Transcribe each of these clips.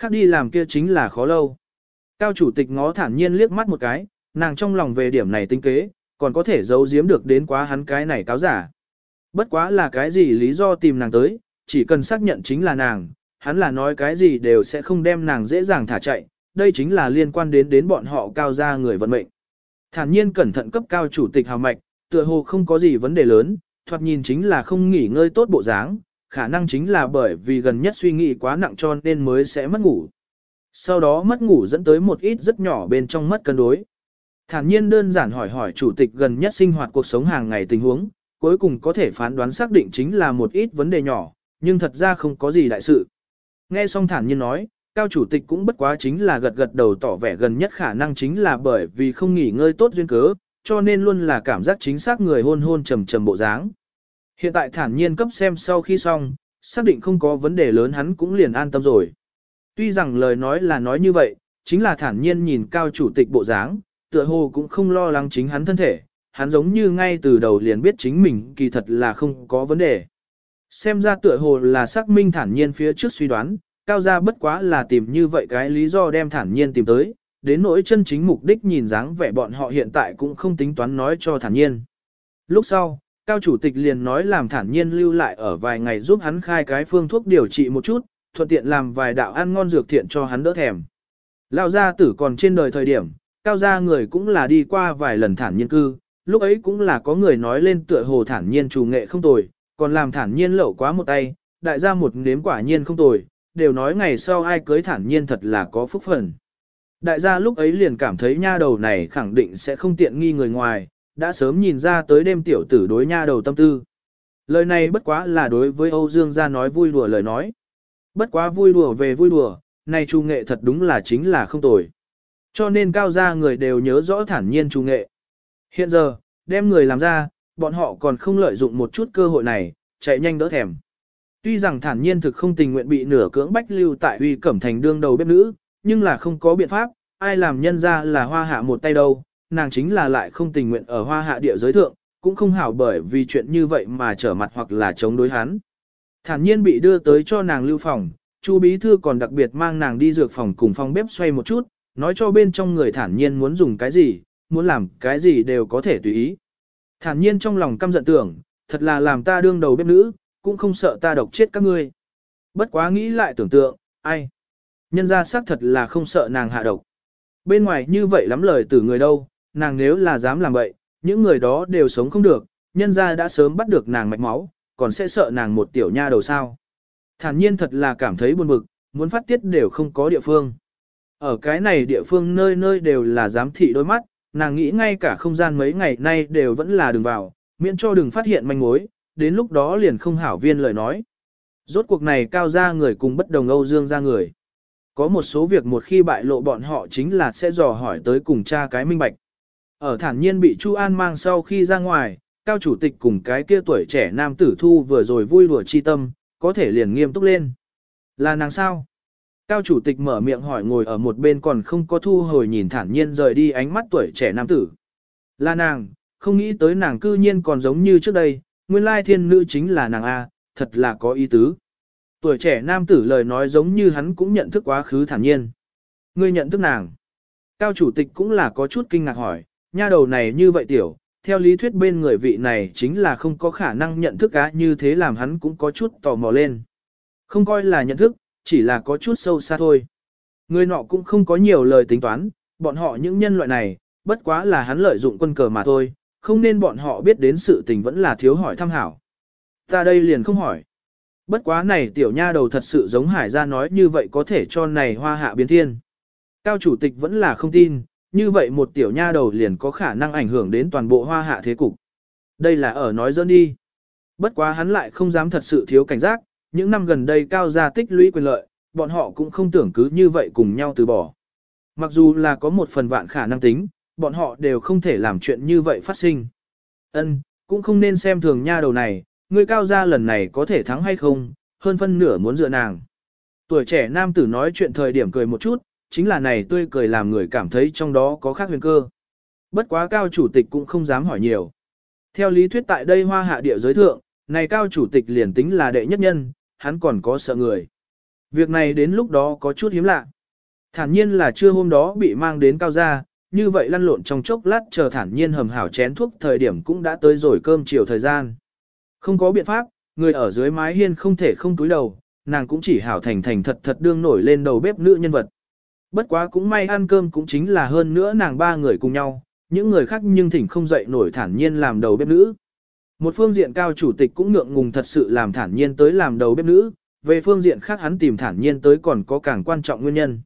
khác đi làm kia chính là khó lâu. Cao chủ tịch ngó thản nhiên liếc mắt một cái, nàng trong lòng về điểm này tinh kế, còn có thể giấu giếm được đến quá hắn cái này cáo giả. Bất quá là cái gì lý do tìm nàng tới, chỉ cần xác nhận chính là nàng, hắn là nói cái gì đều sẽ không đem nàng dễ dàng thả chạy, đây chính là liên quan đến đến bọn họ cao gia người vận mệnh. Thản nhiên cẩn thận cấp cao chủ tịch hào mạch, tựa hồ không có gì vấn đề lớn, thoạt nhìn chính là không nghỉ ngơi tốt bộ dáng, khả năng chính là bởi vì gần nhất suy nghĩ quá nặng cho nên mới sẽ mất ngủ. Sau đó mất ngủ dẫn tới một ít rất nhỏ bên trong mất cân đối. Thản nhiên đơn giản hỏi hỏi chủ tịch gần nhất sinh hoạt cuộc sống hàng ngày tình huống, cuối cùng có thể phán đoán xác định chính là một ít vấn đề nhỏ, nhưng thật ra không có gì đại sự. Nghe xong thản nhiên nói, cao chủ tịch cũng bất quá chính là gật gật đầu tỏ vẻ gần nhất khả năng chính là bởi vì không nghỉ ngơi tốt duyên cớ, cho nên luôn là cảm giác chính xác người hôn hôn trầm trầm bộ dáng. Hiện tại thản nhiên cấp xem sau khi xong, xác định không có vấn đề lớn hắn cũng liền an tâm rồi. Tuy rằng lời nói là nói như vậy, chính là thản nhiên nhìn cao chủ tịch bộ dáng, tựa hồ cũng không lo lắng chính hắn thân thể, hắn giống như ngay từ đầu liền biết chính mình kỳ thật là không có vấn đề. Xem ra tựa hồ là xác minh thản nhiên phía trước suy đoán, cao gia bất quá là tìm như vậy cái lý do đem thản nhiên tìm tới, đến nỗi chân chính mục đích nhìn dáng vẻ bọn họ hiện tại cũng không tính toán nói cho thản nhiên. Lúc sau, cao chủ tịch liền nói làm thản nhiên lưu lại ở vài ngày giúp hắn khai cái phương thuốc điều trị một chút, thuận tiện làm vài đạo ăn ngon dược thiện cho hắn đỡ thèm. Lão gia tử còn trên đời thời điểm, cao gia người cũng là đi qua vài lần thản nhiên cư, lúc ấy cũng là có người nói lên tựa hồ thản nhiên chủ nghệ không tồi, còn làm thản nhiên lẩu quá một tay, đại gia một nếm quả nhiên không tồi, đều nói ngày sau ai cưới thản nhiên thật là có phúc phần. Đại gia lúc ấy liền cảm thấy nha đầu này khẳng định sẽ không tiện nghi người ngoài, đã sớm nhìn ra tới đêm tiểu tử đối nha đầu tâm tư. Lời này bất quá là đối với Âu Dương gia nói vui đùa lời nói. Bất quá vui đùa về vui đùa, này trung nghệ thật đúng là chính là không tồi. Cho nên cao gia người đều nhớ rõ thản nhiên trung nghệ. Hiện giờ, đem người làm ra, bọn họ còn không lợi dụng một chút cơ hội này, chạy nhanh đỡ thèm. Tuy rằng thản nhiên thực không tình nguyện bị nửa cưỡng bách lưu tại uy cẩm thành đương đầu bếp nữ, nhưng là không có biện pháp, ai làm nhân ra là hoa hạ một tay đâu, nàng chính là lại không tình nguyện ở hoa hạ địa giới thượng, cũng không hảo bởi vì chuyện như vậy mà trở mặt hoặc là chống đối hắn. Thản nhiên bị đưa tới cho nàng lưu phòng, Chu bí thư còn đặc biệt mang nàng đi dược phòng cùng phòng bếp xoay một chút, nói cho bên trong người thản nhiên muốn dùng cái gì, muốn làm cái gì đều có thể tùy ý. Thản nhiên trong lòng căm giận tưởng, thật là làm ta đương đầu bếp nữ, cũng không sợ ta độc chết các ngươi. Bất quá nghĩ lại tưởng tượng, ai? Nhân ra xác thật là không sợ nàng hạ độc. Bên ngoài như vậy lắm lời từ người đâu, nàng nếu là dám làm vậy, những người đó đều sống không được, nhân ra đã sớm bắt được nàng mạch máu, còn sẽ sợ nàng một tiểu nha đầu sao. Thản nhiên thật là cảm thấy buồn bực, muốn phát tiết đều không có địa phương. Ở cái này địa phương nơi nơi đều là giám thị đôi mắt, nàng nghĩ ngay cả không gian mấy ngày nay đều vẫn là đường vào, miễn cho đừng phát hiện manh mối, đến lúc đó liền không hảo viên lời nói. Rốt cuộc này cao ra người cùng bất đồng Âu Dương ra người. Có một số việc một khi bại lộ bọn họ chính là sẽ dò hỏi tới cùng cha cái minh bạch. Ở thản nhiên bị Chu An mang sau khi ra ngoài, cao chủ tịch cùng cái kia tuổi trẻ nam tử thu vừa rồi vui đùa chi tâm, có thể liền nghiêm túc lên. Là nàng sao? Cao chủ tịch mở miệng hỏi ngồi ở một bên còn không có thu hồi nhìn thản nhiên rời đi ánh mắt tuổi trẻ nam tử. Là nàng, không nghĩ tới nàng cư nhiên còn giống như trước đây, nguyên lai thiên nữ chính là nàng A, thật là có ý tứ. Tuổi trẻ nam tử lời nói giống như hắn cũng nhận thức quá khứ thản nhiên. Ngươi nhận thức nàng. Cao chủ tịch cũng là có chút kinh ngạc hỏi, nha đầu này như vậy tiểu, theo lý thuyết bên người vị này chính là không có khả năng nhận thức cá như thế làm hắn cũng có chút tò mò lên. Không coi là nhận thức, chỉ là có chút sâu xa thôi. Người nọ cũng không có nhiều lời tính toán, bọn họ những nhân loại này, bất quá là hắn lợi dụng quân cờ mà thôi, không nên bọn họ biết đến sự tình vẫn là thiếu hỏi thăm hảo. Ta đây liền không hỏi. Bất quá này tiểu nha đầu thật sự giống hải gia nói như vậy có thể cho này hoa hạ biến thiên. Cao chủ tịch vẫn là không tin, như vậy một tiểu nha đầu liền có khả năng ảnh hưởng đến toàn bộ hoa hạ thế cục. Đây là ở nói dẫn đi. Bất quá hắn lại không dám thật sự thiếu cảnh giác, những năm gần đây cao gia tích lũy quyền lợi, bọn họ cũng không tưởng cứ như vậy cùng nhau từ bỏ. Mặc dù là có một phần vạn khả năng tính, bọn họ đều không thể làm chuyện như vậy phát sinh. Ân, cũng không nên xem thường nha đầu này, người cao gia lần này có thể thắng hay không, hơn phân nửa muốn dựa nàng. Tuổi trẻ nam tử nói chuyện thời điểm cười một chút, chính là này tươi cười làm người cảm thấy trong đó có khác huyền cơ. Bất quá cao chủ tịch cũng không dám hỏi nhiều. Theo lý thuyết tại đây hoa hạ địa giới thượng, này cao chủ tịch liền tính là đệ nhất nhân, hắn còn có sợ người. Việc này đến lúc đó có chút hiếm lạ. Thản nhiên là trưa hôm đó bị mang đến cao gia, như vậy lăn lộn trong chốc lát chờ thản nhiên hầm hảo chén thuốc thời điểm cũng đã tới rồi cơm chiều thời gian. Không có biện pháp, người ở dưới mái hiên không thể không túi đầu, nàng cũng chỉ hảo thành thành thật thật đương nổi lên đầu bếp nữ nhân vật. Bất quá cũng may ăn cơm cũng chính là hơn nữa nàng ba người cùng nhau, những người khác nhưng thỉnh không dậy nổi thản nhiên làm đầu bếp nữ. Một phương diện cao chủ tịch cũng ngượng ngùng thật sự làm thản nhiên tới làm đầu bếp nữ, về phương diện khác hắn tìm thản nhiên tới còn có càng quan trọng nguyên nhân.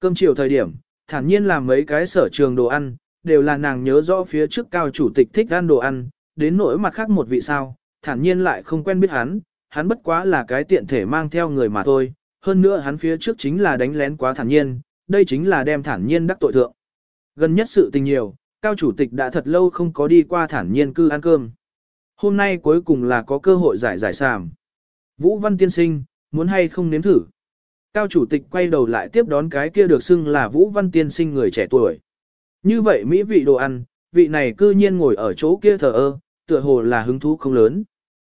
Cơm chiều thời điểm, thản nhiên làm mấy cái sở trường đồ ăn, đều là nàng nhớ rõ phía trước cao chủ tịch thích ăn đồ ăn, đến nỗi mặt khác một vị sao, thản nhiên lại không quen biết hắn, hắn bất quá là cái tiện thể mang theo người mà thôi, hơn nữa hắn phía trước chính là đánh lén quá thản nhiên, đây chính là đem thản nhiên đắc tội thượng. Gần nhất sự tình nhiều, cao chủ tịch đã thật lâu không có đi qua thản nhiên cư ăn cơm. Hôm nay cuối cùng là có cơ hội giải giải sàm. Vũ Văn Tiên Sinh, muốn hay không nếm thử. Cao chủ tịch quay đầu lại tiếp đón cái kia được xưng là Vũ Văn Tiên Sinh người trẻ tuổi. Như vậy mỹ vị đồ ăn, vị này cư nhiên ngồi ở chỗ kia thờ ơ, tựa hồ là hứng thú không lớn.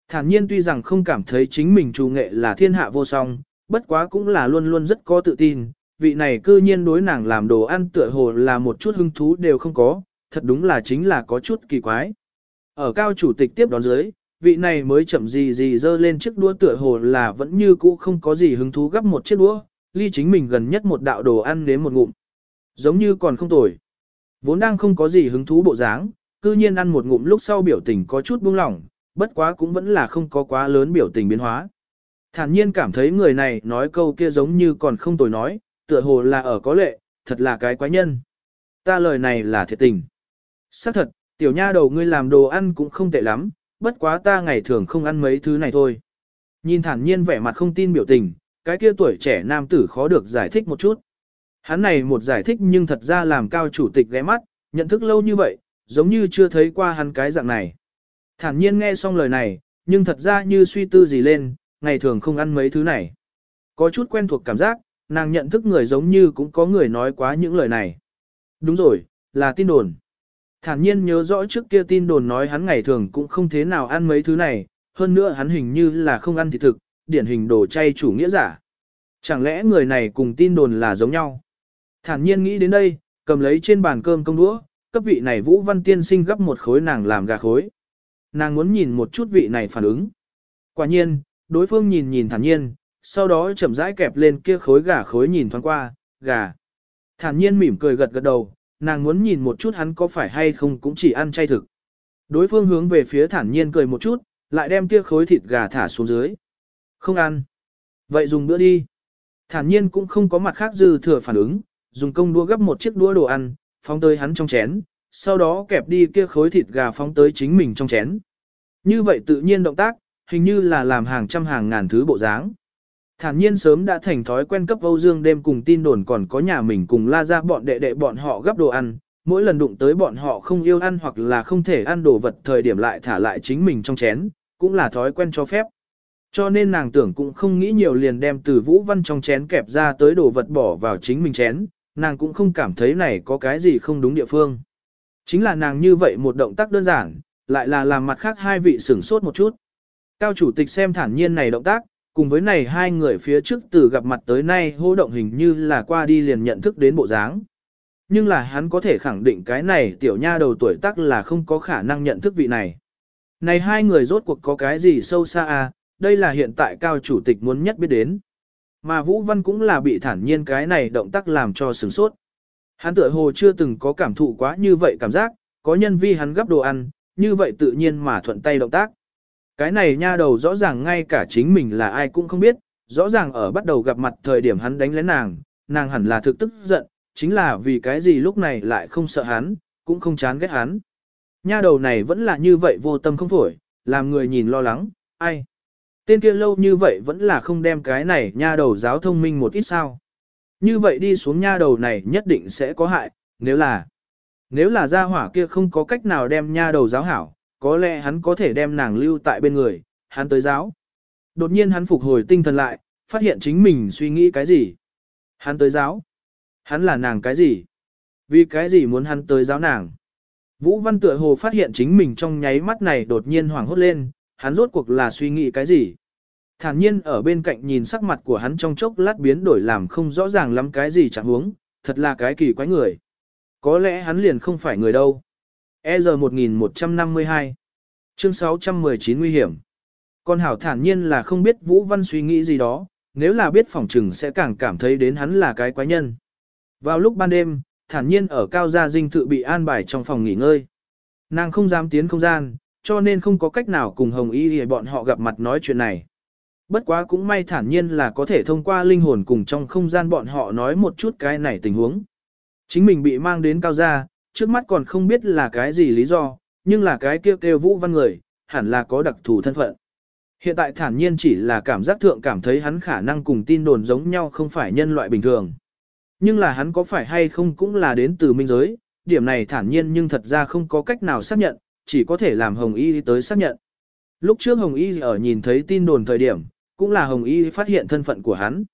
Thản nhiên tuy rằng không cảm thấy chính mình trù nghệ là thiên hạ vô song, bất quá cũng là luôn luôn rất có tự tin, vị này cư nhiên đối nàng làm đồ ăn tựa hồ là một chút hứng thú đều không có, thật đúng là chính là có chút kỳ quái. Ở cao chủ tịch tiếp đón dưới, vị này mới chậm gì gì dơ lên chiếc đũa tựa hồ là vẫn như cũ không có gì hứng thú gấp một chiếc đũa, ly chính mình gần nhất một đạo đồ ăn đến một ngụm. Giống như còn không tồi. Vốn đang không có gì hứng thú bộ dáng, cư nhiên ăn một ngụm lúc sau biểu tình có chút buông lỏng, bất quá cũng vẫn là không có quá lớn biểu tình biến hóa. Thản nhiên cảm thấy người này nói câu kia giống như còn không tồi nói, tựa hồ là ở có lệ, thật là cái quái nhân. Ta lời này là thiệt tình. Xác thật, tiểu nha đầu ngươi làm đồ ăn cũng không tệ lắm, bất quá ta ngày thường không ăn mấy thứ này thôi. Nhìn thản nhiên vẻ mặt không tin biểu tình, cái kia tuổi trẻ nam tử khó được giải thích một chút. Hắn này một giải thích nhưng thật ra làm cao chủ tịch ghé mắt, nhận thức lâu như vậy, giống như chưa thấy qua hắn cái dạng này. Thản nhiên nghe xong lời này, nhưng thật ra như suy tư gì lên, ngày thường không ăn mấy thứ này. Có chút quen thuộc cảm giác, nàng nhận thức người giống như cũng có người nói quá những lời này. Đúng rồi, là tin đồn. Thản nhiên nhớ rõ trước kia tin đồn nói hắn ngày thường cũng không thế nào ăn mấy thứ này, hơn nữa hắn hình như là không ăn thịt thực, điển hình đồ chay chủ nghĩa giả. Chẳng lẽ người này cùng tin đồn là giống nhau? Thản nhiên nghĩ đến đây, cầm lấy trên bàn cơm công đũa, cấp vị này Vũ Văn Tiên sinh gấp một khối nàng làm gà khối. Nàng muốn nhìn một chút vị này phản ứng. Quả nhiên, đối phương nhìn nhìn thản nhiên, sau đó chậm rãi kẹp lên kia khối gà khối nhìn thoáng qua, gà. Thản nhiên mỉm cười gật gật đầu, nàng muốn nhìn một chút hắn có phải hay không cũng chỉ ăn chay thực. Đối phương hướng về phía thản nhiên cười một chút, lại đem kia khối thịt gà thả xuống dưới. Không ăn. Vậy dùng bữa đi. Thản nhiên cũng không có mặt khác dư thừa phản ứng, dùng công đũa gấp một chiếc đũa đồ ăn, phóng tới hắn trong chén, sau đó kẹp đi kia khối thịt gà phóng tới chính mình trong chén. Như vậy tự nhiên động tác, hình như là làm hàng trăm hàng ngàn thứ bộ dáng. Thản nhiên sớm đã thành thói quen cấp Âu Dương đêm cùng tin đồn còn có nhà mình cùng la ra bọn đệ đệ bọn họ gấp đồ ăn, mỗi lần đụng tới bọn họ không yêu ăn hoặc là không thể ăn đồ vật thời điểm lại thả lại chính mình trong chén, cũng là thói quen cho phép. Cho nên nàng tưởng cũng không nghĩ nhiều liền đem từ vũ văn trong chén kẹp ra tới đồ vật bỏ vào chính mình chén, nàng cũng không cảm thấy này có cái gì không đúng địa phương. Chính là nàng như vậy một động tác đơn giản, lại là làm mặt khác hai vị sửng sốt một chút. Cao chủ tịch xem thản nhiên này động tác, cùng với này hai người phía trước từ gặp mặt tới nay hô động hình như là qua đi liền nhận thức đến bộ dáng. Nhưng là hắn có thể khẳng định cái này tiểu nha đầu tuổi tác là không có khả năng nhận thức vị này. Này hai người rốt cuộc có cái gì sâu xa à, đây là hiện tại cao chủ tịch muốn nhất biết đến. Mà Vũ Văn cũng là bị thản nhiên cái này động tác làm cho sửng sốt. Hắn tựa hồ chưa từng có cảm thụ quá như vậy cảm giác, có nhân vi hắn gấp đồ ăn, như vậy tự nhiên mà thuận tay động tác. Cái này nha đầu rõ ràng ngay cả chính mình là ai cũng không biết, rõ ràng ở bắt đầu gặp mặt thời điểm hắn đánh lén nàng, nàng hẳn là thực tức giận, chính là vì cái gì lúc này lại không sợ hắn, cũng không chán ghét hắn. Nha đầu này vẫn là như vậy vô tâm không phổi, làm người nhìn lo lắng, ai. Tên kia lâu như vậy vẫn là không đem cái này nha đầu giáo thông minh một ít sao. Như vậy đi xuống nha đầu này nhất định sẽ có hại, nếu là nếu là gia hỏa kia không có cách nào đem nha đầu giáo hảo, có lẽ hắn có thể đem nàng lưu tại bên người, hắn tới giáo. Đột nhiên hắn phục hồi tinh thần lại, phát hiện chính mình suy nghĩ cái gì. Hắn tới giáo. Hắn là nàng cái gì? Vì cái gì muốn hắn tới giáo nàng? Vũ Văn tựa hồ phát hiện chính mình trong nháy mắt này đột nhiên hoảng hốt lên, hắn rốt cuộc là suy nghĩ cái gì? Thản nhiên ở bên cạnh nhìn sắc mặt của hắn trong chốc lát biến đổi làm không rõ ràng lắm cái gì chẳng huống, thật là cái kỳ quái người. Có lẽ hắn liền không phải người đâu. EZ-1152 Chương 619 nguy hiểm Con hảo thản nhiên là không biết Vũ Văn suy nghĩ gì đó, nếu là biết phỏng trừng sẽ càng cảm thấy đến hắn là cái quái nhân. Vào lúc ban đêm, thản nhiên ở cao gia dinh thự bị an bài trong phòng nghỉ ngơi. Nàng không dám tiến không gian, cho nên không có cách nào cùng Hồng Y để bọn họ gặp mặt nói chuyện này. Bất quá cũng may thản nhiên là có thể thông qua linh hồn cùng trong không gian bọn họ nói một chút cái này tình huống. Chính mình bị mang đến cao gia, trước mắt còn không biết là cái gì lý do, nhưng là cái kêu kêu vũ văn người, hẳn là có đặc thù thân phận. Hiện tại thản nhiên chỉ là cảm giác thượng cảm thấy hắn khả năng cùng tin đồn giống nhau không phải nhân loại bình thường. Nhưng là hắn có phải hay không cũng là đến từ minh giới, điểm này thản nhiên nhưng thật ra không có cách nào xác nhận, chỉ có thể làm Hồng Y tới xác nhận. Lúc trước Hồng Y ở nhìn thấy tin đồn thời điểm, cũng là Hồng Y phát hiện thân phận của hắn.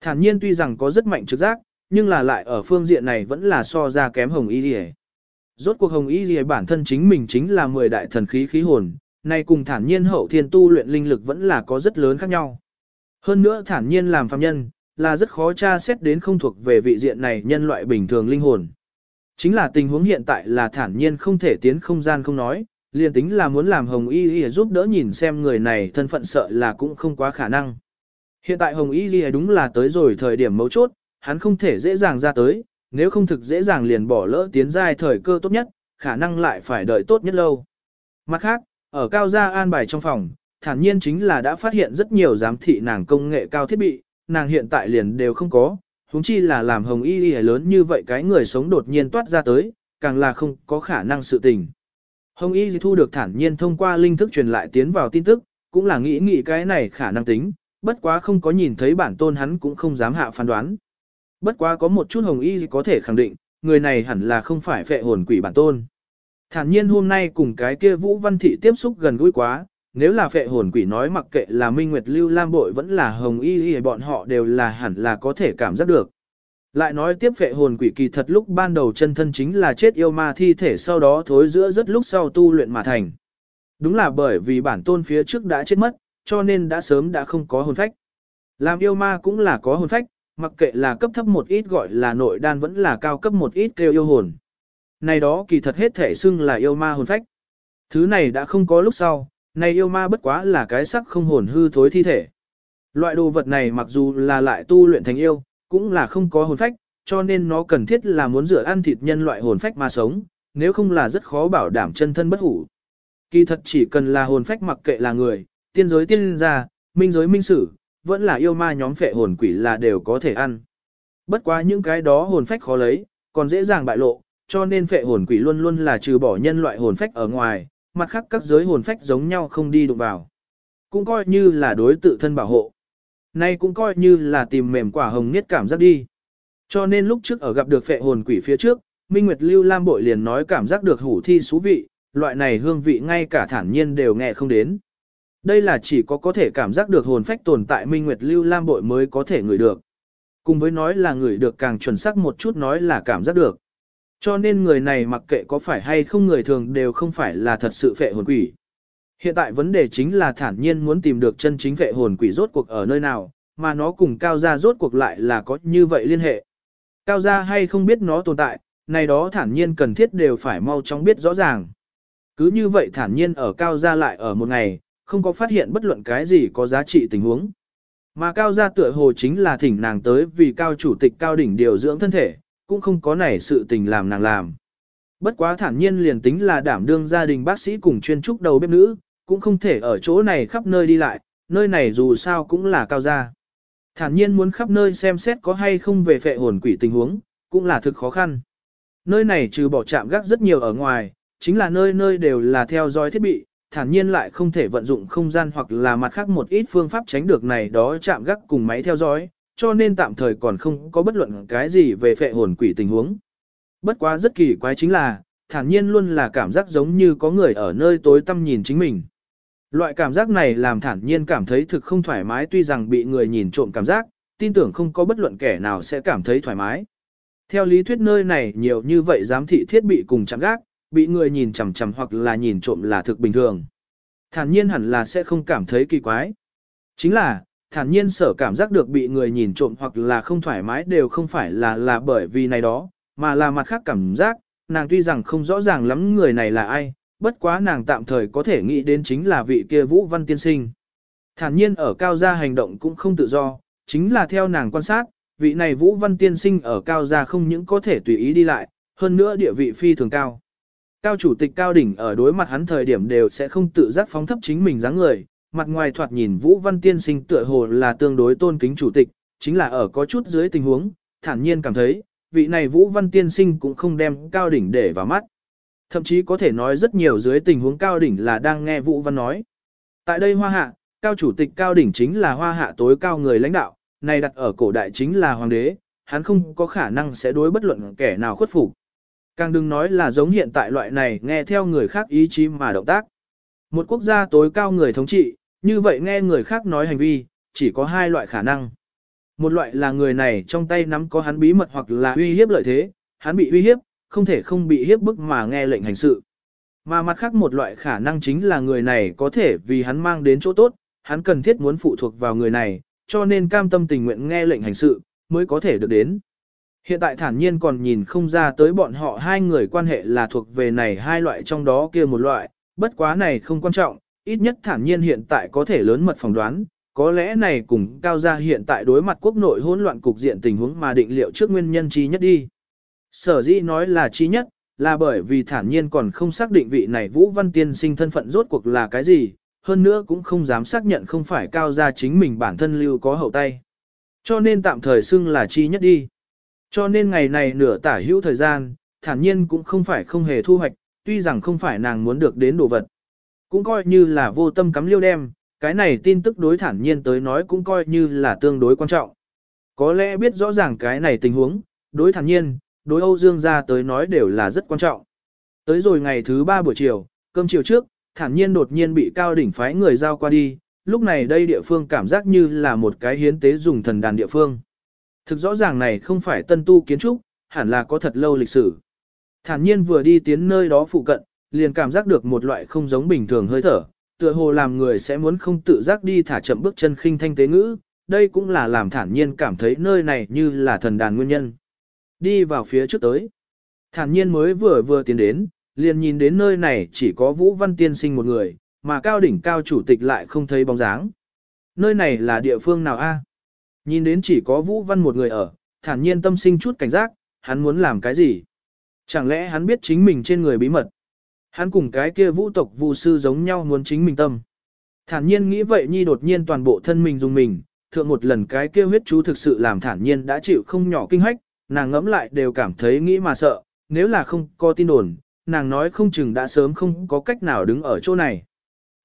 Thản nhiên tuy rằng có rất mạnh trực giác, nhưng là lại ở phương diện này vẫn là so ra kém Hồng Y Lìa. Rốt cuộc Hồng Y Lìa bản thân chính mình chính là 10 đại thần khí khí hồn, nay cùng thản nhiên hậu thiên tu luyện linh lực vẫn là có rất lớn khác nhau. Hơn nữa thản nhiên làm phàm nhân, là rất khó tra xét đến không thuộc về vị diện này nhân loại bình thường linh hồn. Chính là tình huống hiện tại là thản nhiên không thể tiến không gian không nói, liền tính là muốn làm Hồng Y Y giúp đỡ nhìn xem người này thân phận sợ là cũng không quá khả năng. Hiện tại Hồng Y Y đúng là tới rồi thời điểm mấu chốt, hắn không thể dễ dàng ra tới, nếu không thực dễ dàng liền bỏ lỡ tiến giai thời cơ tốt nhất, khả năng lại phải đợi tốt nhất lâu. Mặt khác, ở cao gia an bài trong phòng, thản nhiên chính là đã phát hiện rất nhiều giám thị nàng công nghệ cao thiết bị, nàng hiện tại liền đều không có, huống chi là làm hồng y y lớn như vậy cái người sống đột nhiên toát ra tới, càng là không có khả năng sự tình. Hồng y thu được thản nhiên thông qua linh thức truyền lại tiến vào tin tức, cũng là nghĩ nghĩ cái này khả năng tính, bất quá không có nhìn thấy bản tôn hắn cũng không dám hạ phán đoán. Bất quá có một chút hồng y có thể khẳng định, người này hẳn là không phải phệ hồn quỷ bản tôn. Thản nhiên hôm nay cùng cái kia Vũ Văn Thị tiếp xúc gần gũi quá, nếu là phệ hồn quỷ nói mặc kệ là Minh Nguyệt Lưu Lam Bội vẫn là Hồng Y Y bọn họ đều là hẳn là có thể cảm giác được. Lại nói tiếp phệ hồn quỷ kỳ thật lúc ban đầu chân thân chính là chết yêu ma thi thể sau đó thối giữa rất lúc sau tu luyện mà thành. Đúng là bởi vì bản tôn phía trước đã chết mất, cho nên đã sớm đã không có hồn phách. Làm yêu ma cũng là có hồn phách, mặc kệ là cấp thấp một ít gọi là nội đan vẫn là cao cấp một ít kêu yêu hồn. Này đó kỳ thật hết thể xưng là yêu ma hồn phách. Thứ này đã không có lúc sau, này yêu ma bất quá là cái sắc không hồn hư thối thi thể. Loại đồ vật này mặc dù là lại tu luyện thành yêu, cũng là không có hồn phách, cho nên nó cần thiết là muốn rửa ăn thịt nhân loại hồn phách mà sống, nếu không là rất khó bảo đảm chân thân bất hủ. Kỳ thật chỉ cần là hồn phách mặc kệ là người, tiên giới tiên gia, minh giới minh sử, vẫn là yêu ma nhóm phệ hồn quỷ là đều có thể ăn. Bất quá những cái đó hồn phách khó lấy, còn dễ dàng bại lộ, cho nên phệ hồn quỷ luôn luôn là trừ bỏ nhân loại hồn phách ở ngoài, mặt khác các giới hồn phách giống nhau không đi đụng vào. Cũng coi như là đối tự thân bảo hộ. Nay cũng coi như là tìm mềm quả hồng niết cảm giác đi. Cho nên lúc trước ở gặp được phệ hồn quỷ phía trước, Minh Nguyệt Lưu Lam Bội liền nói cảm giác được hủ thi xú vị, loại này hương vị ngay cả thản nhiên đều nghe không đến. Đây là chỉ có có thể cảm giác được hồn phách tồn tại Minh Nguyệt Lưu Lam Bội mới có thể ngửi được. Cùng với nói là ngửi được càng chuẩn xác một chút nói là cảm giác được. Cho nên người này mặc kệ có phải hay không người thường đều không phải là thật sự phệ hồn quỷ. Hiện tại vấn đề chính là thản nhiên muốn tìm được chân chính phệ hồn quỷ rốt cuộc ở nơi nào, mà nó cùng cao gia rốt cuộc lại là có như vậy liên hệ. Cao gia hay không biết nó tồn tại, này đó thản nhiên cần thiết đều phải mau chóng biết rõ ràng. Cứ như vậy thản nhiên ở cao gia lại ở một ngày, không có phát hiện bất luận cái gì có giá trị tình huống. Mà cao gia tựa hồ chính là thỉnh nàng tới vì cao chủ tịch cao đỉnh điều dưỡng thân thể, cũng không có nảy sự tình làm nàng làm. Bất quá thản nhiên liền tính là đảm đương gia đình bác sĩ cùng chuyên trúc đầu bếp nữ, cũng không thể ở chỗ này khắp nơi đi lại, nơi này dù sao cũng là cao gia. Thản nhiên muốn khắp nơi xem xét có hay không về phệ hồn quỷ tình huống, cũng là thực khó khăn. Nơi này trừ bỏ chạm gác rất nhiều ở ngoài, chính là nơi nơi đều là theo dõi thiết bị, thản nhiên lại không thể vận dụng không gian hoặc là mặt khác một ít phương pháp tránh được này đó chạm gác cùng máy theo dõi, cho nên tạm thời còn không có bất luận cái gì về phệ hồn quỷ tình huống. Bất quá rất kỳ quái chính là, thản nhiên luôn là cảm giác giống như có người ở nơi tối tăm nhìn chính mình. Loại cảm giác này làm thản nhiên cảm thấy thực không thoải mái tuy rằng bị người nhìn trộm cảm giác, tin tưởng không có bất luận kẻ nào sẽ cảm thấy thoải mái. Theo lý thuyết nơi này nhiều như vậy giám thị thiết bị cùng chạm gác, bị người nhìn chằm chằm hoặc là nhìn trộm là thực bình thường. Thản nhiên hẳn là sẽ không cảm thấy kỳ quái. Chính là, thản nhiên sở cảm giác được bị người nhìn trộm hoặc là không thoải mái đều không phải là là bởi vì này đó, mà là mặt khác cảm giác, nàng tuy rằng không rõ ràng lắm người này là ai, bất quá nàng tạm thời có thể nghĩ đến chính là vị kia Vũ Văn Tiên Sinh. Thản nhiên ở cao gia hành động cũng không tự do, chính là theo nàng quan sát, vị này Vũ Văn Tiên Sinh ở cao gia không những có thể tùy ý đi lại, hơn nữa địa vị phi thường cao. Cao chủ tịch cao đỉnh ở đối mặt hắn thời điểm đều sẽ không tự giác phóng thấp chính mình dáng người, mặt ngoài thoạt nhìn Vũ Văn Tiên Sinh tựa hồ là tương đối tôn kính chủ tịch, chính là ở có chút dưới tình huống, thản nhiên cảm thấy, vị này Vũ Văn Tiên Sinh cũng không đem cao đỉnh để vào mắt. Thậm chí có thể nói rất nhiều dưới tình huống cao đỉnh là đang nghe Vũ Văn nói. Tại đây hoa hạ, cao chủ tịch cao đỉnh chính là hoa hạ tối cao người lãnh đạo, này đặt ở cổ đại chính là hoàng đế, hắn không có khả năng sẽ đối bất luận kẻ nào khuất phục. Càng đừng nói là giống hiện tại loại này nghe theo người khác ý chí mà động tác. Một quốc gia tối cao người thống trị, như vậy nghe người khác nói hành vi, chỉ có hai loại khả năng. Một loại là người này trong tay nắm có hắn bí mật hoặc là uy hiếp lợi thế, hắn bị uy hiếp, không thể không bị hiếp bức mà nghe lệnh hành sự. Mà mặt khác một loại khả năng chính là người này có thể vì hắn mang đến chỗ tốt, hắn cần thiết muốn phụ thuộc vào người này, cho nên cam tâm tình nguyện nghe lệnh hành sự, mới có thể được đến. Hiện tại thản nhiên còn nhìn không ra tới bọn họ hai người quan hệ là thuộc về này hai loại trong đó kia một loại, bất quá này không quan trọng, ít nhất thản nhiên hiện tại có thể lớn mật phỏng đoán, có lẽ này cùng cao gia hiện tại đối mặt quốc nội hỗn loạn cục diện tình huống mà định liệu trước nguyên nhân chi nhất đi. Sở dĩ nói là chi nhất, là bởi vì thản nhiên còn không xác định vị này Vũ Văn Tiên sinh thân phận rốt cuộc là cái gì, hơn nữa cũng không dám xác nhận không phải cao gia chính mình bản thân lưu có hậu tay. Cho nên tạm thời xưng là chi nhất đi. Cho nên ngày này nửa tả hữu thời gian, thản nhiên cũng không phải không hề thu hoạch, tuy rằng không phải nàng muốn được đến đồ vật. Cũng coi như là vô tâm cắm liêu đem, cái này tin tức đối thản nhiên tới nói cũng coi như là tương đối quan trọng. Có lẽ biết rõ ràng cái này tình huống, đối thản nhiên, đối Âu Dương gia tới nói đều là rất quan trọng. Tới rồi ngày thứ ba buổi chiều, cơm chiều trước, thản nhiên đột nhiên bị cao đỉnh phái người giao qua đi, lúc này đây địa phương cảm giác như là một cái hiến tế dùng thần đàn địa phương. Thực rõ ràng này không phải tân tu kiến trúc, hẳn là có thật lâu lịch sử. Thản nhiên vừa đi tiến nơi đó phụ cận, liền cảm giác được một loại không giống bình thường hơi thở, tựa hồ làm người sẽ muốn không tự giác đi thả chậm bước chân khinh thanh tế ngữ, đây cũng là làm thản nhiên cảm thấy nơi này như là thần đàn nguyên nhân. Đi vào phía trước tới. Thản nhiên mới vừa vừa tiến đến, liền nhìn đến nơi này chỉ có Vũ Văn Tiên sinh một người, mà cao đỉnh cao chủ tịch lại không thấy bóng dáng. Nơi này là địa phương nào a? Nhìn đến chỉ có Vũ Văn một người ở, thản nhiên tâm sinh chút cảnh giác, hắn muốn làm cái gì? Chẳng lẽ hắn biết chính mình trên người bí mật? Hắn cùng cái kia vũ tộc vũ sư giống nhau muốn chính mình tâm. Thản nhiên nghĩ vậy nhi đột nhiên toàn bộ thân mình dùng mình, thượng một lần cái kia huyết chú thực sự làm thản nhiên đã chịu không nhỏ kinh hách, nàng ngẫm lại đều cảm thấy nghĩ mà sợ, nếu là không có tin đồn, nàng nói không chừng đã sớm không có cách nào đứng ở chỗ này.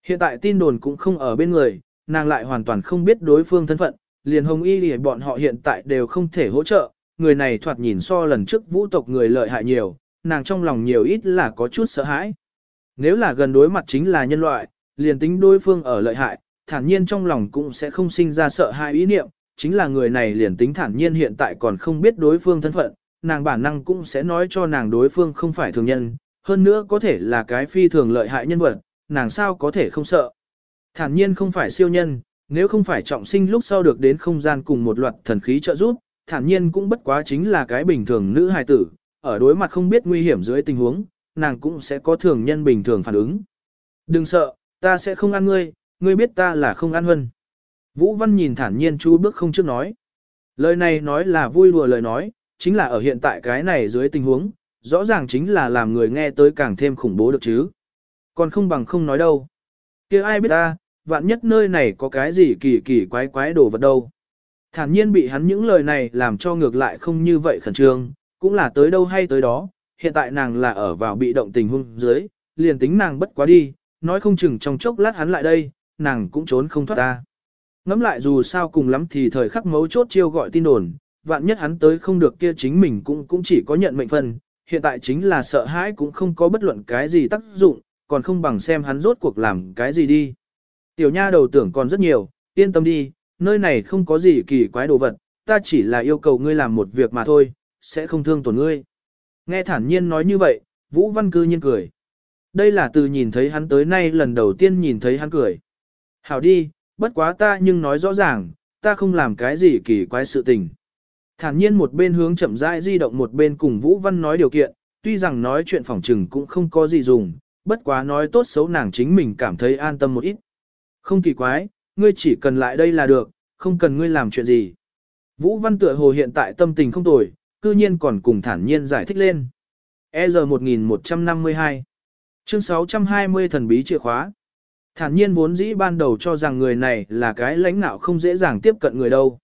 Hiện tại tin đồn cũng không ở bên người, nàng lại hoàn toàn không biết đối phương thân phận, liền hồng y thì bọn họ hiện tại đều không thể hỗ trợ, người này thoạt nhìn so lần trước vũ tộc người lợi hại nhiều, nàng trong lòng nhiều ít là có chút sợ hãi. Nếu là gần đối mặt chính là nhân loại, liền tính đối phương ở lợi hại, thản nhiên trong lòng cũng sẽ không sinh ra sợ hãi ý niệm, chính là người này liền tính thản nhiên hiện tại còn không biết đối phương thân phận, nàng bản năng cũng sẽ nói cho nàng đối phương không phải thường nhân, hơn nữa có thể là cái phi thường lợi hại nhân vật, nàng sao có thể không sợ. Thản nhiên không phải siêu nhân, nếu không phải trọng sinh lúc sau được đến không gian cùng một loạt thần khí trợ giúp, thản nhiên cũng bất quá chính là cái bình thường nữ hài tử, ở đối mặt không biết nguy hiểm dưới tình huống, nàng cũng sẽ có thường nhân bình thường phản ứng. Đừng sợ, ta sẽ không ăn ngươi, ngươi biết ta là không ăn hân. Vũ Văn nhìn thản nhiên chú bước không trước nói. Lời này nói là vui đùa lời nói, chính là ở hiện tại cái này dưới tình huống, rõ ràng chính là làm người nghe tới càng thêm khủng bố được chứ. Còn không bằng không nói đâu. kia ai biết ta, vạn nhất nơi này có cái gì kỳ kỳ quái quái đồ vật đâu. Thản nhiên bị hắn những lời này làm cho ngược lại không như vậy khẩn trương, cũng là tới đâu hay tới đó, hiện tại nàng là ở vào bị động tình huống dưới, liền tính nàng bất quá đi, nói không chừng trong chốc lát hắn lại đây, nàng cũng trốn không thoát ta. Ngắm lại dù sao cùng lắm thì thời khắc mấu chốt chiêu gọi tin đồn, vạn nhất hắn tới không được kia chính mình cũng cũng chỉ có nhận mệnh phần, hiện tại chính là sợ hãi cũng không có bất luận cái gì tác dụng, còn không bằng xem hắn rốt cuộc làm cái gì đi. Tiểu nha đầu tưởng còn rất nhiều, yên tâm đi, nơi này không có gì kỳ quái đồ vật, ta chỉ là yêu cầu ngươi làm một việc mà thôi, sẽ không thương tổn ngươi. Nghe thản nhiên nói như vậy, Vũ Văn cư nhiên cười. Đây là từ nhìn thấy hắn tới nay lần đầu tiên nhìn thấy hắn cười. Hảo đi, bất quá ta nhưng nói rõ ràng, ta không làm cái gì kỳ quái sự tình. Thản nhiên một bên hướng chậm rãi di động một bên cùng Vũ Văn nói điều kiện, tuy rằng nói chuyện phòng trừng cũng không có gì dùng, bất quá nói tốt xấu nàng chính mình cảm thấy an tâm một ít. Không kỳ quái, ngươi chỉ cần lại đây là được, không cần ngươi làm chuyện gì. Vũ Văn tựa hồ hiện tại tâm tình không tồi, cư nhiên còn cùng thản nhiên giải thích lên. EZ 1152 Chương 620 thần bí chìa khóa Thản nhiên vốn dĩ ban đầu cho rằng người này là cái lãnh nạo không dễ dàng tiếp cận người đâu.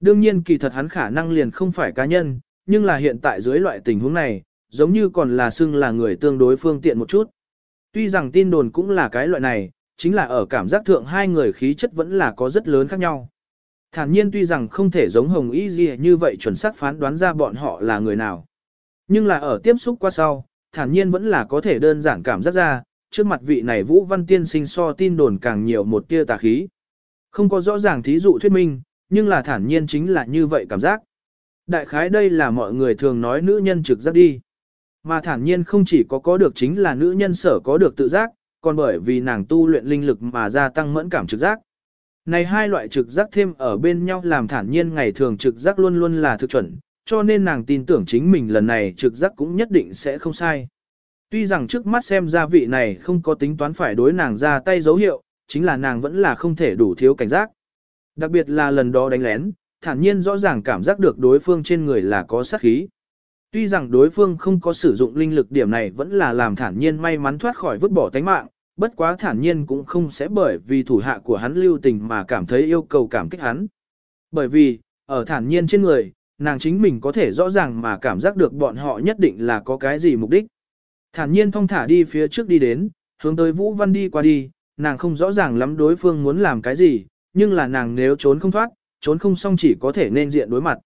Đương nhiên kỳ thật hắn khả năng liền không phải cá nhân, nhưng là hiện tại dưới loại tình huống này, giống như còn là xưng là người tương đối phương tiện một chút. Tuy rằng tin đồn cũng là cái loại này, chính là ở cảm giác thượng hai người khí chất vẫn là có rất lớn khác nhau. Thản nhiên tuy rằng không thể giống Hồng Y gì như vậy chuẩn xác phán đoán ra bọn họ là người nào. Nhưng là ở tiếp xúc qua sau, thản nhiên vẫn là có thể đơn giản cảm giác ra, trước mặt vị này Vũ Văn Tiên sinh so tin đồn càng nhiều một tia tà khí. Không có rõ ràng thí dụ thuyết minh, nhưng là thản nhiên chính là như vậy cảm giác. Đại khái đây là mọi người thường nói nữ nhân trực giác đi. Mà thản nhiên không chỉ có có được chính là nữ nhân sở có được tự giác, còn bởi vì nàng tu luyện linh lực mà gia tăng mẫn cảm trực giác. Này hai loại trực giác thêm ở bên nhau làm thản nhiên ngày thường trực giác luôn luôn là thực chuẩn, cho nên nàng tin tưởng chính mình lần này trực giác cũng nhất định sẽ không sai. Tuy rằng trước mắt xem ra vị này không có tính toán phải đối nàng ra tay dấu hiệu, chính là nàng vẫn là không thể đủ thiếu cảnh giác. Đặc biệt là lần đó đánh lén, thản nhiên rõ ràng cảm giác được đối phương trên người là có sát khí. Tuy rằng đối phương không có sử dụng linh lực điểm này vẫn là làm thản nhiên may mắn thoát khỏi vứt bỏ tánh mạng, bất quá thản nhiên cũng không sẽ bởi vì thủ hạ của hắn lưu tình mà cảm thấy yêu cầu cảm kích hắn. Bởi vì, ở thản nhiên trên người, nàng chính mình có thể rõ ràng mà cảm giác được bọn họ nhất định là có cái gì mục đích. Thản nhiên thong thả đi phía trước đi đến, hướng tới Vũ Văn đi qua đi, nàng không rõ ràng lắm đối phương muốn làm cái gì, nhưng là nàng nếu trốn không thoát, trốn không xong chỉ có thể nên diện đối mặt.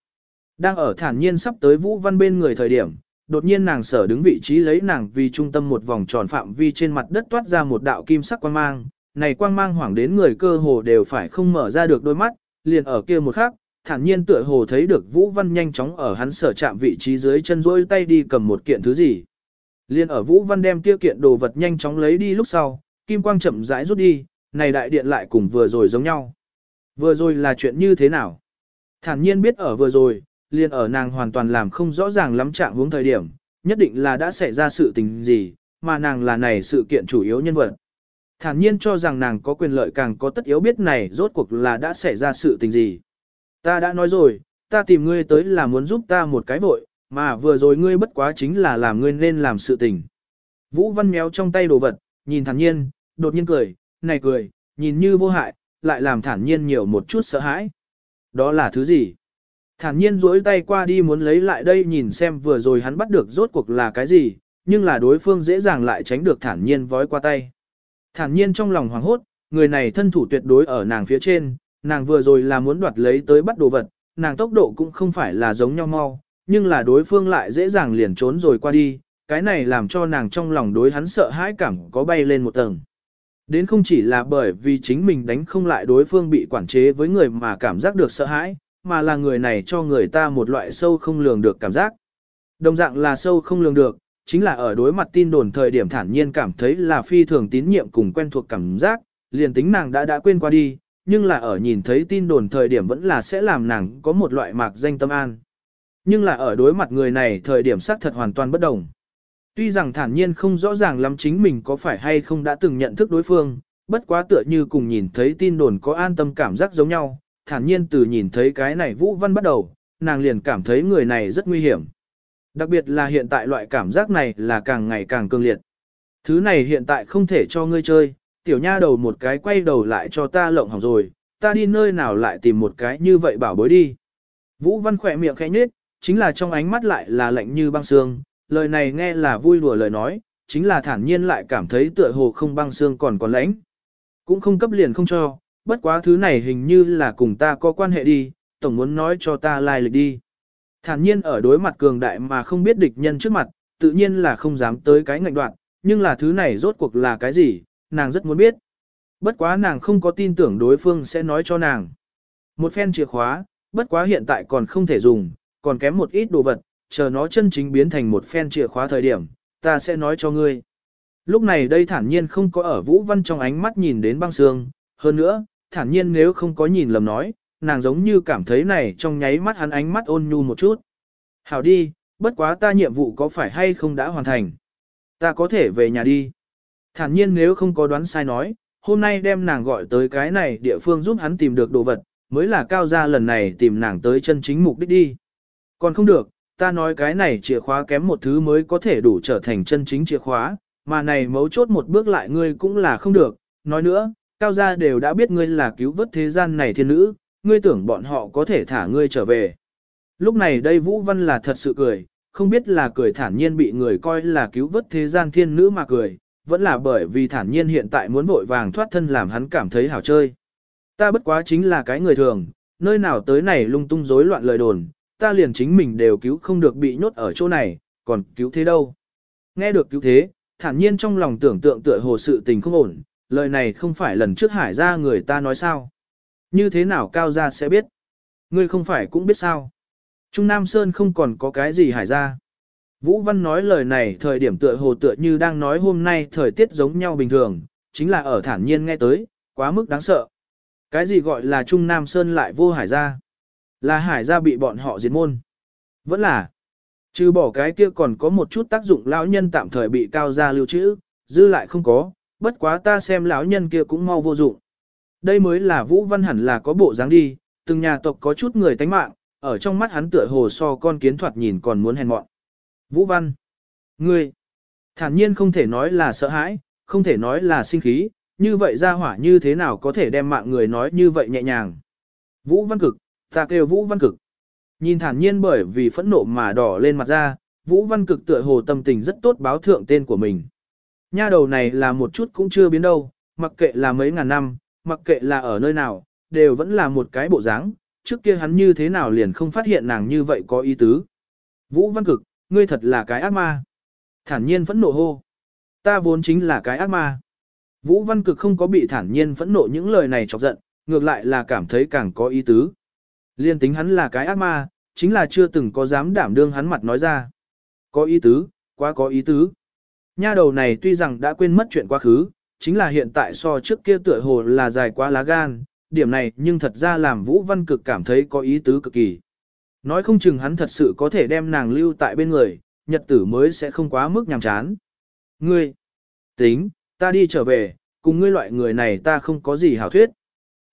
Đang ở thản nhiên sắp tới Vũ Văn bên người thời điểm, đột nhiên nàng sở đứng vị trí lấy nàng vì trung tâm một vòng tròn phạm vi trên mặt đất toát ra một đạo kim sắc quang mang, này quang mang hoảng đến người cơ hồ đều phải không mở ra được đôi mắt, liền ở kia một khắc, thản nhiên tựa hồ thấy được Vũ Văn nhanh chóng ở hắn sở chạm vị trí dưới chân rỗi tay đi cầm một kiện thứ gì. Liên ở Vũ Văn đem kia kiện đồ vật nhanh chóng lấy đi lúc sau, kim quang chậm rãi rút đi, này đại điện lại cùng vừa rồi giống nhau. Vừa rồi là chuyện như thế nào? Thản nhiên biết ở vừa rồi, liền ở nàng hoàn toàn làm không rõ ràng lắm trạng hướng thời điểm, nhất định là đã xảy ra sự tình gì, mà nàng là này sự kiện chủ yếu nhân vật. Thản nhiên cho rằng nàng có quyền lợi càng có tất yếu biết này rốt cuộc là đã xảy ra sự tình gì. Ta đã nói rồi, ta tìm ngươi tới là muốn giúp ta một cái vội, mà vừa rồi ngươi bất quá chính là làm ngươi nên làm sự tình. Vũ Văn méo trong tay đồ vật, nhìn thản nhiên, đột nhiên cười, này cười, nhìn như vô hại, lại làm thản nhiên nhiều một chút sợ hãi. Đó là thứ gì? Thản nhiên duỗi tay qua đi muốn lấy lại đây nhìn xem vừa rồi hắn bắt được rốt cuộc là cái gì, nhưng là đối phương dễ dàng lại tránh được thản nhiên vói qua tay. Thản nhiên trong lòng hoảng hốt, người này thân thủ tuyệt đối ở nàng phía trên, nàng vừa rồi là muốn đoạt lấy tới bắt đồ vật, nàng tốc độ cũng không phải là giống nhau mau, nhưng là đối phương lại dễ dàng liền trốn rồi qua đi, cái này làm cho nàng trong lòng đối hắn sợ hãi cảm có bay lên một tầng. Đến không chỉ là bởi vì chính mình đánh không lại đối phương bị quản chế với người mà cảm giác được sợ hãi, mà là người này cho người ta một loại sâu không lường được cảm giác. Đồng dạng là sâu không lường được, chính là ở đối mặt tin đồn thời điểm thản nhiên cảm thấy là phi thường tín nhiệm cùng quen thuộc cảm giác, liền tính nàng đã đã quên qua đi, nhưng là ở nhìn thấy tin đồn thời điểm vẫn là sẽ làm nàng có một loại mạc danh tâm an. Nhưng là ở đối mặt người này thời điểm xác thật hoàn toàn bất đồng. Tuy rằng thản nhiên không rõ ràng lắm chính mình có phải hay không đã từng nhận thức đối phương, bất quá tựa như cùng nhìn thấy tin đồn có an tâm cảm giác giống nhau, thản nhiên từ nhìn thấy cái này Vũ Văn bắt đầu, nàng liền cảm thấy người này rất nguy hiểm. Đặc biệt là hiện tại loại cảm giác này là càng ngày càng cường liệt. Thứ này hiện tại không thể cho ngươi chơi, tiểu nha đầu một cái quay đầu lại cho ta lộng hỏng rồi, ta đi nơi nào lại tìm một cái như vậy bảo bối đi. Vũ Văn khỏe miệng khẽ nhếch, chính là trong ánh mắt lại là lạnh như băng xương, lời này nghe là vui đùa lời nói, chính là thản nhiên lại cảm thấy tựa hồ không băng xương còn còn lãnh. Cũng không cấp liền không cho, bất quá thứ này hình như là cùng ta có quan hệ đi, tổng muốn nói cho ta lai lịch đi. Thản nhiên ở đối mặt cường đại mà không biết địch nhân trước mặt, tự nhiên là không dám tới cái ngạnh đoạn, nhưng là thứ này rốt cuộc là cái gì, nàng rất muốn biết. Bất quá nàng không có tin tưởng đối phương sẽ nói cho nàng. Một phen chìa khóa, bất quá hiện tại còn không thể dùng, còn kém một ít đồ vật, chờ nó chân chính biến thành một phen chìa khóa thời điểm, ta sẽ nói cho ngươi. Lúc này đây thản nhiên không có ở Vũ Văn trong ánh mắt nhìn đến băng sương, hơn nữa, thản nhiên nếu không có nhìn lầm nói, nàng giống như cảm thấy này trong nháy mắt hắn ánh mắt ôn nhu một chút. Hảo đi, bất quá ta nhiệm vụ có phải hay không đã hoàn thành. Ta có thể về nhà đi. Thản nhiên nếu không có đoán sai nói, hôm nay đem nàng gọi tới cái này địa phương giúp hắn tìm được đồ vật, mới là cao gia lần này tìm nàng tới chân chính mục đích đi. Còn không được, ta nói cái này chìa khóa kém một thứ mới có thể đủ trở thành chân chính chìa khóa, mà này mấu chốt một bước lại ngươi cũng là không được. Nói nữa, cao gia đều đã biết ngươi là cứu vớt thế gian này thiên nữ, ngươi tưởng bọn họ có thể thả ngươi trở về. Lúc này đây Vũ Văn là thật sự cười, không biết là cười thản nhiên bị người coi là cứu vớt thế gian thiên nữ mà cười, vẫn là bởi vì thản nhiên hiện tại muốn vội vàng thoát thân làm hắn cảm thấy hảo chơi. Ta bất quá chính là cái người thường, nơi nào tới này lung tung rối loạn lời đồn, ta liền chính mình đều cứu không được bị nhốt ở chỗ này, còn cứu thế đâu. Nghe được cứu thế, thản nhiên trong lòng tưởng tượng tựa hồ sự tình không ổn, lời này không phải lần trước hải ra người ta nói sao. Như thế nào cao ra sẽ biết? Ngươi không phải cũng biết sao? Trung Nam Sơn không còn có cái gì hải ra. Vũ Văn nói lời này thời điểm tựa hồ tựa như đang nói hôm nay thời tiết giống nhau bình thường, chính là ở thản nhiên nghe tới, quá mức đáng sợ. Cái gì gọi là Trung Nam Sơn lại vô hải ra? Là hải ra bị bọn họ diệt môn. Vẫn là. Trừ bỏ cái kia còn có một chút tác dụng lão nhân tạm thời bị cao gia lưu trữ, dư lại không có, bất quá ta xem lão nhân kia cũng mau vô dụng. Đây mới là Vũ Văn hẳn là có bộ dáng đi, từng nhà tộc có chút người tánh mạng, ở trong mắt hắn tựa hồ so con kiến thoạt nhìn còn muốn hèn mọn. Vũ Văn, ngươi, thản nhiên không thể nói là sợ hãi, không thể nói là sinh khí, như vậy ra hỏa như thế nào có thể đem mạng người nói như vậy nhẹ nhàng. Vũ Văn Cực, ta kêu Vũ Văn Cực. Nhìn thản nhiên bởi vì phẫn nộ mà đỏ lên mặt ra, Vũ Văn Cực tựa hồ tâm tình rất tốt báo thượng tên của mình. Nha đầu này là một chút cũng chưa biến đâu, mặc kệ là mấy ngàn năm, mặc kệ là ở nơi nào, đều vẫn là một cái bộ dáng. trước kia hắn như thế nào liền không phát hiện nàng như vậy có ý tứ. Vũ Văn Cực, ngươi thật là cái ác ma. Thản nhiên phẫn nộ hô. Ta vốn chính là cái ác ma. Vũ Văn Cực không có bị thản nhiên phẫn nộ những lời này chọc giận, ngược lại là cảm thấy càng có ý tứ. Liên tính hắn là cái ác ma, chính là chưa từng có dám đảm đương hắn mặt nói ra. Có ý tứ, quá có ý tứ. Nha đầu này tuy rằng đã quên mất chuyện quá khứ, chính là hiện tại so trước kia tựa hồ là dài quá lá gan, điểm này nhưng thật ra làm Vũ Văn Cực cảm thấy có ý tứ cực kỳ. Nói không chừng hắn thật sự có thể đem nàng lưu tại bên người, nhật tử mới sẽ không quá mức nhàm chán. Ngươi, tính, ta đi trở về, cùng ngươi loại người này ta không có gì hảo thuyết.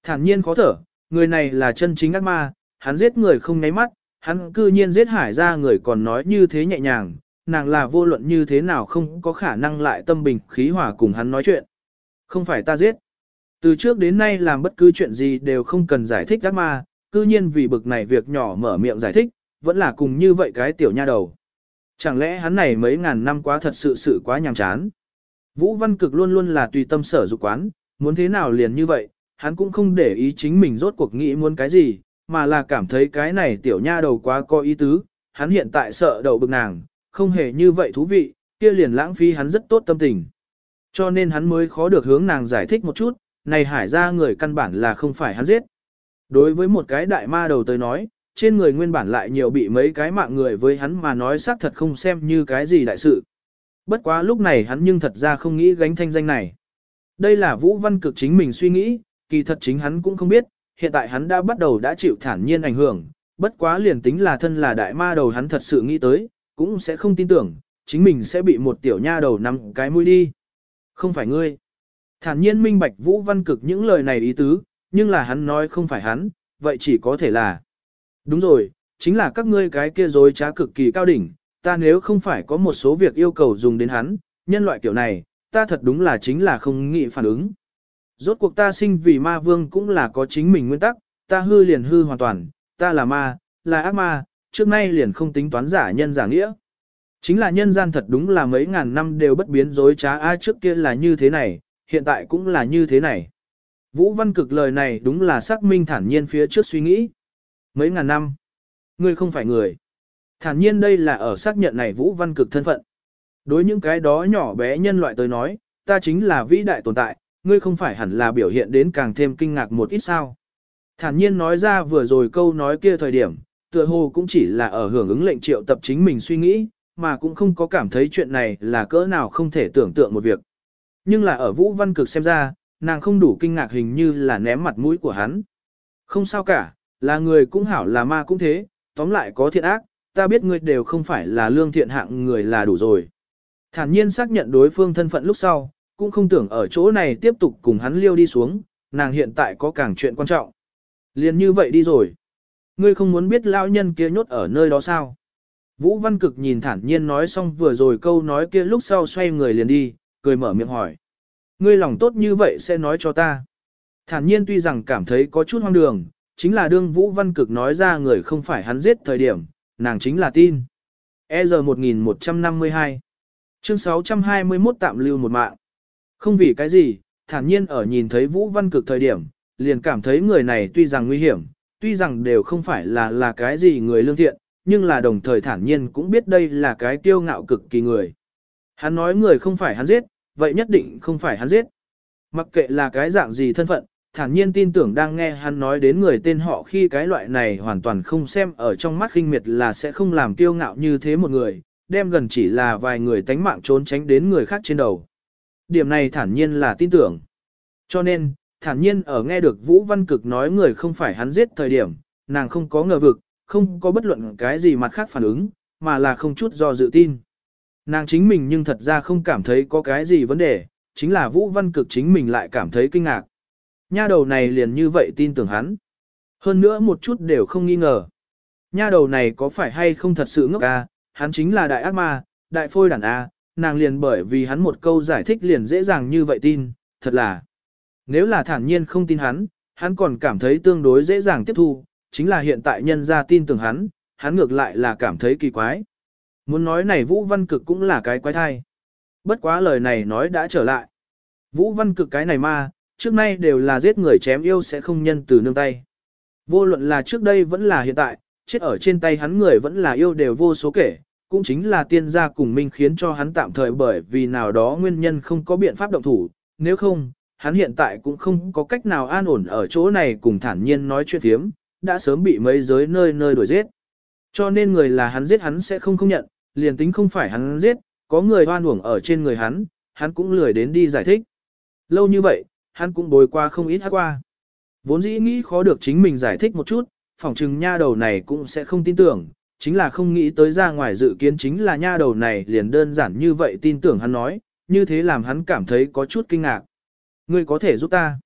Thản nhiên khó thở, người này là chân chính ác ma, hắn giết người không ngáy mắt, hắn cư nhiên giết hải ra người còn nói như thế nhẹ nhàng, nàng là vô luận như thế nào không có khả năng lại tâm bình khí hòa cùng hắn nói chuyện. Không phải ta giết. Từ trước đến nay làm bất cứ chuyện gì đều không cần giải thích ác ma, cư nhiên vì bực này việc nhỏ mở miệng giải thích, vẫn là cùng như vậy cái tiểu nha đầu. Chẳng lẽ hắn này mấy ngàn năm quá thật sự sự quá nhàm chán. Vũ Văn Cực luôn luôn là tùy tâm sở dục quán, muốn thế nào liền như vậy, hắn cũng không để ý chính mình rốt cuộc nghĩ muốn cái gì, mà là cảm thấy cái này tiểu nha đầu quá có ý tứ, hắn hiện tại sợ đầu bực nàng, không hề như vậy thú vị, kia liền lãng phí hắn rất tốt tâm tình. Cho nên hắn mới khó được hướng nàng giải thích một chút, này hải ra người căn bản là không phải hắn giết. Đối với một cái đại ma đầu tới nói, trên người nguyên bản lại nhiều bị mấy cái mạng người với hắn mà nói xác thật không xem như cái gì đại sự. Bất quá lúc này hắn nhưng thật ra không nghĩ gánh thanh danh này. Đây là Vũ Văn Cực chính mình suy nghĩ, kỳ thật chính hắn cũng không biết, hiện tại hắn đã bắt đầu đã chịu thản nhiên ảnh hưởng, bất quá liền tính là thân là đại ma đầu hắn thật sự nghĩ tới, cũng sẽ không tin tưởng, chính mình sẽ bị một tiểu nha đầu nắm cái mũi đi. Không phải ngươi. Thản nhiên minh bạch Vũ Văn Cực những lời này ý tứ, nhưng là hắn nói không phải hắn, vậy chỉ có thể là. Đúng rồi, chính là các ngươi cái kia dối trá cực kỳ cao đỉnh, ta nếu không phải có một số việc yêu cầu dùng đến hắn, nhân loại kiểu này, ta thật đúng là chính là không nghĩ phản ứng. Rốt cuộc ta sinh vì ma vương cũng là có chính mình nguyên tắc, ta hư liền hư hoàn toàn, ta là ma, là ác ma, trước nay liền không tính toán giả nhân giả nghĩa. Chính là nhân gian thật đúng là mấy ngàn năm đều bất biến dối trá ai trước kia là như thế này, hiện tại cũng là như thế này. Vũ Văn Cực lời này đúng là xác minh thản nhiên phía trước suy nghĩ. Mấy ngàn năm, ngươi không phải người. Thản nhiên đây là ở xác nhận này Vũ Văn Cực thân phận. Đối những cái đó nhỏ bé nhân loại tới nói, ta chính là vĩ đại tồn tại, ngươi không phải hẳn là biểu hiện đến càng thêm kinh ngạc một ít sao. Thản nhiên nói ra vừa rồi câu nói kia thời điểm, tựa hồ cũng chỉ là ở hưởng ứng lệnh triệu tập chính mình suy nghĩ, mà cũng không có cảm thấy chuyện này là cỡ nào không thể tưởng tượng một việc. Nhưng là ở Vũ Văn Cực xem ra, nàng không đủ kinh ngạc hình như là ném mặt mũi của hắn. Không sao cả, là người cũng hảo là ma cũng thế, tóm lại có thiện ác, ta biết ngươi đều không phải là lương thiện hạng người là đủ rồi. Thản nhiên xác nhận đối phương thân phận lúc sau, cũng không tưởng ở chỗ này tiếp tục cùng hắn liêu đi xuống, nàng hiện tại có càng chuyện quan trọng. Liền như vậy đi rồi. Ngươi không muốn biết lão nhân kia nhốt ở nơi đó sao? Vũ Văn Cực nhìn thản nhiên nói xong vừa rồi câu nói kia lúc sau xoay người liền đi, cười mở miệng hỏi. Ngươi lòng tốt như vậy sẽ nói cho ta. Thản nhiên tuy rằng cảm thấy có chút hoang đường, chính là đương Vũ Văn Cực nói ra người không phải hắn giết thời điểm, nàng chính là tin. E giờ 1152 Chương 621 tạm lưu một mạng. Không vì cái gì, thản nhiên ở nhìn thấy Vũ Văn Cực thời điểm, liền cảm thấy người này tuy rằng nguy hiểm, tuy rằng đều không phải là là cái gì người lương thiện, nhưng là đồng thời thản nhiên cũng biết đây là cái tiêu ngạo cực kỳ người. Hắn nói người không phải hắn giết, vậy nhất định không phải hắn giết. Mặc kệ là cái dạng gì thân phận, thản nhiên tin tưởng đang nghe hắn nói đến người tên họ khi cái loại này hoàn toàn không xem ở trong mắt khinh miệt là sẽ không làm tiêu ngạo như thế một người, đem gần chỉ là vài người tánh mạng trốn tránh đến người khác trên đầu. Điểm này thản nhiên là tin tưởng. Cho nên, thản nhiên ở nghe được Vũ Văn Cực nói người không phải hắn giết thời điểm, nàng không có ngờ vực, không có bất luận cái gì mặt khác phản ứng, mà là không chút do dự tin. Nàng chính mình nhưng thật ra không cảm thấy có cái gì vấn đề, chính là Vũ Văn Cực chính mình lại cảm thấy kinh ngạc. Nha đầu này liền như vậy tin tưởng hắn. Hơn nữa một chút đều không nghi ngờ. Nha đầu này có phải hay không thật sự ngốc à, hắn chính là đại ác ma, đại phôi đàn A, à? nàng liền bởi vì hắn một câu giải thích liền dễ dàng như vậy tin, thật là. Nếu là thản nhiên không tin hắn, hắn còn cảm thấy tương đối dễ dàng tiếp thu, chính là hiện tại nhân ra tin tưởng hắn, hắn ngược lại là cảm thấy kỳ quái. Muốn nói này Vũ Văn Cực cũng là cái quái thai. Bất quá lời này nói đã trở lại. Vũ Văn Cực cái này ma, trước nay đều là giết người chém yêu sẽ không nhân từ nương tay. Vô luận là trước đây vẫn là hiện tại, chết ở trên tay hắn người vẫn là yêu đều vô số kể, cũng chính là tiên gia cùng minh khiến cho hắn tạm thời bởi vì nào đó nguyên nhân không có biện pháp động thủ, nếu không, hắn hiện tại cũng không có cách nào an ổn ở chỗ này cùng thản nhiên nói chuyện thiếm, đã sớm bị mấy giới nơi nơi đuổi giết. Cho nên người là hắn giết hắn sẽ không không nhận, liền tính không phải hắn giết, có người hoan uổng ở trên người hắn, hắn cũng lười đến đi giải thích. Lâu như vậy, hắn cũng bồi qua không ít hát qua. Vốn dĩ nghĩ khó được chính mình giải thích một chút, phỏng chừng nha đầu này cũng sẽ không tin tưởng, chính là không nghĩ tới ra ngoài dự kiến chính là nha đầu này liền đơn giản như vậy tin tưởng hắn nói, như thế làm hắn cảm thấy có chút kinh ngạc. Ngươi có thể giúp ta.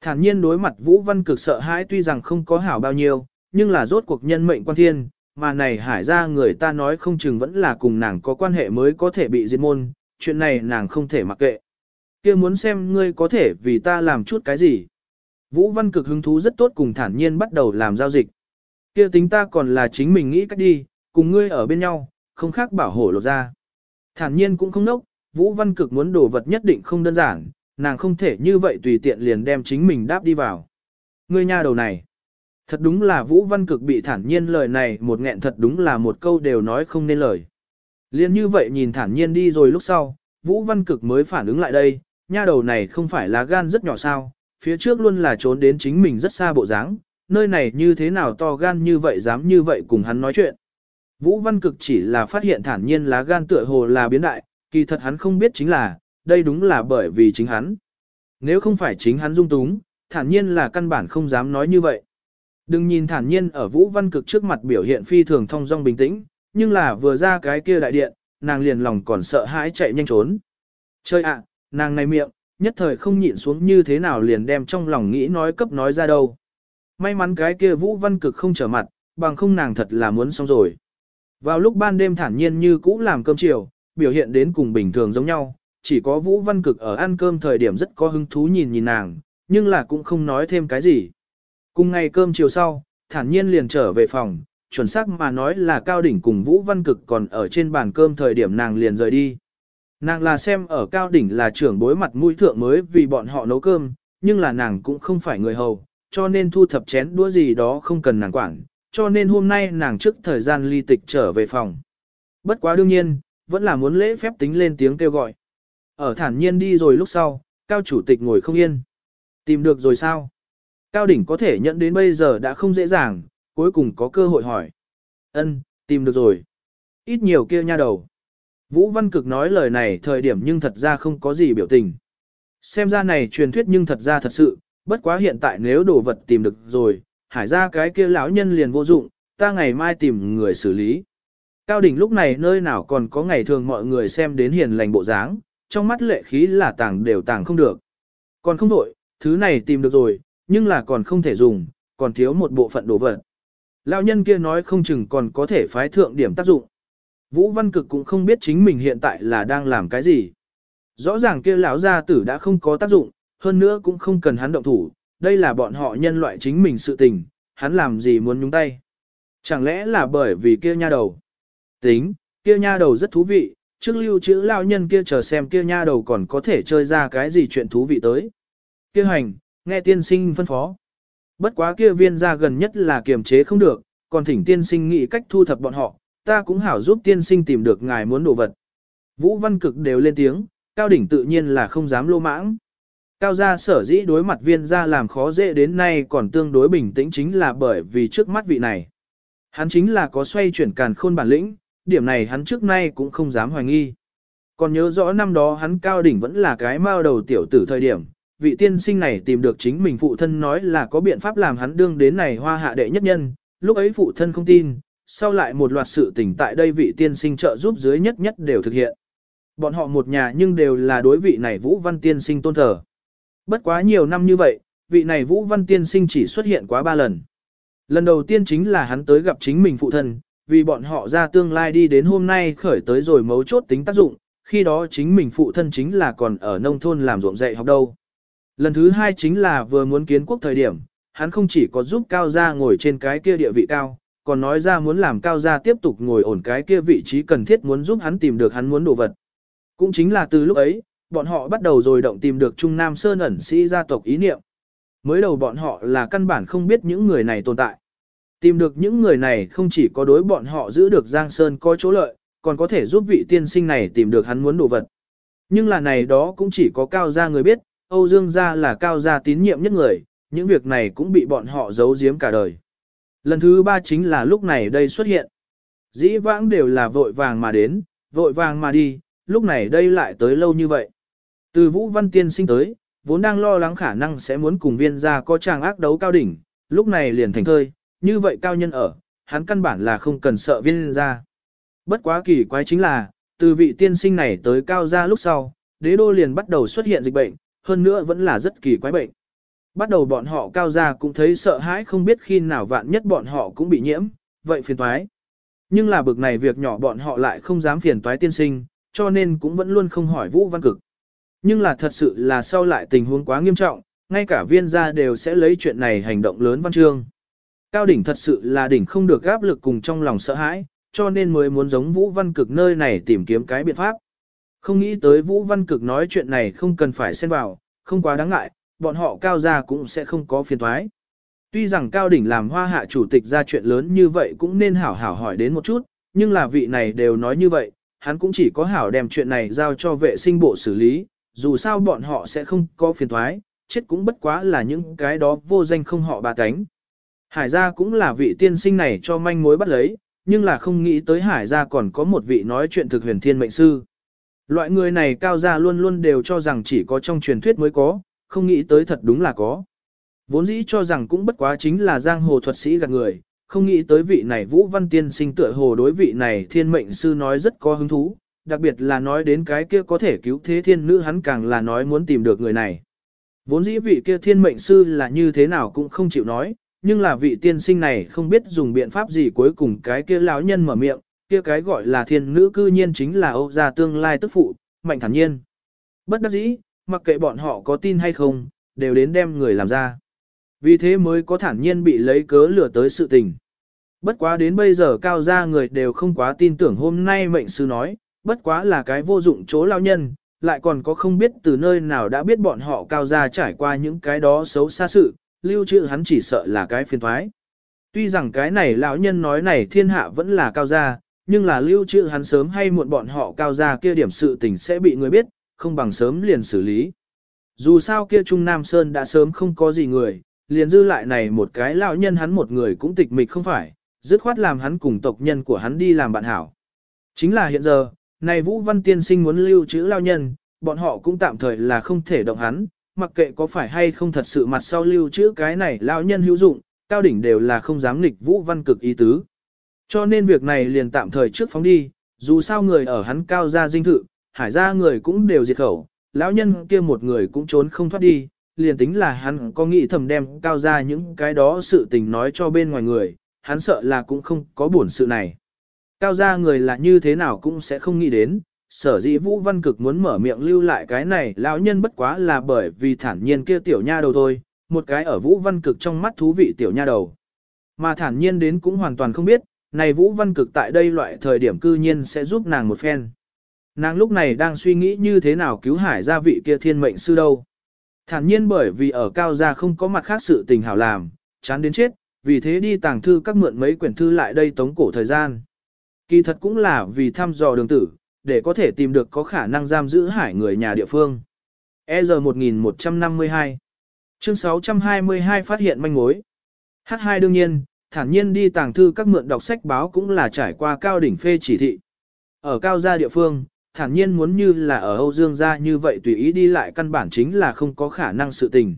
Thản nhiên đối mặt Vũ Văn cực sợ hãi tuy rằng không có hảo bao nhiêu, nhưng là rốt cuộc nhân mệnh quan thiên, mà này hải ra người ta nói không chừng vẫn là cùng nàng có quan hệ mới có thể bị diệt môn, chuyện này nàng không thể mặc kệ. kia muốn xem ngươi có thể vì ta làm chút cái gì. Vũ Văn cực hứng thú rất tốt cùng thản nhiên bắt đầu làm giao dịch. kia tính ta còn là chính mình nghĩ cách đi, cùng ngươi ở bên nhau, không khác bảo hộ lột ra. Thản nhiên cũng không nốc, Vũ Văn cực muốn đồ vật nhất định không đơn giản, nàng không thể như vậy tùy tiện liền đem chính mình đáp đi vào. Ngươi nha đầu này. Thật đúng là Vũ Văn Cực bị thản nhiên lời này một nghẹn thật đúng là một câu đều nói không nên lời. Liên như vậy nhìn thản nhiên đi rồi lúc sau, Vũ Văn Cực mới phản ứng lại đây, nha đầu này không phải là gan rất nhỏ sao, phía trước luôn là trốn đến chính mình rất xa bộ dáng, nơi này như thế nào to gan như vậy dám như vậy cùng hắn nói chuyện. Vũ Văn Cực chỉ là phát hiện thản nhiên lá gan tựa hồ là biến đại, kỳ thật hắn không biết chính là, đây đúng là bởi vì chính hắn. Nếu không phải chính hắn dung túng, thản nhiên là căn bản không dám nói như vậy. Đừng nhìn thản nhiên ở Vũ Văn Cực trước mặt biểu hiện phi thường thông dong bình tĩnh, nhưng là vừa ra cái kia đại điện, nàng liền lòng còn sợ hãi chạy nhanh trốn. Chơi ạ, nàng này miệng, nhất thời không nhịn xuống như thế nào liền đem trong lòng nghĩ nói cấp nói ra đâu. May mắn cái kia Vũ Văn Cực không trở mặt, bằng không nàng thật là muốn xong rồi. Vào lúc ban đêm thản nhiên như cũ làm cơm chiều, biểu hiện đến cùng bình thường giống nhau, chỉ có Vũ Văn Cực ở ăn cơm thời điểm rất có hứng thú nhìn nhìn nàng, nhưng là cũng không nói thêm cái gì. Cùng ngày cơm chiều sau, thản nhiên liền trở về phòng, chuẩn xác mà nói là Cao Đỉnh cùng Vũ Văn Cực còn ở trên bàn cơm thời điểm nàng liền rời đi. Nàng là xem ở Cao Đỉnh là trưởng bối mặt mũi thượng mới vì bọn họ nấu cơm, nhưng là nàng cũng không phải người hầu, cho nên thu thập chén đũa gì đó không cần nàng quản, cho nên hôm nay nàng trước thời gian ly tịch trở về phòng. Bất quá đương nhiên, vẫn là muốn lễ phép tính lên tiếng kêu gọi. Ở thản nhiên đi rồi lúc sau, Cao Chủ tịch ngồi không yên. Tìm được rồi sao? Cao đỉnh có thể nhận đến bây giờ đã không dễ dàng, cuối cùng có cơ hội hỏi. Ân, tìm được rồi. Ít nhiều kia nha đầu. Vũ Văn Cực nói lời này thời điểm nhưng thật ra không có gì biểu tình. Xem ra này truyền thuyết nhưng thật ra thật sự, bất quá hiện tại nếu đồ vật tìm được rồi, hải ra cái kia lão nhân liền vô dụng, ta ngày mai tìm người xử lý. Cao đỉnh lúc này nơi nào còn có ngày thường mọi người xem đến hiền lành bộ dáng, trong mắt lệ khí là tàng đều tàng không được. Còn không đổi, thứ này tìm được rồi, nhưng là còn không thể dùng, còn thiếu một bộ phận đồ vật. Lão nhân kia nói không chừng còn có thể phái thượng điểm tác dụng. Vũ Văn Cực cũng không biết chính mình hiện tại là đang làm cái gì. Rõ ràng kia lão gia tử đã không có tác dụng, hơn nữa cũng không cần hắn động thủ, đây là bọn họ nhân loại chính mình sự tình, hắn làm gì muốn nhúng tay. Chẳng lẽ là bởi vì kia nha đầu. Tính, kia nha đầu rất thú vị, trước lưu chữ lao nhân kia chờ xem kia nha đầu còn có thể chơi ra cái gì chuyện thú vị tới. Kia hành, nghe tiên sinh phân phó. Bất quá kia viên ra gần nhất là kiềm chế không được, còn thỉnh tiên sinh nghĩ cách thu thập bọn họ, ta cũng hảo giúp tiên sinh tìm được ngài muốn đồ vật. Vũ Văn Cực đều lên tiếng, Cao Đỉnh tự nhiên là không dám lô mãng. Cao gia sở dĩ đối mặt viên gia làm khó dễ đến nay còn tương đối bình tĩnh chính là bởi vì trước mắt vị này. Hắn chính là có xoay chuyển càn khôn bản lĩnh, điểm này hắn trước nay cũng không dám hoài nghi. Còn nhớ rõ năm đó hắn Cao Đỉnh vẫn là cái mao đầu tiểu tử thời điểm, vị tiên sinh này tìm được chính mình phụ thân nói là có biện pháp làm hắn đương đến này hoa hạ đệ nhất nhân, lúc ấy phụ thân không tin, sau lại một loạt sự tình tại đây vị tiên sinh trợ giúp dưới nhất nhất đều thực hiện. Bọn họ một nhà nhưng đều là đối vị này Vũ Văn tiên sinh tôn thờ. Bất quá nhiều năm như vậy, vị này Vũ Văn tiên sinh chỉ xuất hiện quá ba lần. Lần đầu tiên chính là hắn tới gặp chính mình phụ thân, vì bọn họ ra tương lai đi đến hôm nay khởi tới rồi mấu chốt tính tác dụng, khi đó chính mình phụ thân chính là còn ở nông thôn làm ruộng dạy học đâu. Lần thứ hai chính là vừa muốn kiến quốc thời điểm, hắn không chỉ có giúp Cao Gia ngồi trên cái kia địa vị cao, còn nói ra muốn làm Cao Gia tiếp tục ngồi ổn cái kia vị trí cần thiết muốn giúp hắn tìm được hắn muốn đồ vật. Cũng chính là từ lúc ấy, bọn họ bắt đầu rồi động tìm được Trung Nam Sơn ẩn sĩ gia tộc ý niệm. Mới đầu bọn họ là căn bản không biết những người này tồn tại. Tìm được những người này không chỉ có đối bọn họ giữ được Giang Sơn có chỗ lợi, còn có thể giúp vị tiên sinh này tìm được hắn muốn đồ vật. Nhưng là này đó cũng chỉ có cao gia người biết, Âu Dương gia là cao gia tín nhiệm nhất người, những việc này cũng bị bọn họ giấu giếm cả đời. Lần thứ ba chính là lúc này đây xuất hiện. Dĩ vãng đều là vội vàng mà đến, vội vàng mà đi, lúc này đây lại tới lâu như vậy. Từ Vũ Văn Tiên sinh tới, vốn đang lo lắng khả năng sẽ muốn cùng viên gia có chàng ác đấu cao đỉnh, lúc này liền thành thơi, như vậy cao nhân ở, hắn căn bản là không cần sợ viên gia. Bất quá kỳ quái chính là, từ vị tiên sinh này tới cao gia lúc sau, đế đô liền bắt đầu xuất hiện dịch bệnh, hơn nữa vẫn là rất kỳ quái bệnh. Bắt đầu bọn họ cao gia cũng thấy sợ hãi không biết khi nào vạn nhất bọn họ cũng bị nhiễm, vậy phiền toái. Nhưng là bực này việc nhỏ bọn họ lại không dám phiền toái tiên sinh, cho nên cũng vẫn luôn không hỏi Vũ Văn Cực. Nhưng là thật sự là sau lại tình huống quá nghiêm trọng, ngay cả viên gia đều sẽ lấy chuyện này hành động lớn văn chương. Cao đỉnh thật sự là đỉnh không được áp lực cùng trong lòng sợ hãi, cho nên mới muốn giống Vũ Văn Cực nơi này tìm kiếm cái biện pháp. Không nghĩ tới Vũ Văn Cực nói chuyện này không cần phải xen vào, không quá đáng ngại, bọn họ cao gia cũng sẽ không có phiền thoái. Tuy rằng cao đỉnh làm hoa hạ chủ tịch ra chuyện lớn như vậy cũng nên hảo hảo hỏi đến một chút, nhưng là vị này đều nói như vậy, hắn cũng chỉ có hảo đem chuyện này giao cho vệ sinh bộ xử lý, dù sao bọn họ sẽ không có phiền thoái, chết cũng bất quá là những cái đó vô danh không họ bà cánh. Hải gia cũng là vị tiên sinh này cho manh mối bắt lấy, nhưng là không nghĩ tới hải gia còn có một vị nói chuyện thực huyền thiên mệnh sư. Loại người này cao gia luôn luôn đều cho rằng chỉ có trong truyền thuyết mới có, không nghĩ tới thật đúng là có. Vốn dĩ cho rằng cũng bất quá chính là giang hồ thuật sĩ gạt người, không nghĩ tới vị này Vũ Văn Tiên sinh tựa hồ đối vị này thiên mệnh sư nói rất có hứng thú, đặc biệt là nói đến cái kia có thể cứu thế thiên nữ hắn càng là nói muốn tìm được người này. Vốn dĩ vị kia thiên mệnh sư là như thế nào cũng không chịu nói, nhưng là vị tiên sinh này không biết dùng biện pháp gì cuối cùng cái kia lão nhân mở miệng, kia cái gọi là thiên nữ cư nhiên chính là Âu gia tương lai tức phụ, mạnh thản nhiên. Bất đắc dĩ, mặc kệ bọn họ có tin hay không, đều đến đem người làm ra. Vì thế mới có thản nhiên bị lấy cớ lừa tới sự tình. Bất quá đến bây giờ cao gia người đều không quá tin tưởng hôm nay mệnh sư nói, bất quá là cái vô dụng chỗ lao nhân, lại còn có không biết từ nơi nào đã biết bọn họ cao gia trải qua những cái đó xấu xa sự, lưu trữ hắn chỉ sợ là cái phiền thoái. Tuy rằng cái này lão nhân nói này thiên hạ vẫn là cao gia, nhưng là lưu trữ hắn sớm hay muộn bọn họ cao gia kia điểm sự tình sẽ bị người biết, không bằng sớm liền xử lý. Dù sao kia Trung Nam Sơn đã sớm không có gì người, liền dư lại này một cái lão nhân hắn một người cũng tịch mịch không phải, dứt khoát làm hắn cùng tộc nhân của hắn đi làm bạn hảo. Chính là hiện giờ, này Vũ Văn Tiên Sinh muốn lưu trữ lão nhân, bọn họ cũng tạm thời là không thể động hắn, mặc kệ có phải hay không thật sự mặt sau lưu trữ cái này lão nhân hữu dụng, cao đỉnh đều là không dám nghịch Vũ Văn Cực ý tứ. Cho nên việc này liền tạm thời trước phóng đi, dù sao người ở hắn cao gia dinh thự, hải gia người cũng đều diệt khẩu, lão nhân kia một người cũng trốn không thoát đi, liền tính là hắn có nghĩ thầm đem cao gia những cái đó sự tình nói cho bên ngoài người, hắn sợ là cũng không có buồn sự này. Cao gia người là như thế nào cũng sẽ không nghĩ đến, sở dĩ Vũ Văn Cực muốn mở miệng lưu lại cái này lão nhân bất quá là bởi vì thản nhiên kia tiểu nha đầu thôi, một cái ở Vũ Văn Cực trong mắt thú vị tiểu nha đầu. Mà thản nhiên đến cũng hoàn toàn không biết, này Vũ Văn Cực tại đây loại thời điểm cư nhiên sẽ giúp nàng một phen. Nàng lúc này đang suy nghĩ như thế nào cứu hải gia vị kia thiên mệnh sư đâu. Thản nhiên bởi vì ở cao gia không có mặt khác sự tình hảo làm, chán đến chết, vì thế đi tàng thư các mượn mấy quyển thư lại đây tống cổ thời gian. Kỳ thật cũng là vì thăm dò đường tử, để có thể tìm được có khả năng giam giữ hải người nhà địa phương. EG 1152 Chương 622 phát hiện manh mối. H2 đương nhiên, thản nhiên đi tàng thư các mượn đọc sách báo cũng là trải qua cao đỉnh phê chỉ thị. Ở cao gia địa phương, thản nhiên muốn như là ở Âu Dương gia như vậy tùy ý đi lại căn bản chính là không có khả năng sự tình.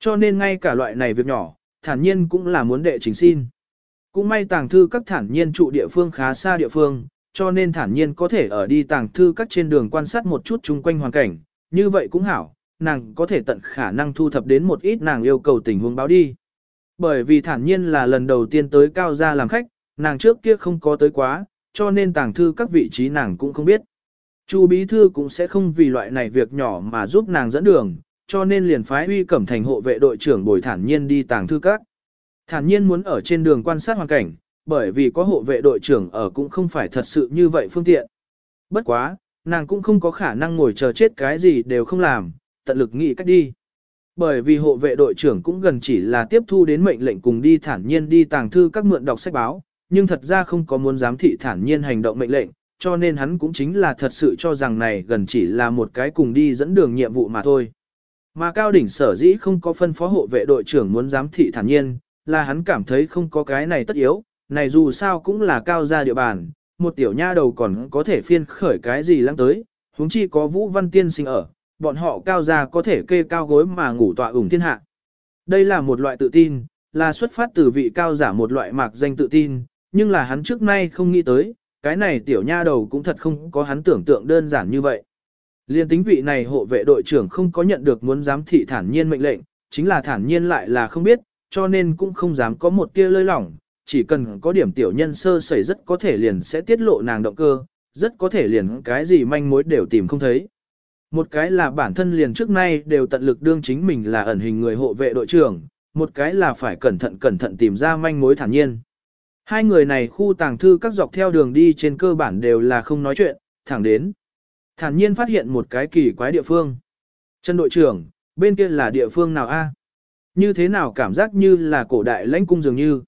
Cho nên ngay cả loại này việc nhỏ, thản nhiên cũng là muốn đệ chính xin. Cũng may tàng thư các thản nhiên trụ địa phương khá xa địa phương, cho nên thản nhiên có thể ở đi tàng thư các trên đường quan sát một chút chung quanh hoàn cảnh, như vậy cũng hảo, nàng có thể tận khả năng thu thập đến một ít nàng yêu cầu tình huống báo đi. Bởi vì thản nhiên là lần đầu tiên tới cao gia làm khách, nàng trước kia không có tới quá, cho nên tàng thư các vị trí nàng cũng không biết. Chu bí thư cũng sẽ không vì loại này việc nhỏ mà giúp nàng dẫn đường, cho nên liền phái uy cẩm thành hộ vệ đội trưởng bồi thản nhiên đi tàng thư các. Thản nhiên muốn ở trên đường quan sát hoàn cảnh, bởi vì có hộ vệ đội trưởng ở cũng không phải thật sự như vậy phương tiện. Bất quá, nàng cũng không có khả năng ngồi chờ chết cái gì đều không làm, tận lực nghĩ cách đi. Bởi vì hộ vệ đội trưởng cũng gần chỉ là tiếp thu đến mệnh lệnh cùng đi thản nhiên đi tàng thư các mượn đọc sách báo, nhưng thật ra không có muốn giám thị thản nhiên hành động mệnh lệnh, cho nên hắn cũng chính là thật sự cho rằng này gần chỉ là một cái cùng đi dẫn đường nhiệm vụ mà thôi. Mà Cao Đỉnh sở dĩ không có phân phó hộ vệ đội trưởng muốn giám thị thản nhiên, là hắn cảm thấy không có cái này tất yếu, này dù sao cũng là cao gia địa bàn, một tiểu nha đầu còn có thể phiên khởi cái gì lăng tới, huống chi có Vũ Văn Tiên sinh ở, bọn họ cao gia có thể kê cao gối mà ngủ tọa ủng thiên hạ. Đây là một loại tự tin, là xuất phát từ vị cao giả một loại mạc danh tự tin, nhưng là hắn trước nay không nghĩ tới, cái này tiểu nha đầu cũng thật không có hắn tưởng tượng đơn giản như vậy. Liên tính vị này hộ vệ đội trưởng không có nhận được muốn giám thị thản nhiên mệnh lệnh, chính là thản nhiên lại là không biết, cho nên cũng không dám có một tia lơi lỏng, chỉ cần có điểm tiểu nhân sơ sẩy rất có thể liền sẽ tiết lộ nàng động cơ, rất có thể liền cái gì manh mối đều tìm không thấy. Một cái là bản thân liền trước nay đều tận lực đương chính mình là ẩn hình người hộ vệ đội trưởng, một cái là phải cẩn thận cẩn thận tìm ra manh mối thản nhiên. Hai người này khu tàng thư các dọc theo đường đi trên cơ bản đều là không nói chuyện, thẳng đến. Thản nhiên phát hiện một cái kỳ quái địa phương. Chân đội trưởng, bên kia là địa phương nào a? Như thế nào cảm giác như là cổ đại lãnh cung dường như.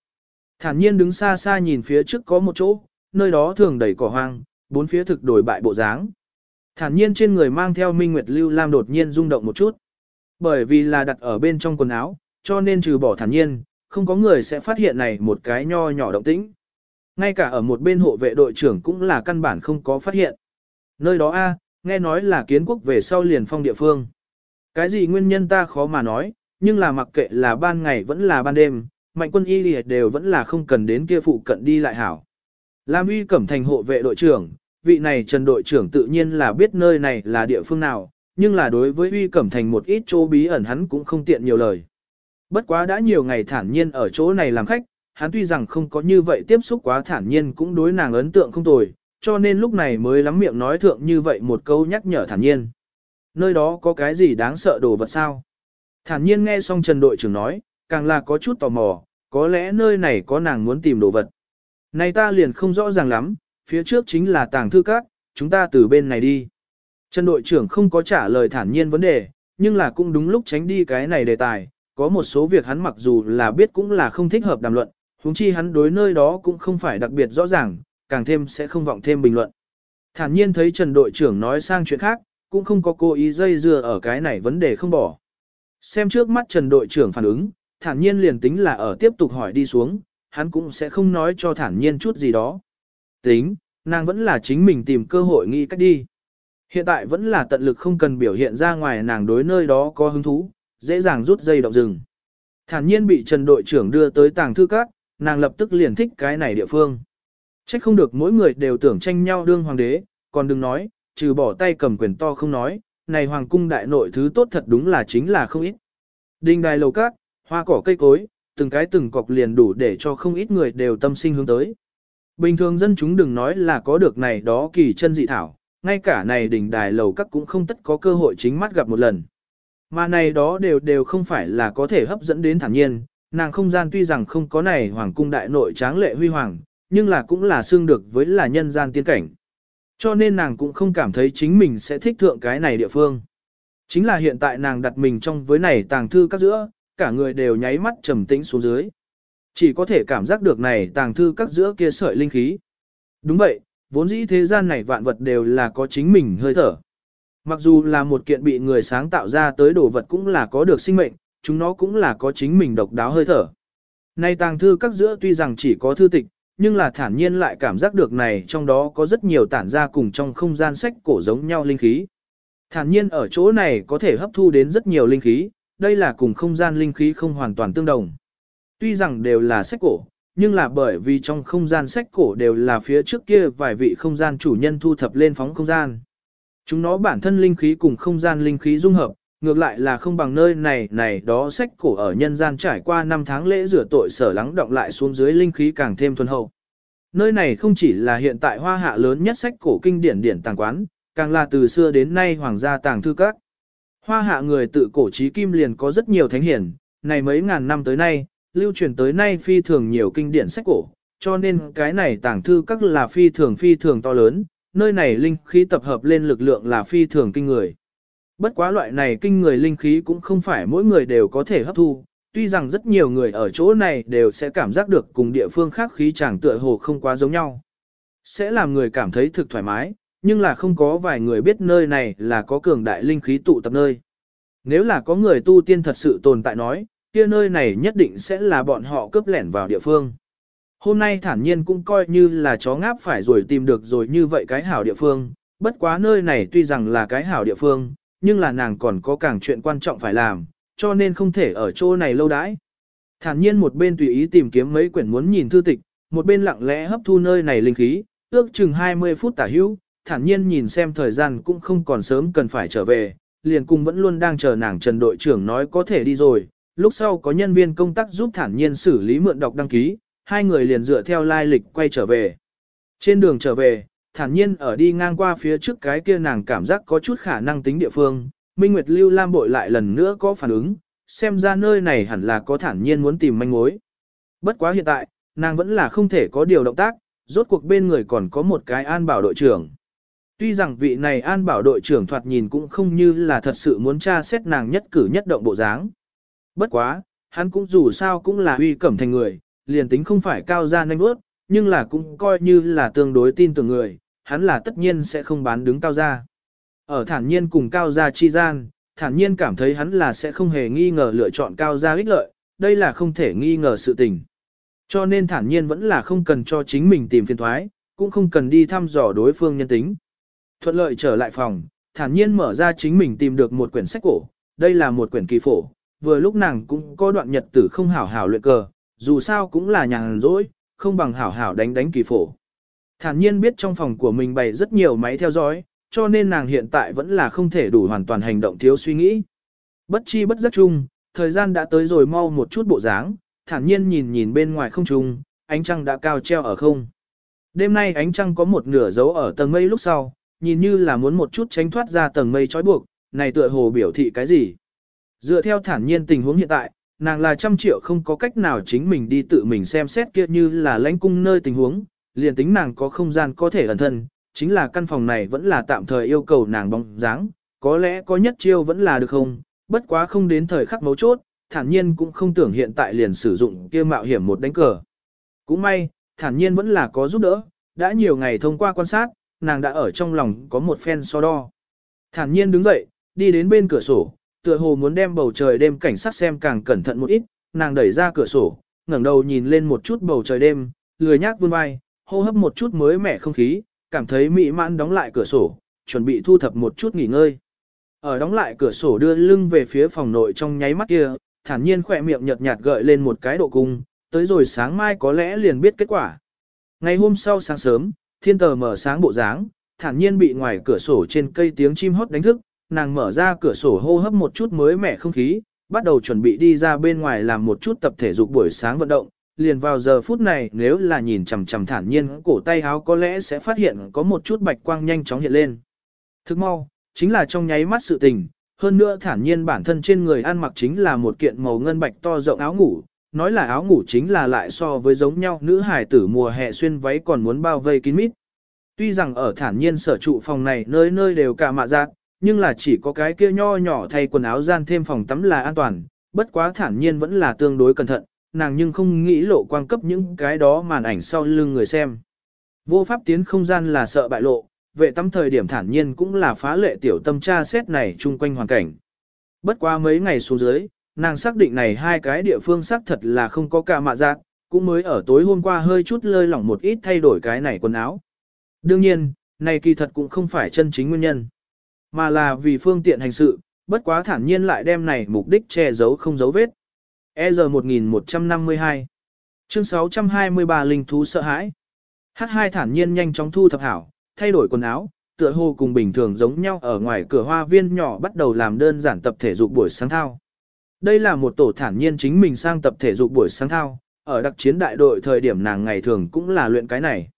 Thản nhiên đứng xa xa nhìn phía trước có một chỗ, nơi đó thường đầy cỏ hoang, bốn phía thực đổi bại bộ dáng. Thản nhiên trên người mang theo Minh Nguyệt Lưu Lam đột nhiên rung động một chút. Bởi vì là đặt ở bên trong quần áo, cho nên trừ bỏ thản nhiên, không có người sẽ phát hiện này một cái nho nhỏ động tĩnh. Ngay cả ở một bên hộ vệ đội trưởng cũng là căn bản không có phát hiện. Nơi đó a, nghe nói là kiến quốc về sau liền phong địa phương. Cái gì nguyên nhân ta khó mà nói, nhưng là mặc kệ là ban ngày vẫn là ban đêm, mạnh quân y liệt đều vẫn là không cần đến kia phụ cận đi lại hảo. Lam uy cẩm thành hộ vệ đội trưởng, vị này trần đội trưởng tự nhiên là biết nơi này là địa phương nào, nhưng là đối với uy cẩm thành một ít chỗ bí ẩn hắn cũng không tiện nhiều lời. Bất quá đã nhiều ngày thản nhiên ở chỗ này làm khách, hắn tuy rằng không có như vậy tiếp xúc quá thản nhiên cũng đối nàng ấn tượng không tồi, cho nên lúc này mới lắm miệng nói thượng như vậy một câu nhắc nhở thản nhiên. Nơi đó có cái gì đáng sợ đồ vật sao? Thản nhiên nghe xong Trần đội trưởng nói, càng là có chút tò mò, có lẽ nơi này có nàng muốn tìm đồ vật. Này ta liền không rõ ràng lắm, phía trước chính là tàng thư các, chúng ta từ bên này đi. Trần đội trưởng không có trả lời thản nhiên vấn đề, nhưng là cũng đúng lúc tránh đi cái này đề tài, có một số việc hắn mặc dù là biết cũng là không thích hợp đàm luận, huống chi hắn đối nơi đó cũng không phải đặc biệt rõ ràng, càng thêm sẽ không vọng thêm bình luận. Thản nhiên thấy Trần đội trưởng nói sang chuyện khác, cũng không có cố ý dây dưa ở cái này vấn đề không bỏ. Xem trước mắt Trần đội trưởng phản ứng, thản nhiên liền tính là ở tiếp tục hỏi đi xuống, hắn cũng sẽ không nói cho thản nhiên chút gì đó. Tính, nàng vẫn là chính mình tìm cơ hội nghĩ cách đi. Hiện tại vẫn là tận lực không cần biểu hiện ra ngoài nàng đối nơi đó có hứng thú, dễ dàng rút dây động rừng. Thản nhiên bị Trần đội trưởng đưa tới tàng thư các, nàng lập tức liền thích cái này địa phương. Trách không được mỗi người đều tưởng tranh nhau đương hoàng đế, còn đừng nói, trừ bỏ tay cầm quyền to không nói, này hoàng cung đại nội thứ tốt thật đúng là chính là không ít. Đinh đài lầu các, hoa cỏ cây cối, từng cái từng cọc liền đủ để cho không ít người đều tâm sinh hướng tới. Bình thường dân chúng đừng nói là có được này đó kỳ chân dị thảo, ngay cả này đỉnh đài lầu các cũng không tất có cơ hội chính mắt gặp một lần. Mà này đó đều đều không phải là có thể hấp dẫn đến thản nhiên, nàng không gian tuy rằng không có này hoàng cung đại nội tráng lệ huy hoàng, nhưng là cũng là xương được với là nhân gian tiên cảnh. Cho nên nàng cũng không cảm thấy chính mình sẽ thích thượng cái này địa phương. Chính là hiện tại nàng đặt mình trong với này tàng thư các giữa, cả người đều nháy mắt trầm tĩnh xuống dưới. Chỉ có thể cảm giác được này tàng thư các giữa kia sợi linh khí. Đúng vậy, vốn dĩ thế gian này vạn vật đều là có chính mình hơi thở. Mặc dù là một kiện bị người sáng tạo ra tới đồ vật cũng là có được sinh mệnh, chúng nó cũng là có chính mình độc đáo hơi thở. Nay tàng thư các giữa tuy rằng chỉ có thư tịch, nhưng là thản nhiên lại cảm giác được này trong đó có rất nhiều tản ra cùng trong không gian sách cổ giống nhau linh khí. Thản nhiên ở chỗ này có thể hấp thu đến rất nhiều linh khí, đây là cùng không gian linh khí không hoàn toàn tương đồng. Tuy rằng đều là sách cổ, nhưng là bởi vì trong không gian sách cổ đều là phía trước kia vài vị không gian chủ nhân thu thập lên phóng không gian. Chúng nó bản thân linh khí cùng không gian linh khí dung hợp, ngược lại là không bằng nơi này này đó sách cổ ở nhân gian trải qua năm tháng lễ rửa tội sở lắng động lại xuống dưới linh khí càng thêm thuần hậu. Nơi này không chỉ là hiện tại hoa hạ lớn nhất sách cổ kinh điển điển tàng quán, càng là từ xưa đến nay hoàng gia tàng thư các. Hoa hạ người tự cổ trí kim liền có rất nhiều thánh hiển, này mấy ngàn năm tới nay, lưu truyền tới nay phi thường nhiều kinh điển sách cổ, cho nên cái này tàng thư các là phi thường phi thường to lớn, nơi này linh khí tập hợp lên lực lượng là phi thường kinh người. Bất quá loại này kinh người linh khí cũng không phải mỗi người đều có thể hấp thu, tuy rằng rất nhiều người ở chỗ này đều sẽ cảm giác được cùng địa phương khác khí chẳng tựa hồ không quá giống nhau. Sẽ làm người cảm thấy thực thoải mái, nhưng là không có vài người biết nơi này là có cường đại linh khí tụ tập nơi. Nếu là có người tu tiên thật sự tồn tại nói, kia nơi này nhất định sẽ là bọn họ cướp lẻn vào địa phương. Hôm nay thản nhiên cũng coi như là chó ngáp phải rồi tìm được rồi như vậy cái hảo địa phương, bất quá nơi này tuy rằng là cái hảo địa phương, nhưng là nàng còn có càng chuyện quan trọng phải làm, cho nên không thể ở chỗ này lâu đãi. Thản nhiên một bên tùy ý tìm kiếm mấy quyển muốn nhìn thư tịch, một bên lặng lẽ hấp thu nơi này linh khí, ước chừng 20 phút tả hữu, thản nhiên nhìn xem thời gian cũng không còn sớm cần phải trở về, liền cùng vẫn luôn đang chờ nàng Trần đội trưởng nói có thể đi rồi, lúc sau có nhân viên công tác giúp thản nhiên xử lý mượn đọc đăng ký, hai người liền dựa theo lai lịch quay trở về. Trên đường trở về, thản nhiên ở đi ngang qua phía trước cái kia nàng cảm giác có chút khả năng tính địa phương, Minh Nguyệt Lưu Lam bội lại lần nữa có phản ứng, xem ra nơi này hẳn là có thản nhiên muốn tìm manh mối. Bất quá hiện tại, nàng vẫn là không thể có điều động tác, rốt cuộc bên người còn có một cái an bảo đội trưởng. Tuy rằng vị này an bảo đội trưởng thoạt nhìn cũng không như là thật sự muốn tra xét nàng nhất cử nhất động bộ dáng. Bất quá, hắn cũng dù sao cũng là uy cẩm thành người, liền tính không phải cao gia nhanh bước, nhưng là cũng coi như là tương đối tin tưởng người, hắn là tất nhiên sẽ không bán đứng cao gia. Ở thản nhiên cùng cao gia chi gian, thản nhiên cảm thấy hắn là sẽ không hề nghi ngờ lựa chọn cao gia ích lợi, đây là không thể nghi ngờ sự tình. Cho nên thản nhiên vẫn là không cần cho chính mình tìm phiền thoái, cũng không cần đi thăm dò đối phương nhân tính. Thuận lợi trở lại phòng, thản nhiên mở ra chính mình tìm được một quyển sách cổ, đây là một quyển kỳ phổ, vừa lúc nàng cũng có đoạn nhật tử không hảo hảo luyện cờ, dù sao cũng là nhàn rỗi, không bằng hảo hảo đánh đánh kỳ phổ. Thản nhiên biết trong phòng của mình bày rất nhiều máy theo dõi, cho nên nàng hiện tại vẫn là không thể đủ hoàn toàn hành động thiếu suy nghĩ. Bất chi bất giác chung, thời gian đã tới rồi mau một chút bộ dáng, thản nhiên nhìn nhìn bên ngoài không trung, ánh trăng đã cao treo ở không. Đêm nay ánh trăng có một nửa dấu ở tầng mây lúc sau, nhìn như là muốn một chút tránh thoát ra tầng mây trói buộc, này tựa hồ biểu thị cái gì. Dựa theo thản nhiên tình huống hiện tại, nàng là trăm triệu không có cách nào chính mình đi tự mình xem xét kia như là lãnh cung nơi tình huống, liền tính nàng có không gian có thể ẩn thân, chính là căn phòng này vẫn là tạm thời yêu cầu nàng bóng dáng, có lẽ có nhất chiêu vẫn là được không, bất quá không đến thời khắc mấu chốt, thản nhiên cũng không tưởng hiện tại liền sử dụng kia mạo hiểm một đánh cờ. Cũng may, thản nhiên vẫn là có giúp đỡ, đã nhiều ngày thông qua quan sát, nàng đã ở trong lòng có một phen so đo. Thản nhiên đứng dậy, đi đến bên cửa sổ, tựa hồ muốn đem bầu trời đêm cảnh sát xem càng cẩn thận một ít, nàng đẩy ra cửa sổ, ngẩng đầu nhìn lên một chút bầu trời đêm, lười nhác vươn vai, hô hấp một chút mới mẻ không khí, cảm thấy mỹ mãn đóng lại cửa sổ, chuẩn bị thu thập một chút nghỉ ngơi. Ở đóng lại cửa sổ đưa lưng về phía phòng nội trong nháy mắt kia, thản nhiên khỏe miệng nhợt nhạt gợi lên một cái độ cung, tới rồi sáng mai có lẽ liền biết kết quả. Ngày hôm sau sáng sớm, thiên tờ mở sáng bộ dáng, thản nhiên bị ngoài cửa sổ trên cây tiếng chim hót đánh thức, nàng mở ra cửa sổ hô hấp một chút mới mẻ không khí, bắt đầu chuẩn bị đi ra bên ngoài làm một chút tập thể dục buổi sáng vận động. Liền vào giờ phút này nếu là nhìn chằm chằm thản nhiên cổ tay áo có lẽ sẽ phát hiện có một chút bạch quang nhanh chóng hiện lên. Thức mau, chính là trong nháy mắt sự tình, hơn nữa thản nhiên bản thân trên người ăn mặc chính là một kiện màu ngân bạch to rộng áo ngủ, nói là áo ngủ chính là lại so với giống nhau nữ hài tử mùa hè xuyên váy còn muốn bao vây kín mít. Tuy rằng ở thản nhiên sở trụ phòng này nơi nơi đều cả mạ giác, nhưng là chỉ có cái kia nho nhỏ thay quần áo gian thêm phòng tắm là an toàn, bất quá thản nhiên vẫn là tương đối cẩn thận, nàng nhưng không nghĩ lộ quang cấp những cái đó màn ảnh sau lưng người xem. Vô pháp tiến không gian là sợ bại lộ, vệ tắm thời điểm thản nhiên cũng là phá lệ tiểu tâm tra xét này chung quanh hoàn cảnh. Bất quá mấy ngày xuống dưới, nàng xác định này hai cái địa phương xác thật là không có cả mạ giác, cũng mới ở tối hôm qua hơi chút lơi lỏng một ít thay đổi cái này quần áo. Đương nhiên, này kỳ thật cũng không phải chân chính nguyên nhân, mà là vì phương tiện hành sự, bất quá thản nhiên lại đem này mục đích che giấu không dấu vết. EZ 1152 Chương 623 Linh thú sợ hãi H2 thản nhiên nhanh chóng thu thập hảo, thay đổi quần áo, tựa hồ cùng bình thường giống nhau ở ngoài cửa hoa viên nhỏ bắt đầu làm đơn giản tập thể dục buổi sáng thao. Đây là một tổ thản nhiên chính mình sang tập thể dục buổi sáng thao, ở đặc chiến đại đội thời điểm nàng ngày thường cũng là luyện cái này.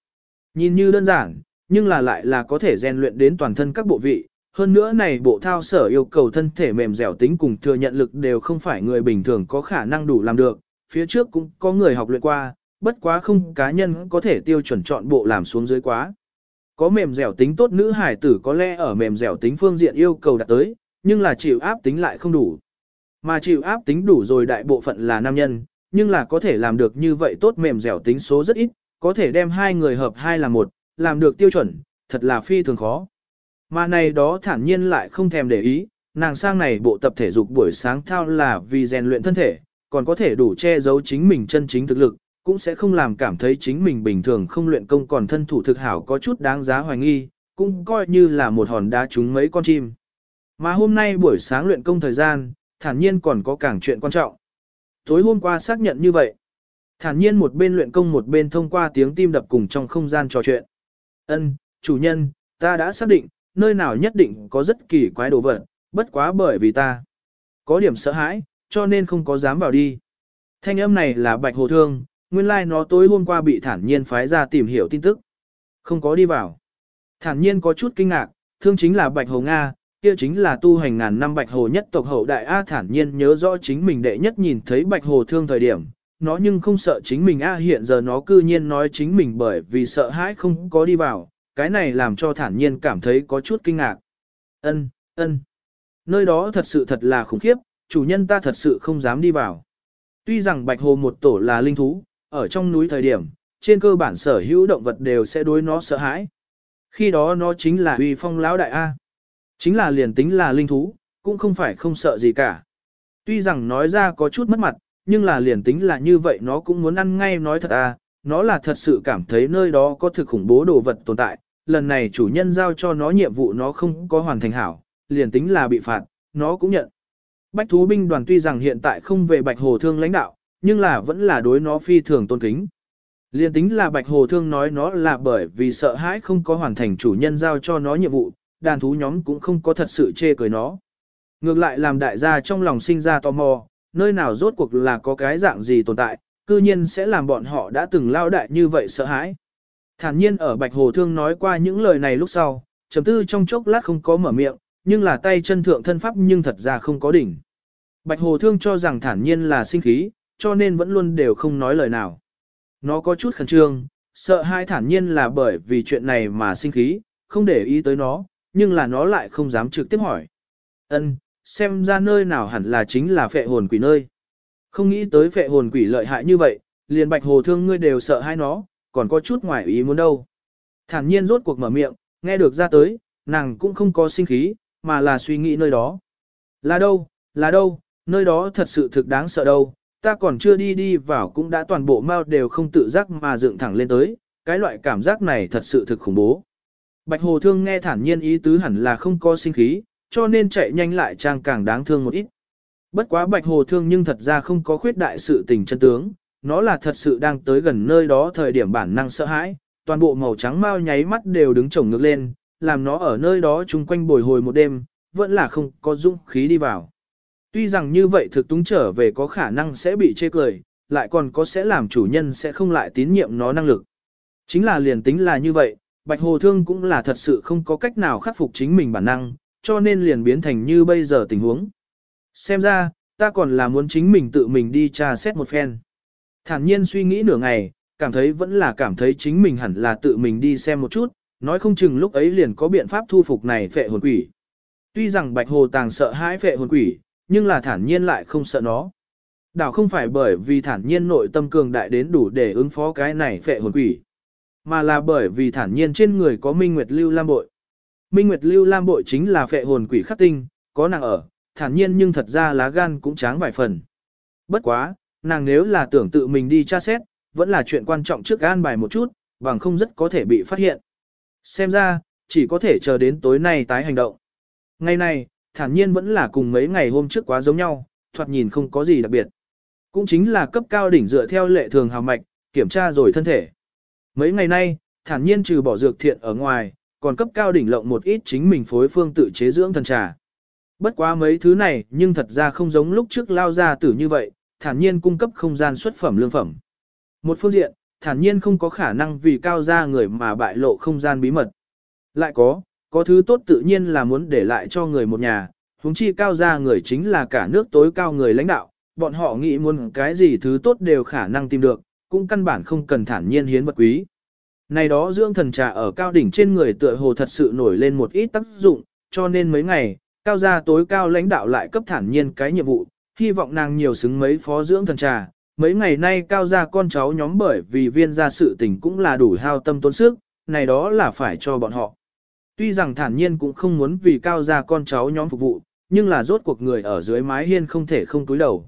Nhìn như đơn giản, nhưng là lại là có thể rèn luyện đến toàn thân các bộ vị. Hơn nữa này bộ thao sở yêu cầu thân thể mềm dẻo tính cùng thừa nhận lực đều không phải người bình thường có khả năng đủ làm được. Phía trước cũng có người học luyện qua, bất quá không cá nhân có thể tiêu chuẩn chọn bộ làm xuống dưới quá. Có mềm dẻo tính tốt nữ hải tử có lẽ ở mềm dẻo tính phương diện yêu cầu đạt tới, nhưng là chịu áp tính lại không đủ. Mà chịu áp tính đủ rồi đại bộ phận là nam nhân, nhưng là có thể làm được như vậy tốt mềm dẻo tính số rất ít, có thể đem hai người hợp hai là một, làm được tiêu chuẩn, thật là phi thường khó. Mà này đó thản nhiên lại không thèm để ý, nàng sang này bộ tập thể dục buổi sáng thao là vì rèn luyện thân thể, còn có thể đủ che giấu chính mình chân chính thực lực, cũng sẽ không làm cảm thấy chính mình bình thường không luyện công còn thân thủ thực hảo có chút đáng giá hoài nghi, cũng coi như là một hòn đá trúng mấy con chim. Mà hôm nay buổi sáng luyện công thời gian, thản nhiên còn có càng chuyện quan trọng. Tối hôm qua xác nhận như vậy. Thản nhiên một bên luyện công một bên thông qua tiếng tim đập cùng trong không gian trò chuyện. Ân, chủ nhân, ta đã xác định, nơi nào nhất định có rất kỳ quái đồ vật, bất quá bởi vì ta có điểm sợ hãi, cho nên không có dám vào đi. Thanh âm này là Bạch Hồ Thương, nguyên lai like nó tối hôm qua bị thản nhiên phái ra tìm hiểu tin tức. Không có đi vào. Thản nhiên có chút kinh ngạc, thương chính là Bạch Hồ Nga, kia chính là tu hành ngàn năm Bạch Hồ nhất tộc hậu đại A thản nhiên nhớ rõ chính mình đệ nhất nhìn thấy Bạch Hồ thương thời điểm, nó nhưng không sợ chính mình A hiện giờ nó cư nhiên nói chính mình bởi vì sợ hãi không có đi vào, cái này làm cho thản nhiên cảm thấy có chút kinh ngạc. Ân, ân, nơi đó thật sự thật là khủng khiếp, chủ nhân ta thật sự không dám đi vào. Tuy rằng Bạch Hồ một tổ là linh thú, ở trong núi thời điểm, trên cơ bản sở hữu động vật đều sẽ đối nó sợ hãi. Khi đó nó chính là uy phong lão đại A. Chính là liền tính là linh thú, cũng không phải không sợ gì cả. Tuy rằng nói ra có chút mất mặt, nhưng là liền tính là như vậy nó cũng muốn ăn ngay nói thật à, nó là thật sự cảm thấy nơi đó có thực khủng bố đồ vật tồn tại, lần này chủ nhân giao cho nó nhiệm vụ nó không có hoàn thành hảo, liền tính là bị phạt, nó cũng nhận. Bách thú binh đoàn tuy rằng hiện tại không về Bạch Hồ Thương lãnh đạo, nhưng là vẫn là đối nó phi thường tôn kính. Liên tính là Bạch Hồ Thương nói nó là bởi vì sợ hãi không có hoàn thành chủ nhân giao cho nó nhiệm vụ, đàn thú nhóm cũng không có thật sự chê cười nó. Ngược lại làm đại gia trong lòng sinh ra tò mò, nơi nào rốt cuộc là có cái dạng gì tồn tại, cư nhiên sẽ làm bọn họ đã từng lao đại như vậy sợ hãi. Thản nhiên ở Bạch Hồ Thương nói qua những lời này lúc sau, trầm tư trong chốc lát không có mở miệng, nhưng là tay chân thượng thân pháp nhưng thật ra không có đỉnh. Bạch Hồ Thương cho rằng thản nhiên là sinh khí, cho nên vẫn luôn đều không nói lời nào. Nó có chút khẩn trương, sợ hai thản nhiên là bởi vì chuyện này mà sinh khí, không để ý tới nó, nhưng là nó lại không dám trực tiếp hỏi. Ân, xem ra nơi nào hẳn là chính là phệ hồn quỷ nơi. Không nghĩ tới phệ hồn quỷ lợi hại như vậy, liền bạch hồ thương ngươi đều sợ hai nó, còn có chút ngoài ý muốn đâu. Thản nhiên rốt cuộc mở miệng, nghe được ra tới, nàng cũng không có sinh khí, mà là suy nghĩ nơi đó. Là đâu, là đâu, nơi đó thật sự thực đáng sợ đâu, ta còn chưa đi đi vào cũng đã toàn bộ mau đều không tự giác mà dựng thẳng lên tới, cái loại cảm giác này thật sự thực khủng bố. Bạch Hồ Thương nghe thản nhiên ý tứ hẳn là không có sinh khí, cho nên chạy nhanh lại trang càng đáng thương một ít. Bất quá Bạch Hồ Thương nhưng thật ra không có khuyết đại sự tình chân tướng, nó là thật sự đang tới gần nơi đó thời điểm bản năng sợ hãi, toàn bộ màu trắng mau nháy mắt đều đứng chồng ngược lên, làm nó ở nơi đó chung quanh bồi hồi một đêm, vẫn là không có dũng khí đi vào. Tuy rằng như vậy thực túng trở về có khả năng sẽ bị chê cười, lại còn có sẽ làm chủ nhân sẽ không lại tín nhiệm nó năng lực. Chính là liền tính là như vậy, Bạch Hồ Thương cũng là thật sự không có cách nào khắc phục chính mình bản năng, cho nên liền biến thành như bây giờ tình huống. Xem ra, ta còn là muốn chính mình tự mình đi tra xét một phen. Thản nhiên suy nghĩ nửa ngày, cảm thấy vẫn là cảm thấy chính mình hẳn là tự mình đi xem một chút, nói không chừng lúc ấy liền có biện pháp thu phục này phệ hồn quỷ. Tuy rằng Bạch Hồ Tàng sợ hãi phệ hồn quỷ, nhưng là thản nhiên lại không sợ nó. Đảo không phải bởi vì thản nhiên nội tâm cường đại đến đủ để ứng phó cái này phệ hồn quỷ, mà là bởi vì thản nhiên trên người có Minh Nguyệt Lưu Lam Bội. Minh Nguyệt Lưu Lam Bội chính là phệ hồn quỷ khắc tinh, có nàng ở, thản nhiên nhưng thật ra lá gan cũng tráng vài phần. Bất quá, nàng nếu là tưởng tự mình đi tra xét, vẫn là chuyện quan trọng trước gan bài một chút, bằng không rất có thể bị phát hiện. Xem ra, chỉ có thể chờ đến tối nay tái hành động. Ngày này, thản nhiên vẫn là cùng mấy ngày hôm trước quá giống nhau, thoạt nhìn không có gì đặc biệt. Cũng chính là cấp cao đỉnh dựa theo lệ thường hào mạch, kiểm tra rồi thân thể. Mấy ngày nay, thản nhiên trừ bỏ dược thiện ở ngoài, còn cấp cao đỉnh lộng một ít chính mình phối phương tự chế dưỡng thần trà. Bất quá mấy thứ này nhưng thật ra không giống lúc trước lao ra tử như vậy, thản nhiên cung cấp không gian xuất phẩm lương phẩm. Một phương diện, thản nhiên không có khả năng vì cao gia người mà bại lộ không gian bí mật. Lại có, có thứ tốt tự nhiên là muốn để lại cho người một nhà, huống chi cao gia người chính là cả nước tối cao người lãnh đạo, bọn họ nghĩ muốn cái gì thứ tốt đều khả năng tìm được, cũng căn bản không cần thản nhiên hiến vật quý. Này đó dưỡng thần trà ở cao đỉnh trên người tựa hồ thật sự nổi lên một ít tác dụng, cho nên mấy ngày, cao gia tối cao lãnh đạo lại cấp thản nhiên cái nhiệm vụ, hy vọng nàng nhiều xứng mấy phó dưỡng thần trà. Mấy ngày nay cao gia con cháu nhóm bởi vì viên gia sự tình cũng là đủ hao tâm tốn sức, này đó là phải cho bọn họ. Tuy rằng thản nhiên cũng không muốn vì cao gia con cháu nhóm phục vụ, nhưng là rốt cuộc người ở dưới mái hiên không thể không túi đầu.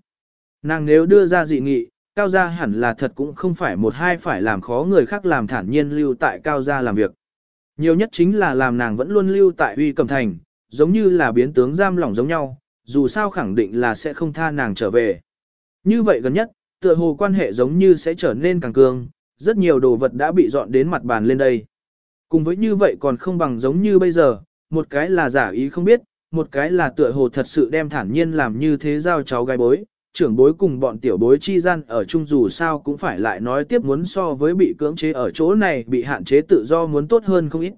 Nàng nếu đưa ra dị nghị, cao gia hẳn là thật cũng không phải một hai phải làm khó người khác làm thản nhiên lưu tại cao gia làm việc. Nhiều nhất chính là làm nàng vẫn luôn lưu tại uy cầm thành, giống như là biến tướng giam lỏng giống nhau, dù sao khẳng định là sẽ không tha nàng trở về. Như vậy gần nhất, tựa hồ quan hệ giống như sẽ trở nên càng cương, rất nhiều đồ vật đã bị dọn đến mặt bàn lên đây. Cùng với như vậy còn không bằng giống như bây giờ, một cái là giả ý không biết, một cái là tựa hồ thật sự đem thản nhiên làm như thế giao cháu gái bối, trưởng bối cùng bọn tiểu bối chi gian ở chung dù sao cũng phải lại nói tiếp muốn so với bị cưỡng chế ở chỗ này bị hạn chế tự do muốn tốt hơn không ít.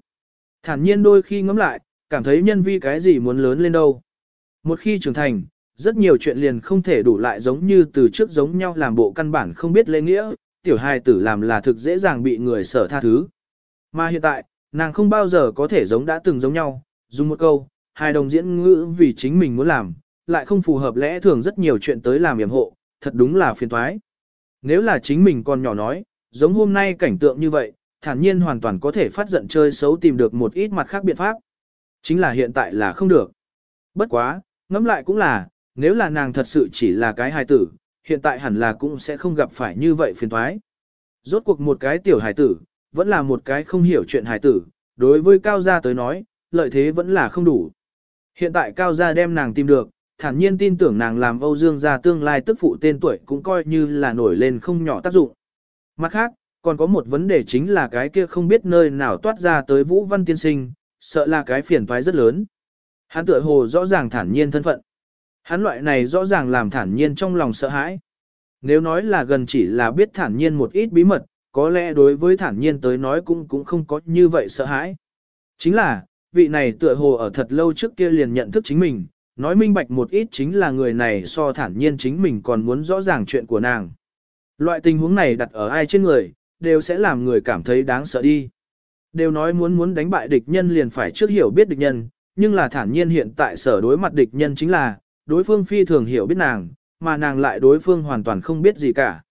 Thản nhiên đôi khi ngẫm lại, cảm thấy nhân vi cái gì muốn lớn lên đâu. Một khi trưởng thành, rất nhiều chuyện liền không thể đủ lại giống như từ trước giống nhau làm bộ căn bản không biết lễ nghĩa, tiểu hài tử làm là thực dễ dàng bị người sở tha thứ. Mà hiện tại, nàng không bao giờ có thể giống đã từng giống nhau, dùng một câu, hai đồng diễn ngữ vì chính mình muốn làm, lại không phù hợp lẽ thường rất nhiều chuyện tới làm yểm hộ, thật đúng là phiền toái. Nếu là chính mình còn nhỏ nói, giống hôm nay cảnh tượng như vậy, thản nhiên hoàn toàn có thể phát giận chơi xấu tìm được một ít mặt khác biện pháp. Chính là hiện tại là không được. Bất quá, ngẫm lại cũng là, nếu là nàng thật sự chỉ là cái hài tử, hiện tại hẳn là cũng sẽ không gặp phải như vậy phiền toái. Rốt cuộc một cái tiểu hài tử, vẫn là một cái không hiểu chuyện hài tử, đối với cao gia tới nói, lợi thế vẫn là không đủ. Hiện tại cao gia đem nàng tìm được, thản nhiên tin tưởng nàng làm Âu Dương gia tương lai tức phụ tên tuổi cũng coi như là nổi lên không nhỏ tác dụng. Mặt khác, còn có một vấn đề chính là cái kia không biết nơi nào toát ra tới Vũ Văn Tiên Sinh, sợ là cái phiền toái rất lớn. Hắn tựa hồ rõ ràng thản nhiên thân phận. Hắn loại này rõ ràng làm thản nhiên trong lòng sợ hãi. Nếu nói là gần chỉ là biết thản nhiên một ít bí mật, có lẽ đối với thản nhiên tới nói cũng cũng không có như vậy sợ hãi. Chính là, vị này tựa hồ ở thật lâu trước kia liền nhận thức chính mình, nói minh bạch một ít chính là người này so thản nhiên chính mình còn muốn rõ ràng chuyện của nàng. Loại tình huống này đặt ở ai trên người, đều sẽ làm người cảm thấy đáng sợ đi. Đều nói muốn muốn đánh bại địch nhân liền phải trước hiểu biết địch nhân, nhưng là thản nhiên hiện tại sở đối mặt địch nhân chính là, đối phương phi thường hiểu biết nàng, mà nàng lại đối phương hoàn toàn không biết gì cả.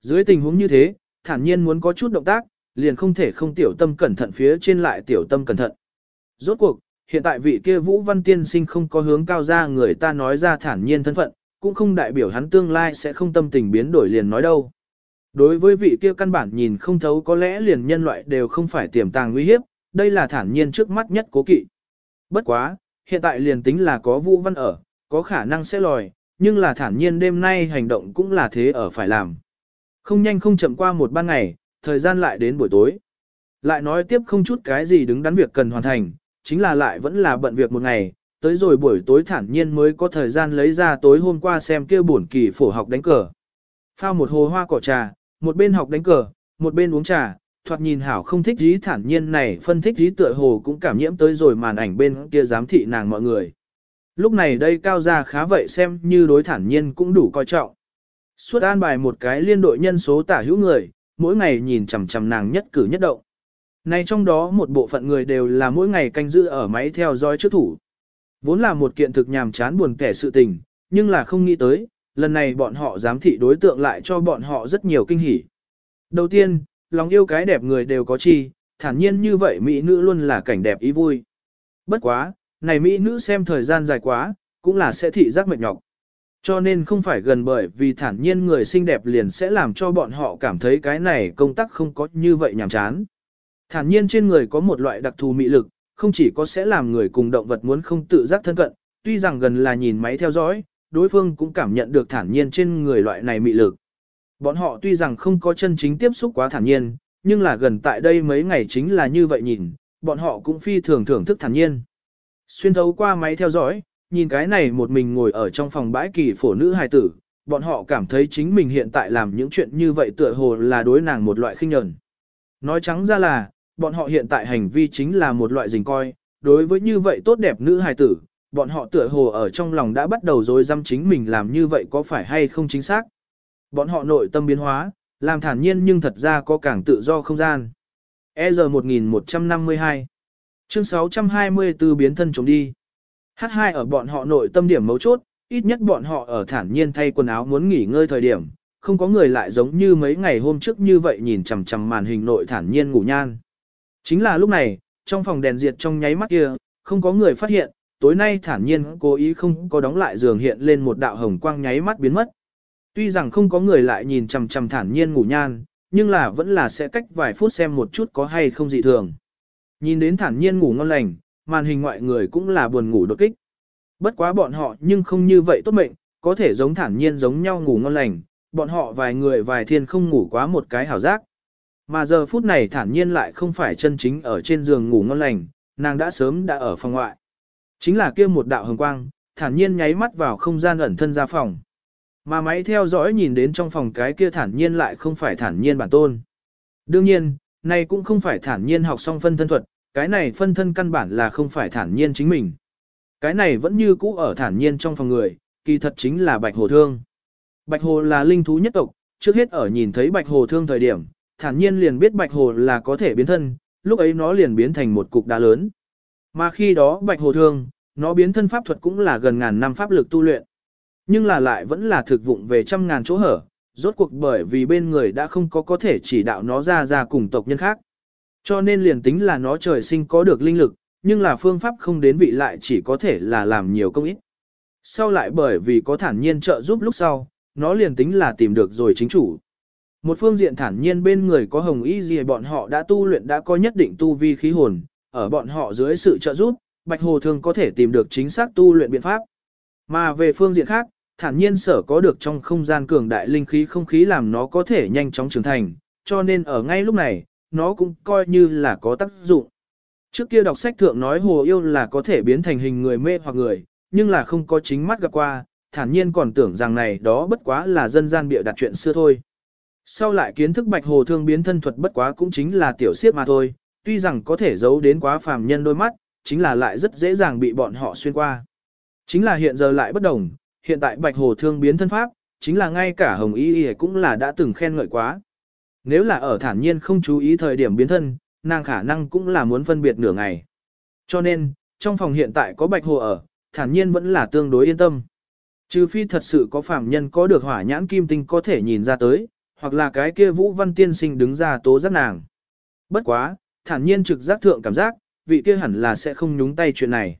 Dưới tình huống như thế, thản nhiên muốn có chút động tác, liền không thể không tiểu tâm cẩn thận phía trên lại tiểu tâm cẩn thận. Rốt cuộc, hiện tại vị kia Vũ Văn Tiên Sinh không có hướng cao ra người ta nói ra thản nhiên thân phận, cũng không đại biểu hắn tương lai sẽ không tâm tình biến đổi liền nói đâu. Đối với vị kia căn bản nhìn không thấu có lẽ liền nhân loại đều không phải tiềm tàng nguy hiếp, đây là thản nhiên trước mắt nhất cố kỵ. Bất quá, hiện tại liền tính là có Vũ Văn ở, có khả năng sẽ lòi, nhưng là thản nhiên đêm nay hành động cũng là thế ở phải làm. Không nhanh không chậm qua một ban ngày, thời gian lại đến buổi tối. Lại nói tiếp không chút cái gì đứng đắn việc cần hoàn thành, chính là lại vẫn là bận việc một ngày, tới rồi buổi tối thản nhiên mới có thời gian lấy ra tối hôm qua xem kia buồn kỳ phổ học đánh cờ. Phao một hồ hoa cỏ trà, một bên học đánh cờ, một bên uống trà, thoạt nhìn hảo không thích dí thản nhiên này phân thích dí tựa hồ cũng cảm nhiễm tới rồi màn ảnh bên kia giám thị nàng mọi người. Lúc này đây cao gia khá vậy xem như đối thản nhiên cũng đủ coi trọng. Suốt an bài một cái liên đội nhân số tả hữu người, mỗi ngày nhìn chằm chằm nàng nhất cử nhất động. Này trong đó một bộ phận người đều là mỗi ngày canh giữ ở máy theo dõi trước thủ. Vốn là một kiện thực nhàm chán buồn kẻ sự tình, nhưng là không nghĩ tới, lần này bọn họ giám thị đối tượng lại cho bọn họ rất nhiều kinh hỉ. Đầu tiên, lòng yêu cái đẹp người đều có chi, thản nhiên như vậy mỹ nữ luôn là cảnh đẹp ý vui. Bất quá, này mỹ nữ xem thời gian dài quá, cũng là sẽ thị giác mệt nhọc. Cho nên không phải gần bởi vì thản nhiên người xinh đẹp liền sẽ làm cho bọn họ cảm thấy cái này công tác không có như vậy nhàm chán. Thản nhiên trên người có một loại đặc thù mị lực, không chỉ có sẽ làm người cùng động vật muốn không tự giác thân cận, tuy rằng gần là nhìn máy theo dõi, đối phương cũng cảm nhận được thản nhiên trên người loại này mị lực. Bọn họ tuy rằng không có chân chính tiếp xúc quá thản nhiên, nhưng là gần tại đây mấy ngày chính là như vậy nhìn, bọn họ cũng phi thường thưởng thức thản nhiên. Xuyên thấu qua máy theo dõi, nhìn cái này một mình ngồi ở trong phòng bãi kỳ phổ nữ hài tử, bọn họ cảm thấy chính mình hiện tại làm những chuyện như vậy tựa hồ là đối nàng một loại khinh nhẫn. Nói trắng ra là, bọn họ hiện tại hành vi chính là một loại dình coi, đối với như vậy tốt đẹp nữ hài tử, bọn họ tựa hồ ở trong lòng đã bắt đầu dối dăm chính mình làm như vậy có phải hay không chính xác. Bọn họ nội tâm biến hóa, làm thản nhiên nhưng thật ra có càng tự do không gian. EZ 1152 Chương 624 biến thân chống đi. H2 ở bọn họ nội tâm điểm mấu chốt, ít nhất bọn họ ở thản nhiên thay quần áo muốn nghỉ ngơi thời điểm, không có người lại giống như mấy ngày hôm trước như vậy nhìn chằm chằm màn hình nội thản nhiên ngủ nhan. Chính là lúc này, trong phòng đèn diệt trong nháy mắt kia, không có người phát hiện, tối nay thản nhiên cố ý không có đóng lại giường hiện lên một đạo hồng quang nháy mắt biến mất. Tuy rằng không có người lại nhìn chằm chằm thản nhiên ngủ nhan, nhưng là vẫn là sẽ cách vài phút xem một chút có hay không dị thường. Nhìn đến thản nhiên ngủ ngon lành, màn hình ngoại người cũng là buồn ngủ đột kích. Bất quá bọn họ nhưng không như vậy tốt mệnh, có thể giống thản nhiên giống nhau ngủ ngon lành, bọn họ vài người vài thiên không ngủ quá một cái hảo giác. Mà giờ phút này thản nhiên lại không phải chân chính ở trên giường ngủ ngon lành, nàng đã sớm đã ở phòng ngoại. Chính là kia một đạo hồng quang, thản nhiên nháy mắt vào không gian ẩn thân ra phòng. Mà máy theo dõi nhìn đến trong phòng cái kia thản nhiên lại không phải thản nhiên bản tôn. Đương nhiên, này cũng không phải thản nhiên học xong phân thân thuật, cái này phân thân căn bản là không phải thản nhiên chính mình. Cái này vẫn như cũ ở thản nhiên trong phòng người, kỳ thật chính là bạch hồ thương. Bạch hồ là linh thú nhất tộc, trước hết ở nhìn thấy bạch hồ thương thời điểm, thản nhiên liền biết bạch hồ là có thể biến thân, lúc ấy nó liền biến thành một cục đá lớn. Mà khi đó bạch hồ thương, nó biến thân pháp thuật cũng là gần ngàn năm pháp lực tu luyện. Nhưng là lại vẫn là thực vụng về trăm ngàn chỗ hở, rốt cuộc bởi vì bên người đã không có có thể chỉ đạo nó ra ra cùng tộc nhân khác. Cho nên liền tính là nó trời sinh có được linh lực, nhưng là phương pháp không đến vị lại chỉ có thể là làm nhiều công ít. Sau lại bởi vì có thản nhiên trợ giúp lúc sau, nó liền tính là tìm được rồi chính chủ. Một phương diện thản nhiên bên người có hồng y gì bọn họ đã tu luyện đã có nhất định tu vi khí hồn, ở bọn họ dưới sự trợ giúp, Bạch Hồ thường có thể tìm được chính xác tu luyện biện pháp. Mà về phương diện khác, thản nhiên sở có được trong không gian cường đại linh khí không khí làm nó có thể nhanh chóng trưởng thành, cho nên ở ngay lúc này, nó cũng coi như là có tác dụng. Trước kia đọc sách thượng nói hồ yêu là có thể biến thành hình người mê hoặc người, nhưng là không có chính mắt gặp qua, thản nhiên còn tưởng rằng này đó bất quá là dân gian bịa đặt chuyện xưa thôi. Sau lại kiến thức bạch hồ thương biến thân thuật bất quá cũng chính là tiểu siếp mà thôi, tuy rằng có thể giấu đến quá phàm nhân đôi mắt, chính là lại rất dễ dàng bị bọn họ xuyên qua. Chính là hiện giờ lại bất đồng, hiện tại bạch hồ thương biến thân pháp, chính là ngay cả hồng y y cũng là đã từng khen ngợi quá. Nếu là ở thản nhiên không chú ý thời điểm biến thân, nàng khả năng cũng là muốn phân biệt nửa ngày. Cho nên, trong phòng hiện tại có bạch hồ ở, thản nhiên vẫn là tương đối yên tâm. Trừ phi thật sự có phàm nhân có được hỏa nhãn kim tinh có thể nhìn ra tới, hoặc là cái kia Vũ Văn Tiên Sinh đứng ra tố giác nàng. Bất quá, thản nhiên trực giác thượng cảm giác, vị kia hẳn là sẽ không nhúng tay chuyện này.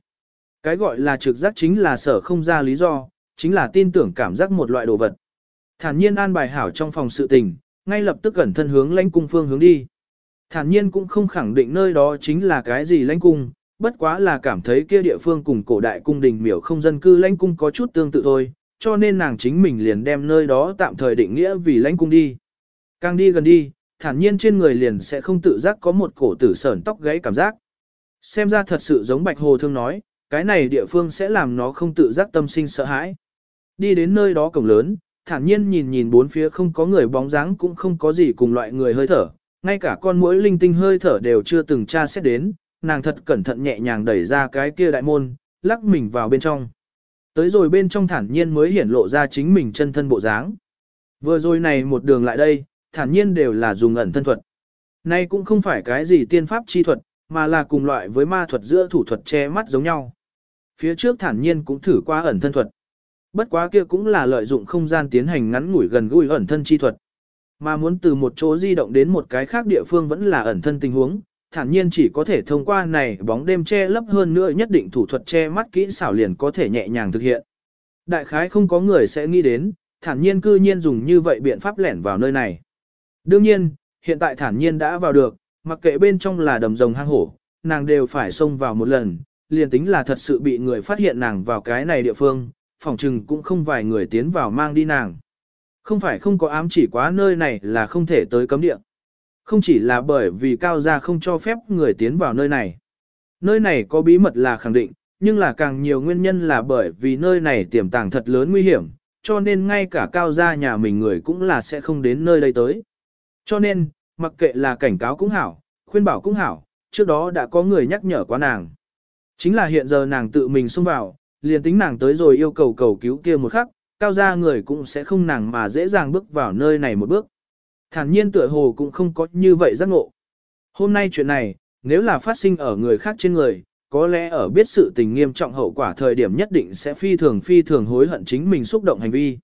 Cái gọi là trực giác chính là sở không ra lý do, chính là tin tưởng cảm giác một loại đồ vật. Thản nhiên an bài hảo trong phòng sự tình, ngay lập tức cẩn thân hướng lãnh cung phương hướng đi. Thản nhiên cũng không khẳng định nơi đó chính là cái gì lãnh cung, bất quá là cảm thấy kia địa phương cùng cổ đại cung đình miểu không dân cư lãnh cung có chút tương tự thôi, cho nên nàng chính mình liền đem nơi đó tạm thời định nghĩa vì lãnh cung đi. Càng đi gần đi, thản nhiên trên người liền sẽ không tự giác có một cổ tử sởn tóc gãy cảm giác. Xem ra thật sự giống Bạch Hồ Thương nói, cái này địa phương sẽ làm nó không tự giác tâm sinh sợ hãi. Đi đến nơi đó cổng lớn, thản nhiên nhìn nhìn bốn phía không có người bóng dáng cũng không có gì cùng loại người hơi thở, ngay cả con muỗi linh tinh hơi thở đều chưa từng tra xét đến, nàng thật cẩn thận nhẹ nhàng đẩy ra cái kia đại môn, lắc mình vào bên trong. Tới rồi bên trong thản nhiên mới hiển lộ ra chính mình chân thân bộ dáng. Vừa rồi này một đường lại đây, thản nhiên đều là dùng ẩn thân thuật. Nay cũng không phải cái gì tiên pháp chi thuật, mà là cùng loại với ma thuật giữa thủ thuật che mắt giống nhau. Phía trước thản nhiên cũng thử qua ẩn thân thuật. Bất quá kia cũng là lợi dụng không gian tiến hành ngắn ngủi gần gũi ẩn thân chi thuật. Mà muốn từ một chỗ di động đến một cái khác địa phương vẫn là ẩn thân tình huống, thản nhiên chỉ có thể thông qua này bóng đêm che lấp hơn nữa nhất định thủ thuật che mắt kỹ xảo liền có thể nhẹ nhàng thực hiện. Đại khái không có người sẽ nghĩ đến, thản nhiên cư nhiên dùng như vậy biện pháp lẻn vào nơi này. Đương nhiên, hiện tại thản nhiên đã vào được, mặc kệ bên trong là đầm rồng hang hổ, nàng đều phải xông vào một lần, liền tính là thật sự bị người phát hiện nàng vào cái này địa phương, phỏng trừng cũng không vài người tiến vào mang đi nàng. Không phải không có ám chỉ quá nơi này là không thể tới cấm địa. Không chỉ là bởi vì cao gia không cho phép người tiến vào nơi này. Nơi này có bí mật là khẳng định, nhưng là càng nhiều nguyên nhân là bởi vì nơi này tiềm tàng thật lớn nguy hiểm, cho nên ngay cả cao gia nhà mình người cũng là sẽ không đến nơi đây tới. Cho nên, mặc kệ là cảnh cáo cũng hảo, khuyên bảo cũng hảo, trước đó đã có người nhắc nhở qua nàng. Chính là hiện giờ nàng tự mình xông vào, liền tính nàng tới rồi yêu cầu cầu cứu kia một khắc, cao gia người cũng sẽ không nàng mà dễ dàng bước vào nơi này một bước. Thản nhiên tựa hồ cũng không có như vậy giác ngộ. Hôm nay chuyện này, nếu là phát sinh ở người khác trên người, có lẽ ở biết sự tình nghiêm trọng hậu quả thời điểm nhất định sẽ phi thường phi thường hối hận chính mình xúc động hành vi.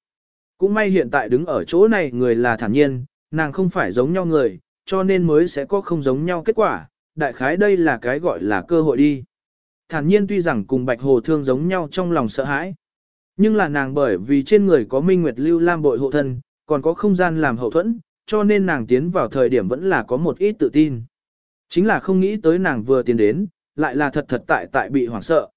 Cũng may hiện tại đứng ở chỗ này người là thản nhiên, nàng không phải giống nhau người, cho nên mới sẽ có không giống nhau kết quả, đại khái đây là cái gọi là cơ hội đi. Thản nhiên tuy rằng cùng Bạch Hồ Thương giống nhau trong lòng sợ hãi, nhưng là nàng bởi vì trên người có Minh Nguyệt Lưu Lam bội hộ thân, còn có không gian làm hậu thuẫn, cho nên nàng tiến vào thời điểm vẫn là có một ít tự tin. Chính là không nghĩ tới nàng vừa tiến đến, lại là thật thật tại tại bị hoảng sợ.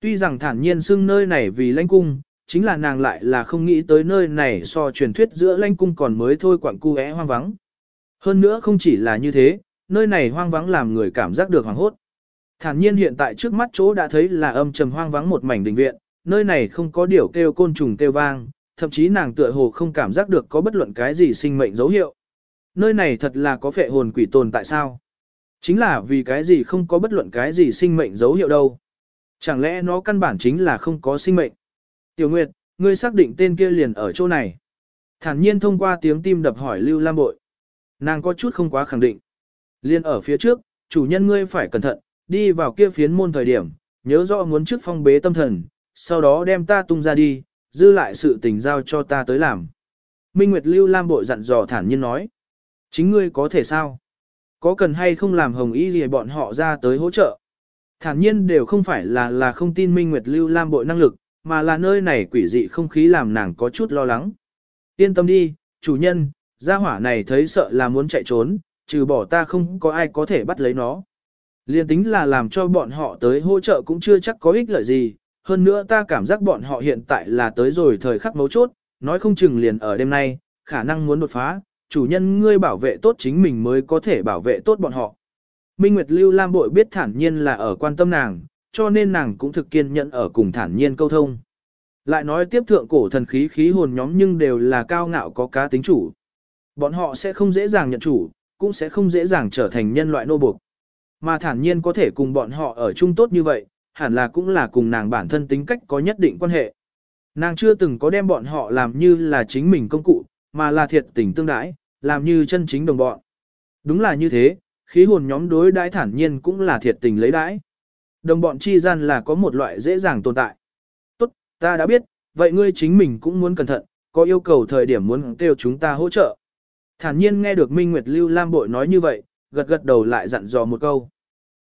Tuy rằng thản nhiên xưng nơi này vì lãnh cung, chính là nàng lại là không nghĩ tới nơi này so truyền thuyết giữa lãnh cung còn mới thôi quặng cu é hoang vắng. Hơn nữa không chỉ là như thế, nơi này hoang vắng làm người cảm giác được hoảng hốt. Thản nhiên hiện tại trước mắt chỗ đã thấy là âm trầm hoang vắng một mảnh đình viện, nơi này không có điểu kêu côn trùng kêu vang, thậm chí nàng tựa hồ không cảm giác được có bất luận cái gì sinh mệnh dấu hiệu. Nơi này thật là có phệ hồn quỷ tồn tại sao? Chính là vì cái gì không có bất luận cái gì sinh mệnh dấu hiệu đâu. Chẳng lẽ nó căn bản chính là không có sinh mệnh? Tiểu Nguyệt, ngươi xác định tên kia liền ở chỗ này. Thản nhiên thông qua tiếng tim đập hỏi Lưu Lam Bội. Nàng có chút không quá khẳng định. Liên ở phía trước, chủ nhân ngươi phải cẩn thận, đi vào kia phiến môn thời điểm, nhớ rõ muốn trước phong bế tâm thần, sau đó đem ta tung ra đi, dư lại sự tình giao cho ta tới làm. Minh Nguyệt Lưu Lam bội dặn dò thản nhiên nói. Chính ngươi có thể sao? Có cần hay không làm hồng ý gì bọn họ ra tới hỗ trợ? Thản nhiên đều không phải là là không tin Minh Nguyệt Lưu Lam bội năng lực, mà là nơi này quỷ dị không khí làm nàng có chút lo lắng. Yên tâm đi, chủ nhân, gia hỏa này thấy sợ là muốn chạy trốn, trừ bỏ ta không có ai có thể bắt lấy nó. Liên tính là làm cho bọn họ tới hỗ trợ cũng chưa chắc có ích lợi gì, hơn nữa ta cảm giác bọn họ hiện tại là tới rồi thời khắc mấu chốt, nói không chừng liền ở đêm nay, khả năng muốn đột phá, chủ nhân ngươi bảo vệ tốt chính mình mới có thể bảo vệ tốt bọn họ. Minh Nguyệt Lưu Lam bội biết thản nhiên là ở quan tâm nàng, cho nên nàng cũng thực kiên nhẫn ở cùng thản nhiên câu thông. Lại nói tiếp thượng cổ thần khí khí hồn nhóm nhưng đều là cao ngạo có cá tính chủ. Bọn họ sẽ không dễ dàng nhận chủ, cũng sẽ không dễ dàng trở thành nhân loại nô buộc. Mà thản nhiên có thể cùng bọn họ ở chung tốt như vậy, hẳn là cũng là cùng nàng bản thân tính cách có nhất định quan hệ. Nàng chưa từng có đem bọn họ làm như là chính mình công cụ, mà là thiệt tình tương đãi, làm như chân chính đồng bọn. Đúng là như thế, khí hồn nhóm đối đãi thản nhiên cũng là thiệt tình lấy đãi. Đồng bọn chi gian là có một loại dễ dàng tồn tại. Tốt, ta đã biết, vậy ngươi chính mình cũng muốn cẩn thận, có yêu cầu thời điểm muốn kêu chúng ta hỗ trợ. Thản nhiên nghe được Minh Nguyệt Lưu Lam Bội nói như vậy, gật gật đầu lại dặn dò một câu.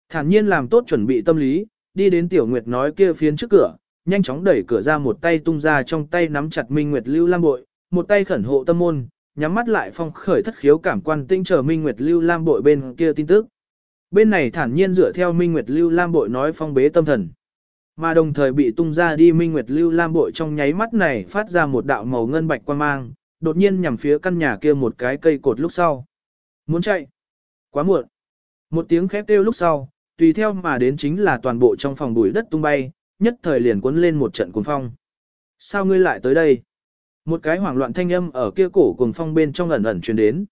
Thản nhiên làm tốt chuẩn bị tâm lý, đi đến Tiểu Nguyệt nói kia phiến trước cửa, nhanh chóng đẩy cửa ra một tay tung ra trong tay nắm chặt Minh Nguyệt Lưu Lam bội, một tay khẩn hộ tâm môn, nhắm mắt lại phong khởi thất khiếu cảm quan tinh chờ Minh Nguyệt Lưu Lam bội bên kia tin tức. Bên này thản nhiên dựa theo Minh Nguyệt Lưu Lam bội nói phong bế tâm thần. Mà đồng thời bị tung ra đi Minh Nguyệt Lưu Lam bội trong nháy mắt này phát ra một đạo màu ngân bạch quan mang, đột nhiên nhằm phía căn nhà kia một cái cây cột lúc sau. Muốn chạy? Quá muộn. Một tiếng khép kêu lúc sau, tùy theo mà đến chính là toàn bộ trong phòng bụi đất tung bay, nhất thời liền cuốn lên một trận cuồng phong. Sao ngươi lại tới đây? Một cái hoảng loạn thanh âm ở kia cổ cuồng phong bên trong ẩn ẩn truyền đến.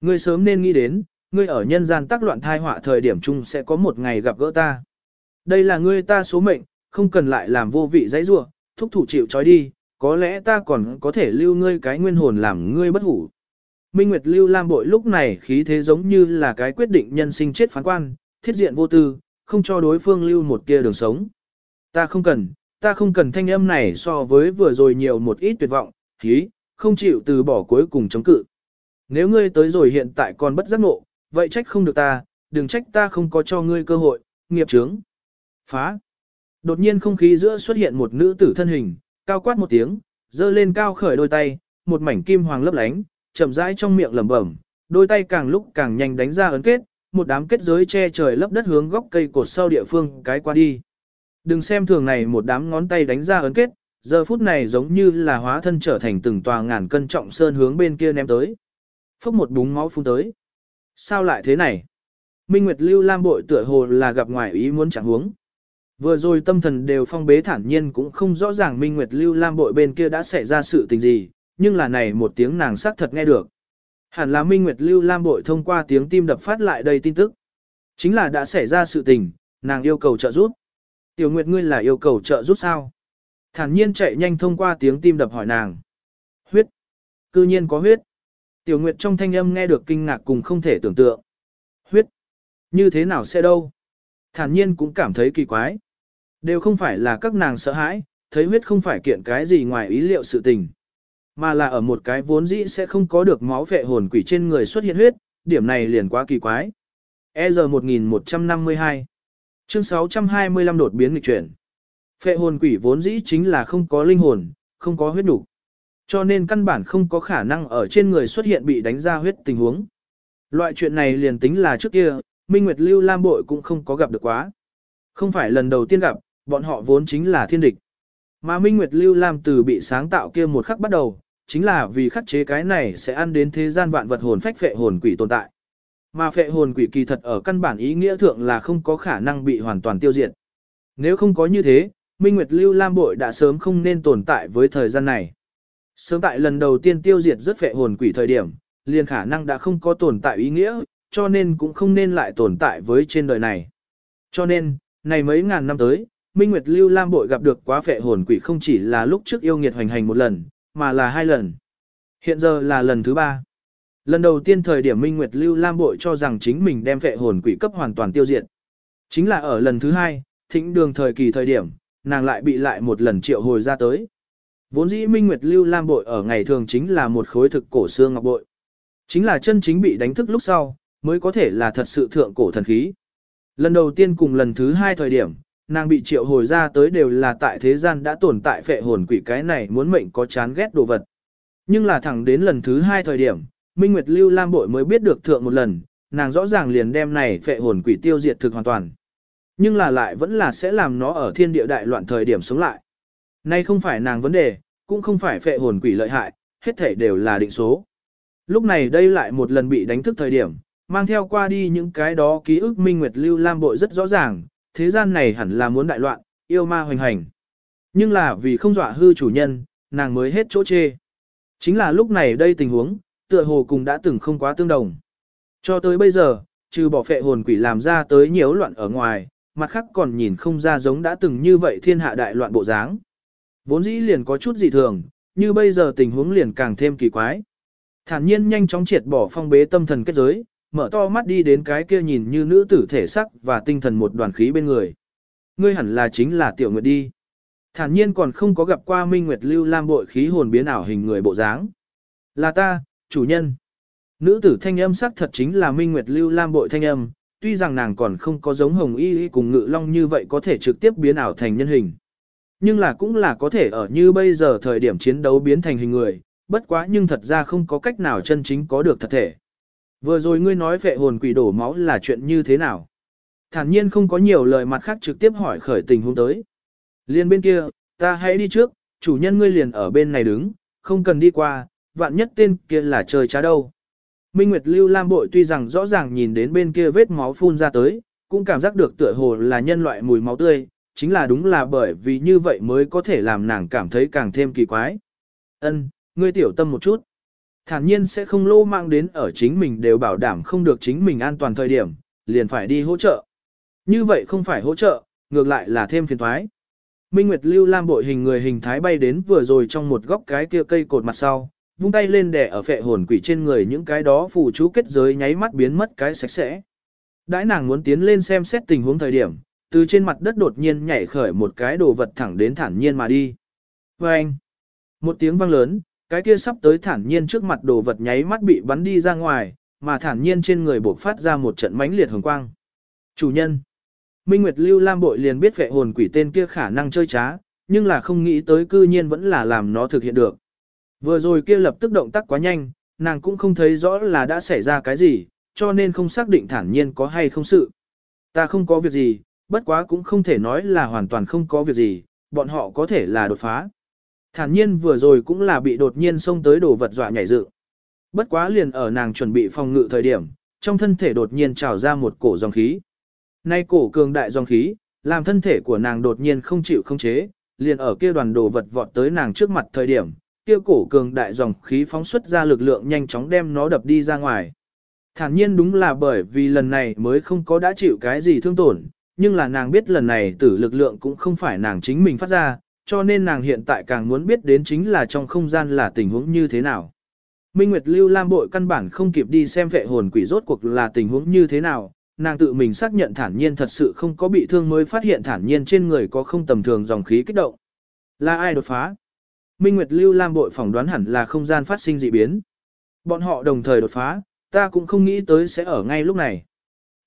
Ngươi sớm nên nghĩ đến, ngươi ở nhân gian tác loạn thai họa thời điểm chung sẽ có một ngày gặp gỡ ta. Đây là ngươi ta số mệnh, không cần lại làm vô vị dãy rủa, thúc thủ chịu trói đi, có lẽ ta còn có thể lưu ngươi cái nguyên hồn làm ngươi bất hủ. Minh Nguyệt Lưu Lam bội lúc này khí thế giống như là cái quyết định nhân sinh chết phán quan, thiết diện vô tư, không cho đối phương lưu một tia đường sống. Ta không cần, ta không cần thanh âm này so với vừa rồi nhiều một ít tuyệt vọng, khí, không chịu từ bỏ cuối cùng chống cự. Nếu ngươi tới rồi hiện tại còn bất giác ngộ, vậy trách không được ta, đừng trách ta không có cho ngươi cơ hội, nghiệp chướng. Phá. Đột nhiên không khí giữa xuất hiện một nữ tử thân hình, cao quát một tiếng, dơ lên cao khởi đôi tay, một mảnh kim hoàng lấp lánh, chậm rãi trong miệng lẩm bẩm, đôi tay càng lúc càng nhanh đánh ra ấn kết, một đám kết giới che trời lấp đất hướng góc cây cột sau địa phương cái qua đi. Đừng xem thường này một đám ngón tay đánh ra ấn kết, giờ phút này giống như là hóa thân trở thành từng tòa ngàn cân trọng sơn hướng bên kia ném tới. Phốc một búng máu phun tới. Sao lại thế này? Minh Nguyệt Lưu Lam bội tựa hồ là gặp ngoài ý muốn chẳng huống. Vừa rồi tâm thần đều phong bế thản nhiên cũng không rõ ràng Minh Nguyệt Lưu Lam bội bên kia đã xảy ra sự tình gì, nhưng là này một tiếng nàng xác thật nghe được. Hẳn là Minh Nguyệt Lưu Lam bội thông qua tiếng tim đập phát lại đây tin tức. Chính là đã xảy ra sự tình, nàng yêu cầu trợ giúp. Tiểu Nguyệt ngươi là yêu cầu trợ giúp sao? Thản nhiên chạy nhanh thông qua tiếng tim đập hỏi nàng. Huyết. Cư nhiên có huyết. Tiểu Nguyệt trong thanh âm nghe được kinh ngạc cùng không thể tưởng tượng. Huyết. Như thế nào sẽ đâu? Thản nhiên cũng cảm thấy kỳ quái. Đều không phải là các nàng sợ hãi, thấy huyết không phải kiện cái gì ngoài ý liệu sự tình. Mà là ở một cái vốn dĩ sẽ không có được máu vệ hồn quỷ trên người xuất hiện huyết, điểm này liền quá kỳ quái. EZ 1152 Chương 625 đột biến nghịch chuyển. Phệ hồn quỷ vốn dĩ chính là không có linh hồn, không có huyết đủ. Cho nên căn bản không có khả năng ở trên người xuất hiện bị đánh ra huyết tình huống. Loại chuyện này liền tính là trước kia, Minh Nguyệt Lưu Lam Bội cũng không có gặp được quá. Không phải lần đầu tiên gặp, bọn họ vốn chính là thiên địch. Mà Minh Nguyệt Lưu Lam từ bị sáng tạo kia một khắc bắt đầu, chính là vì khắc chế cái này sẽ ăn đến thế gian vạn vật hồn phách phệ hồn quỷ tồn tại. Mà phệ hồn quỷ kỳ thật ở căn bản ý nghĩa thượng là không có khả năng bị hoàn toàn tiêu diệt. Nếu không có như thế, Minh Nguyệt Lưu Lam Bội đã sớm không nên tồn tại với thời gian này. Sớm tại lần đầu tiên tiêu diệt rất phệ hồn quỷ thời điểm, liền khả năng đã không có tồn tại ý nghĩa, cho nên cũng không nên lại tồn tại với trên đời này. Cho nên, này mấy ngàn năm tới, Minh Nguyệt Lưu Lam Bội gặp được quá phệ hồn quỷ không chỉ là lúc trước yêu nghiệt hoành hành một lần, mà là hai lần. Hiện giờ là lần thứ ba. Lần đầu tiên thời điểm Minh Nguyệt Lưu Lam Bội cho rằng chính mình đem vệ hồn quỷ cấp hoàn toàn tiêu diệt. Chính là ở lần thứ hai, thịnh đường thời kỳ thời điểm, nàng lại bị lại một lần triệu hồi ra tới. Vốn dĩ Minh Nguyệt Lưu Lam Bội ở ngày thường chính là một khối thực cổ xương ngọc bội. Chính là chân chính bị đánh thức lúc sau, mới có thể là thật sự thượng cổ thần khí. Lần đầu tiên cùng lần thứ hai thời điểm, nàng bị triệu hồi ra tới đều là tại thế gian đã tồn tại phệ hồn quỷ cái này muốn mệnh có chán ghét đồ vật. Nhưng là thẳng đến lần thứ hai thời điểm, Minh Nguyệt Lưu Lam Bội mới biết được thượng một lần, nàng rõ ràng liền đem này phệ hồn quỷ tiêu diệt thực hoàn toàn. Nhưng là lại vẫn là sẽ làm nó ở thiên địa đại loạn thời điểm sống lại. Nay không phải nàng vấn đề, cũng không phải phệ hồn quỷ lợi hại, hết thể đều là định số. Lúc này đây lại một lần bị đánh thức thời điểm, mang theo qua đi những cái đó ký ức Minh Nguyệt Lưu Lam Bội rất rõ ràng, thế gian này hẳn là muốn đại loạn, yêu ma hoành hành. Nhưng là vì không dọa hư chủ nhân, nàng mới hết chỗ chê. Chính là lúc này đây tình huống, tựa hồ cùng đã từng không quá tương đồng. Cho tới bây giờ, trừ bỏ phệ hồn quỷ làm ra tới nhiễu loạn ở ngoài, mặt khác còn nhìn không ra giống đã từng như vậy thiên hạ đại loạn bộ dáng. Vốn dĩ liền có chút dị thường, như bây giờ tình huống liền càng thêm kỳ quái. Thản nhiên nhanh chóng triệt bỏ phong bế tâm thần kết giới, mở to mắt đi đến cái kia nhìn như nữ tử thể sắc và tinh thần một đoàn khí bên người. Ngươi hẳn là chính là tiểu nguyệt đi. Thản nhiên còn không có gặp qua minh nguyệt lưu lam bội khí hồn biến ảo hình người bộ dáng. Là ta, chủ nhân. Nữ tử thanh âm sắc thật chính là minh nguyệt lưu lam bội thanh âm, tuy rằng nàng còn không có giống hồng y, y cùng ngự long như vậy có thể trực tiếp biến ảo thành nhân hình. Nhưng là cũng là có thể ở như bây giờ thời điểm chiến đấu biến thành hình người, bất quá nhưng thật ra không có cách nào chân chính có được thật thể. Vừa rồi ngươi nói vệ hồn quỷ đổ máu là chuyện như thế nào? Thản nhiên không có nhiều lời mặt khác trực tiếp hỏi khởi tình huống tới. Liên bên kia, ta hãy đi trước, chủ nhân ngươi liền ở bên này đứng, không cần đi qua, vạn nhất tên kia là trời trá đâu. Minh Nguyệt Lưu Lam bội tuy rằng rõ ràng nhìn đến bên kia vết máu phun ra tới, cũng cảm giác được tựa hồ là nhân loại mùi máu tươi, chính là đúng là bởi vì như vậy mới có thể làm nàng cảm thấy càng thêm kỳ quái. Ân, ngươi tiểu tâm một chút. Thản nhiên sẽ không lô mang đến ở chính mình đều bảo đảm không được chính mình an toàn thời điểm, liền phải đi hỗ trợ. Như vậy không phải hỗ trợ, ngược lại là thêm phiền toái Minh Nguyệt Lưu Lam bội hình người hình thái bay đến vừa rồi trong một góc cái kia cây cột mặt sau, vung tay lên đè ở phệ hồn quỷ trên người những cái đó phù chú kết giới nháy mắt biến mất cái sạch sẽ. Đãi nàng muốn tiến lên xem xét tình huống thời điểm, từ trên mặt đất đột nhiên nhảy khởi một cái đồ vật thẳng đến thản nhiên mà đi. Và anh, một tiếng vang lớn, cái kia sắp tới thản nhiên trước mặt đồ vật nháy mắt bị bắn đi ra ngoài, mà thản nhiên trên người bộc phát ra một trận mãnh liệt hồng quang. Chủ nhân, Minh Nguyệt Lưu Lam bội liền biết vệ hồn quỷ tên kia khả năng chơi trá, nhưng là không nghĩ tới cư nhiên vẫn là làm nó thực hiện được. Vừa rồi kia lập tức động tác quá nhanh, nàng cũng không thấy rõ là đã xảy ra cái gì, cho nên không xác định thản nhiên có hay không sự. Ta không có việc gì, bất quá cũng không thể nói là hoàn toàn không có việc gì, bọn họ có thể là đột phá. Thản nhiên vừa rồi cũng là bị đột nhiên xông tới đồ vật dọa nhảy dựng. Bất quá liền ở nàng chuẩn bị phòng ngự thời điểm, trong thân thể đột nhiên trào ra một cổ dòng khí. Nay cổ cường đại dòng khí, làm thân thể của nàng đột nhiên không chịu không chế, liền ở kia đoàn đồ vật vọt tới nàng trước mặt thời điểm, kia cổ cường đại dòng khí phóng xuất ra lực lượng nhanh chóng đem nó đập đi ra ngoài. Thản nhiên đúng là bởi vì lần này mới không có đã chịu cái gì thương tổn, nhưng là nàng biết lần này tử lực lượng cũng không phải nàng chính mình phát ra, cho nên nàng hiện tại càng muốn biết đến chính là trong không gian là tình huống như thế nào. Minh Nguyệt Lưu Lam bội căn bản không kịp đi xem vệ hồn quỷ rốt cuộc là tình huống như thế nào, nàng tự mình xác nhận thản nhiên thật sự không có bị thương mới phát hiện thản nhiên trên người có không tầm thường dòng khí kích động. Là ai đột phá? Minh Nguyệt Lưu Lam bội phỏng đoán hẳn là không gian phát sinh dị biến. Bọn họ đồng thời đột phá, ta cũng không nghĩ tới sẽ ở ngay lúc này.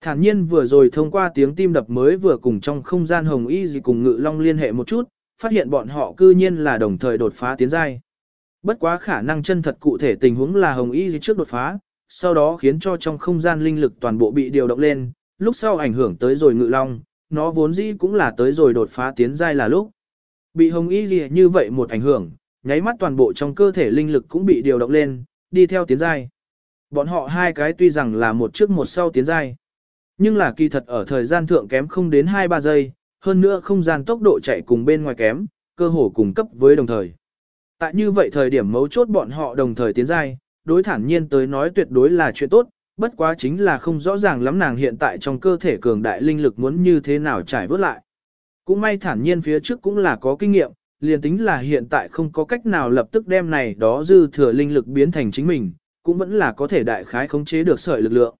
Thản nhiên vừa rồi thông qua tiếng tim đập mới vừa cùng trong không gian hồng y gì cùng ngự long liên hệ một chút, phát hiện bọn họ cư nhiên là đồng thời đột phá tiến giai. Bất quá khả năng chân thật cụ thể tình huống là hồng y trước đột phá, sau đó khiến cho trong không gian linh lực toàn bộ bị điều động lên, lúc sau ảnh hưởng tới rồi ngự long, nó vốn dĩ cũng là tới rồi đột phá tiến giai là lúc. Bị hồng y gì như vậy một ảnh hưởng, nháy mắt toàn bộ trong cơ thể linh lực cũng bị điều động lên, đi theo tiến giai. Bọn họ hai cái tuy rằng là một trước một sau tiến giai, nhưng là kỳ thật ở thời gian thượng kém không đến 2-3 giây, hơn nữa không gian tốc độ chạy cùng bên ngoài kém, cơ hồ cùng cấp với đồng thời. Tại như vậy thời điểm mấu chốt bọn họ đồng thời tiến giai, đối thản nhiên tới nói tuyệt đối là chuyện tốt, bất quá chính là không rõ ràng lắm nàng hiện tại trong cơ thể cường đại linh lực muốn như thế nào trải vớt lại. Cũng may thản nhiên phía trước cũng là có kinh nghiệm, liền tính là hiện tại không có cách nào lập tức đem này đó dư thừa linh lực biến thành chính mình, cũng vẫn là có thể đại khái khống chế được sợi lực lượng.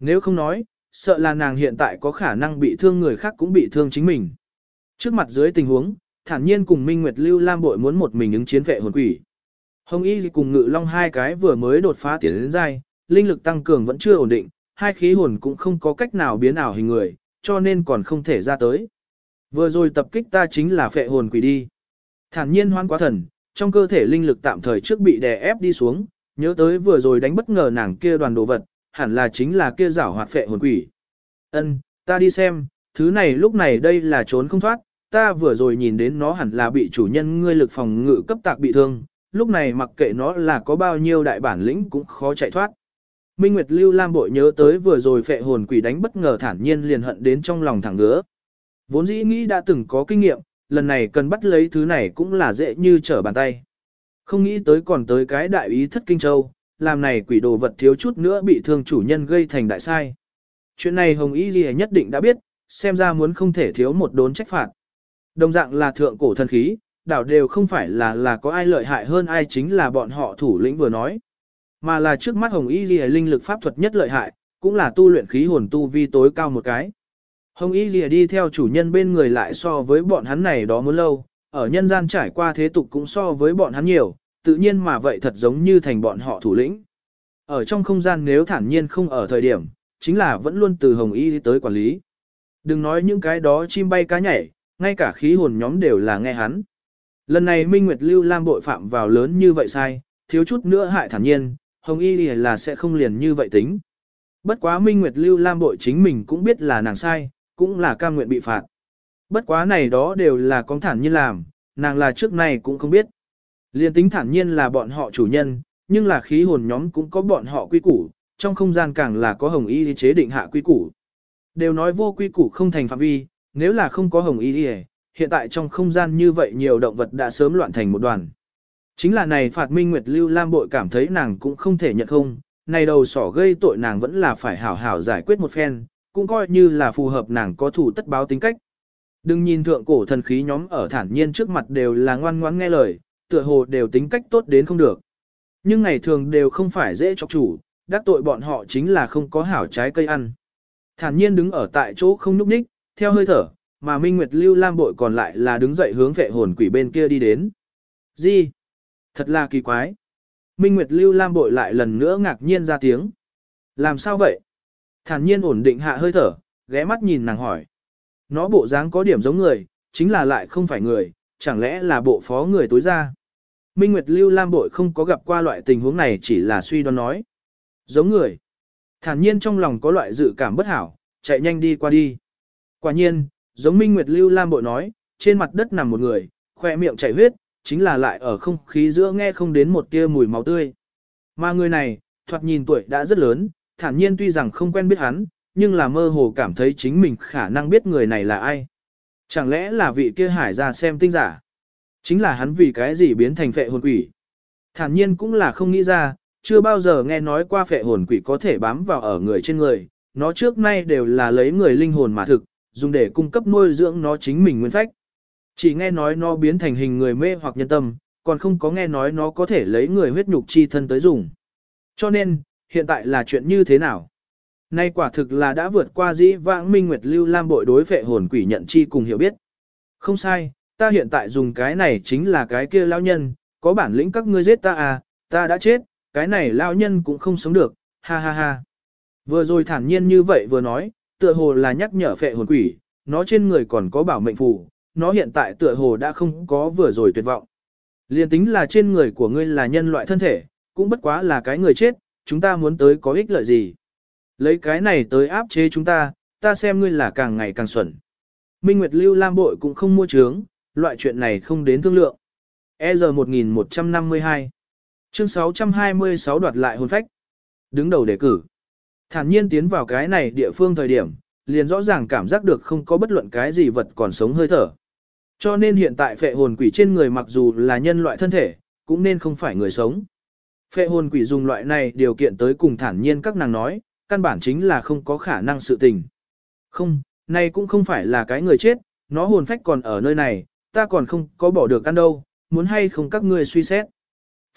Nếu không nói, sợ là nàng hiện tại có khả năng bị thương người khác cũng bị thương chính mình. Trước mặt dưới tình huống, thản nhiên cùng Minh Nguyệt Lưu Lam bội muốn một mình ứng chiến vệ hồn quỷ. Hồng Y cùng Ngự Long hai cái vừa mới đột phá tiến đến giai, linh lực tăng cường vẫn chưa ổn định, hai khí hồn cũng không có cách nào biến ảo hình người, cho nên còn không thể ra tới. Vừa rồi tập kích ta chính là phệ hồn quỷ đi. Thản nhiên hoan quá thần, trong cơ thể linh lực tạm thời trước bị đè ép đi xuống, nhớ tới vừa rồi đánh bất ngờ nàng kia đoàn đồ vật, hẳn là chính là kia giảo hoạt phệ hồn quỷ. Ân, ta đi xem, thứ này lúc này đây là trốn không thoát, ta vừa rồi nhìn đến nó hẳn là bị chủ nhân ngươi lực phòng ngự cấp tạc bị thương, lúc này mặc kệ nó là có bao nhiêu đại bản lĩnh cũng khó chạy thoát. Minh Nguyệt Lưu Lam bội nhớ tới vừa rồi phệ hồn quỷ đánh bất ngờ thản nhiên liền hận đến trong lòng thẳng ngứa. Vốn dĩ nghĩ đã từng có kinh nghiệm, lần này cần bắt lấy thứ này cũng là dễ như trở bàn tay. Không nghĩ tới còn tới cái đại ý thất kinh châu, làm này quỷ đồ vật thiếu chút nữa bị thương chủ nhân gây thành đại sai. Chuyện này Hồng Y Ghi nhất định đã biết, xem ra muốn không thể thiếu một đốn trách phạt. Đồng dạng là thượng cổ thần khí, đảo đều không phải là là có ai lợi hại hơn ai chính là bọn họ thủ lĩnh vừa nói. Mà là trước mắt Hồng Y Ghi linh lực pháp thuật nhất lợi hại, cũng là tu luyện khí hồn tu vi tối cao một cái. Hồng Y Ghi đi theo chủ nhân bên người lại so với bọn hắn này đó muốn lâu, ở nhân gian trải qua thế tục cũng so với bọn hắn nhiều, tự nhiên mà vậy thật giống như thành bọn họ thủ lĩnh. Ở trong không gian nếu thản nhiên không ở thời điểm, chính là vẫn luôn từ Hồng Y tới quản lý. Đừng nói những cái đó chim bay cá nhảy, ngay cả khí hồn nhóm đều là nghe hắn. Lần này Minh Nguyệt Lưu Lam bội phạm vào lớn như vậy sai, thiếu chút nữa hại thản nhiên, hồng y là sẽ không liền như vậy tính. Bất quá Minh Nguyệt Lưu Lam bội chính mình cũng biết là nàng sai, cũng là cam nguyện bị phạt. Bất quá này đó đều là con thản nhiên làm, nàng là trước này cũng không biết. Liên tính thản nhiên là bọn họ chủ nhân, nhưng là khí hồn nhóm cũng có bọn họ quy củ, trong không gian càng là có hồng y chế định hạ quy củ. Đều nói vô quy củ không thành phạm vi, nếu là không có hồng y đi hiện tại trong không gian như vậy nhiều động vật đã sớm loạn thành một đoàn. Chính là này phạt minh nguyệt lưu lam bội cảm thấy nàng cũng không thể nhận không, này đầu sỏ gây tội nàng vẫn là phải hảo hảo giải quyết một phen, cũng coi như là phù hợp nàng có thủ tất báo tính cách. Đừng nhìn thượng cổ thần khí nhóm ở thản nhiên trước mặt đều là ngoan ngoãn nghe lời, tựa hồ đều tính cách tốt đến không được. Nhưng ngày thường đều không phải dễ chọc chủ, đắc tội bọn họ chính là không có hảo trái cây ăn. Thản nhiên đứng ở tại chỗ không nhúc nhích, theo hơi thở, mà Minh Nguyệt Lưu Lam bội còn lại là đứng dậy hướng vệ hồn quỷ bên kia đi đến. Gì? Thật là kỳ quái. Minh Nguyệt Lưu Lam bội lại lần nữa ngạc nhiên ra tiếng. Làm sao vậy? Thản nhiên ổn định hạ hơi thở, ghé mắt nhìn nàng hỏi. Nó bộ dáng có điểm giống người, chính là lại không phải người, chẳng lẽ là bộ phó người tối ra. Minh Nguyệt Lưu Lam bội không có gặp qua loại tình huống này chỉ là suy đoán nói. Giống người. Thản nhiên trong lòng có loại dự cảm bất hảo, chạy nhanh đi qua đi. Quả nhiên, giống Minh Nguyệt Lưu Lam bội nói, trên mặt đất nằm một người, khỏe miệng chảy huyết, chính là lại ở không khí giữa nghe không đến một tia mùi máu tươi. Mà người này, thoạt nhìn tuổi đã rất lớn, thản nhiên tuy rằng không quen biết hắn, nhưng là mơ hồ cảm thấy chính mình khả năng biết người này là ai. Chẳng lẽ là vị kia hải ra xem tinh giả? Chính là hắn vì cái gì biến thành phệ hồn quỷ? Thản nhiên cũng là không nghĩ ra, chưa bao giờ nghe nói qua phệ hồn quỷ có thể bám vào ở người trên người, nó trước nay đều là lấy người linh hồn mà thực, dùng để cung cấp nuôi dưỡng nó chính mình nguyên phách. Chỉ nghe nói nó biến thành hình người mê hoặc nhân tâm, còn không có nghe nói nó có thể lấy người huyết nhục chi thân tới dùng. Cho nên, hiện tại là chuyện như thế nào? Nay quả thực là đã vượt qua dĩ vãng minh nguyệt lưu lam bội đối phệ hồn quỷ nhận chi cùng hiểu biết. Không sai, ta hiện tại dùng cái này chính là cái kia lao nhân, có bản lĩnh các ngươi giết ta à, ta đã chết, cái này lao nhân cũng không sống được, ha ha ha. Vừa rồi thản nhiên như vậy vừa nói, tựa hồ là nhắc nhở phệ hồn quỷ, nó trên người còn có bảo mệnh phù, nó hiện tại tựa hồ đã không có vừa rồi tuyệt vọng. Liên tính là trên người của ngươi là nhân loại thân thể, cũng bất quá là cái người chết, chúng ta muốn tới có ích lợi gì. Lấy cái này tới áp chế chúng ta, ta xem ngươi là càng ngày càng xuẩn. Minh Nguyệt Lưu Lam Bội cũng không mua trướng, loại chuyện này không đến thương lượng. E giờ 1152 Chương 626 đoạt lại hồn phách. Đứng đầu đề cử. Thản nhiên tiến vào cái này địa phương thời điểm, liền rõ ràng cảm giác được không có bất luận cái gì vật còn sống hơi thở. Cho nên hiện tại phệ hồn quỷ trên người mặc dù là nhân loại thân thể, cũng nên không phải người sống. Phệ hồn quỷ dùng loại này điều kiện tới cùng thản nhiên các nàng nói, căn bản chính là không có khả năng sự tình. Không, này cũng không phải là cái người chết, nó hồn phách còn ở nơi này, ta còn không có bỏ được ăn đâu, muốn hay không các ngươi suy xét.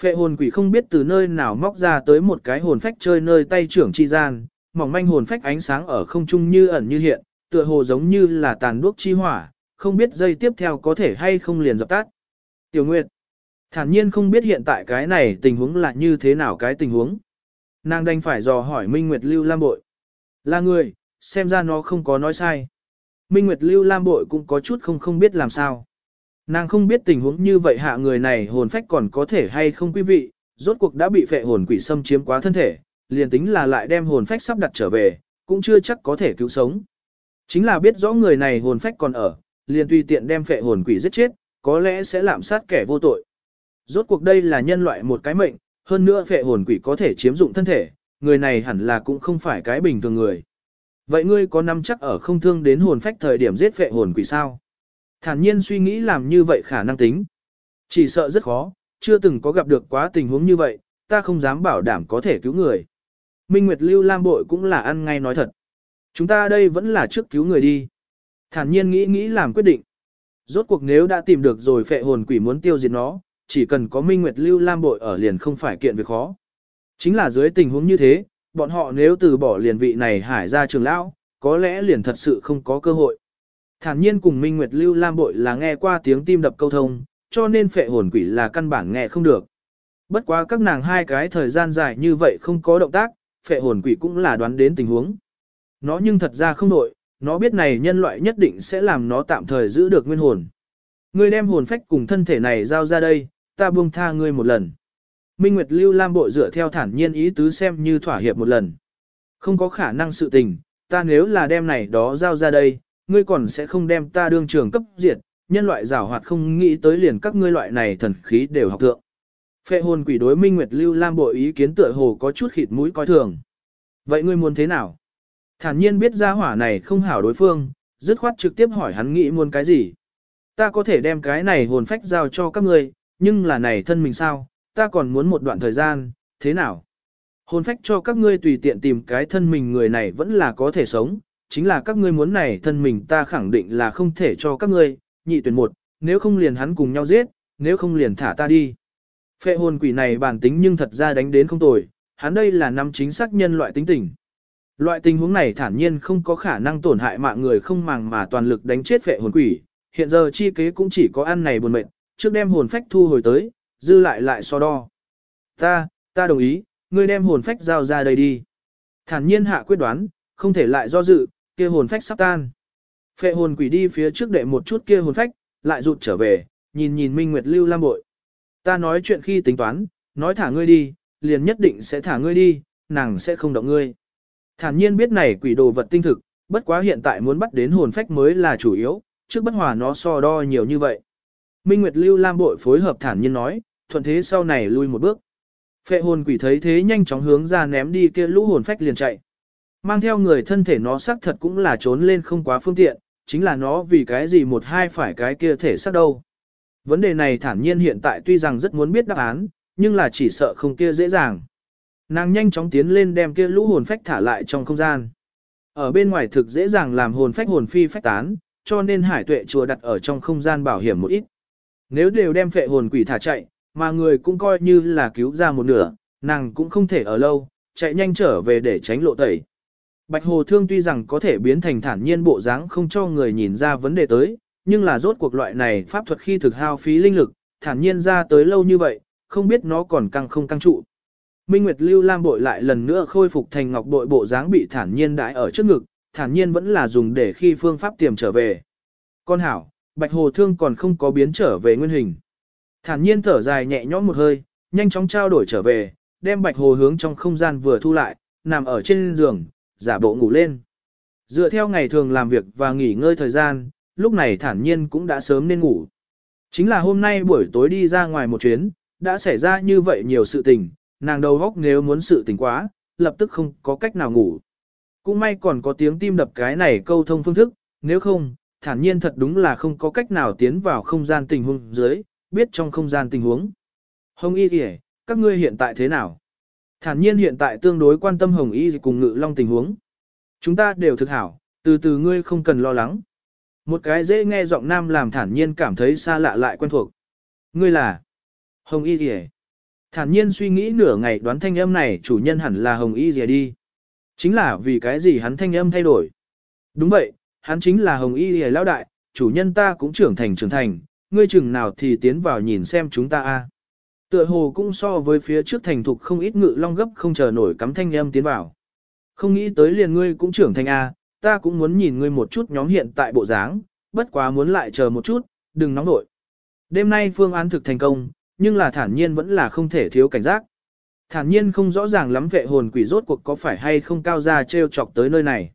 Phệ hồn quỷ không biết từ nơi nào móc ra tới một cái hồn phách chơi nơi tay trưởng chi gian, mỏng manh hồn phách ánh sáng ở không trung như ẩn như hiện, tựa hồ giống như là tàn đuốc chi hỏa, không biết dây tiếp theo có thể hay không liền dập tắt. Tiểu Nguyệt, thản nhiên không biết hiện tại cái này tình huống là như thế nào cái tình huống. Nàng đành phải dò hỏi Minh Nguyệt Lưu Lam Bội. Là người, xem ra nó không có nói sai. Minh Nguyệt Lưu Lam Bội cũng có chút không không biết làm sao. Nàng không biết tình huống như vậy hạ người này hồn phách còn có thể hay không quý vị, rốt cuộc đã bị phệ hồn quỷ xâm chiếm quá thân thể, liền tính là lại đem hồn phách sắp đặt trở về, cũng chưa chắc có thể cứu sống. Chính là biết rõ người này hồn phách còn ở, liền tùy tiện đem phệ hồn quỷ giết chết, có lẽ sẽ lạm sát kẻ vô tội. Rốt cuộc đây là nhân loại một cái mệnh, hơn nữa phệ hồn quỷ có thể chiếm dụng thân thể, người này hẳn là cũng không phải cái bình thường người. Vậy ngươi có nắm chắc ở không thương đến hồn phách thời điểm giết phệ hồn quỷ sao? Thản nhiên suy nghĩ làm như vậy khả năng tính. Chỉ sợ rất khó, chưa từng có gặp được quá tình huống như vậy, ta không dám bảo đảm có thể cứu người. Minh Nguyệt Lưu Lam Bội cũng là ăn ngay nói thật. Chúng ta đây vẫn là trước cứu người đi. Thản nhiên nghĩ nghĩ làm quyết định. Rốt cuộc nếu đã tìm được rồi phệ hồn quỷ muốn tiêu diệt nó, chỉ cần có Minh Nguyệt Lưu Lam Bội ở liền không phải kiện việc khó. Chính là dưới tình huống như thế, bọn họ nếu từ bỏ liền vị này hải ra trường lão, có lẽ liền thật sự không có cơ hội. Thản nhiên cùng Minh Nguyệt Lưu Lam Bội là nghe qua tiếng tim đập câu thông, cho nên phệ hồn quỷ là căn bản nghe không được. Bất quá các nàng hai cái thời gian dài như vậy không có động tác, phệ hồn quỷ cũng là đoán đến tình huống. Nó nhưng thật ra không đội, nó biết này nhân loại nhất định sẽ làm nó tạm thời giữ được nguyên hồn. Ngươi đem hồn phách cùng thân thể này giao ra đây, ta buông tha ngươi một lần. Minh Nguyệt Lưu Lam bội dựa theo thản nhiên ý tứ xem như thỏa hiệp một lần. Không có khả năng sự tình, ta nếu là đem này đó giao ra đây, ngươi còn sẽ không đem ta đương trường cấp diệt, nhân loại giảo hoạt không nghĩ tới liền các ngươi loại này thần khí đều học thượng. Phệ hồn quỷ đối Minh Nguyệt Lưu Lam bội ý kiến tựa hồ có chút khịt mũi coi thường. Vậy ngươi muốn thế nào? Thản nhiên biết ra hỏa này không hảo đối phương, dứt khoát trực tiếp hỏi hắn nghĩ muốn cái gì. Ta có thể đem cái này hồn phách giao cho các ngươi, nhưng là này thân mình sao, ta còn muốn một đoạn thời gian, thế nào? Hồn phách cho các ngươi tùy tiện tìm cái thân mình người này vẫn là có thể sống, chính là các ngươi muốn này thân mình ta khẳng định là không thể cho các ngươi, nhị tuyển một, nếu không liền hắn cùng nhau giết, nếu không liền thả ta đi. Phệ hồn quỷ này bản tính nhưng thật ra đánh đến không tồi, hắn đây là năm chính xác nhân loại tính tình. Loại tình huống này thản nhiên không có khả năng tổn hại mạng người không màng mà toàn lực đánh chết phệ hồn quỷ, hiện giờ chi kế cũng chỉ có ăn này buồn mệt, trước đem hồn phách thu hồi tới, dư lại lại so đo. Ta, ta đồng ý, ngươi đem hồn phách giao ra đây đi. Thản nhiên hạ quyết đoán, không thể lại do dự, kia hồn phách sắp tan. Phệ hồn quỷ đi phía trước đệ một chút kia hồn phách, lại rụt trở về, nhìn nhìn Minh Nguyệt Lưu Lam bội. Ta nói chuyện khi tính toán, nói thả ngươi đi, liền nhất định sẽ thả ngươi đi, nàng sẽ không động ngươi. Thản nhiên biết này quỷ đồ vật tinh thực, bất quá hiện tại muốn bắt đến hồn phách mới là chủ yếu, trước bất hòa nó so đo nhiều như vậy. Minh Nguyệt Lưu Lam bội phối hợp thản nhiên nói, thuận thế sau này lui một bước. Phệ hồn quỷ thấy thế nhanh chóng hướng ra ném đi kia lũ hồn phách liền chạy. Mang theo người thân thể nó xác thật cũng là trốn lên không quá phương tiện, chính là nó vì cái gì một hai phải cái kia thể xác đâu. Vấn đề này thản nhiên hiện tại tuy rằng rất muốn biết đáp án, nhưng là chỉ sợ không kia dễ dàng. Nàng nhanh chóng tiến lên đem kia lũ hồn phách thả lại trong không gian. Ở bên ngoài thực dễ dàng làm hồn phách hồn phi phách tán, cho nên hải tuệ chùa đặt ở trong không gian bảo hiểm một ít. Nếu đều đem phệ hồn quỷ thả chạy, mà người cũng coi như là cứu ra một nửa, nàng cũng không thể ở lâu, chạy nhanh trở về để tránh lộ tẩy. Bạch Hồ Thương tuy rằng có thể biến thành thản nhiên bộ dáng không cho người nhìn ra vấn đề tới, nhưng là rốt cuộc loại này pháp thuật khi thực hao phí linh lực, thản nhiên ra tới lâu như vậy, không biết nó còn căng không căng trụ. Minh Nguyệt Lưu Lam bội lại lần nữa khôi phục thành ngọc bội bộ dáng bị thản nhiên đãi ở trước ngực, thản nhiên vẫn là dùng để khi phương pháp tiềm trở về. Con hảo, Bạch Hồ Thương còn không có biến trở về nguyên hình. Thản nhiên thở dài nhẹ nhõm một hơi, nhanh chóng trao đổi trở về, đem Bạch Hồ hướng trong không gian vừa thu lại, nằm ở trên giường, giả bộ ngủ lên. Dựa theo ngày thường làm việc và nghỉ ngơi thời gian, lúc này thản nhiên cũng đã sớm nên ngủ. Chính là hôm nay buổi tối đi ra ngoài một chuyến, đã xảy ra như vậy nhiều sự tình, nàng đầu góc nếu muốn sự tình quá, lập tức không có cách nào ngủ. Cũng may còn có tiếng tim đập cái này câu thông phương thức, nếu không, thản nhiên thật đúng là không có cách nào tiến vào không gian tình huống dưới, biết trong không gian tình huống. Hồng Y kìa, các ngươi hiện tại thế nào? Thản nhiên hiện tại tương đối quan tâm Hồng Y cùng Ngự Long tình huống. Chúng ta đều thực hảo, từ từ ngươi không cần lo lắng. Một cái dễ nghe giọng nam làm thản nhiên cảm thấy xa lạ lại quen thuộc. Ngươi là Hồng Y Dì à? Thản nhiên suy nghĩ nửa ngày đoán thanh âm này chủ nhân hẳn là Hồng Y Dì à đi. Chính là vì cái gì hắn thanh âm thay đổi. Đúng vậy, hắn chính là Hồng Y Dì à lão đại, chủ nhân ta cũng trưởng thành trưởng thành, ngươi chừng nào thì tiến vào nhìn xem chúng ta a. Tựa hồ cũng so với phía trước thành thục không ít ngự long gấp không chờ nổi cắm thanh âm tiến vào. Không nghĩ tới liền ngươi cũng trưởng thành a, ta cũng muốn nhìn ngươi một chút nhóm hiện tại bộ dáng, bất quá muốn lại chờ một chút, đừng nóng nổi. Đêm nay phương án thực thành công, nhưng là thản nhiên vẫn là không thể thiếu cảnh giác. Thản nhiên không rõ ràng lắm vệ hồn quỷ rốt cuộc có phải hay không cao gia treo chọc tới nơi này.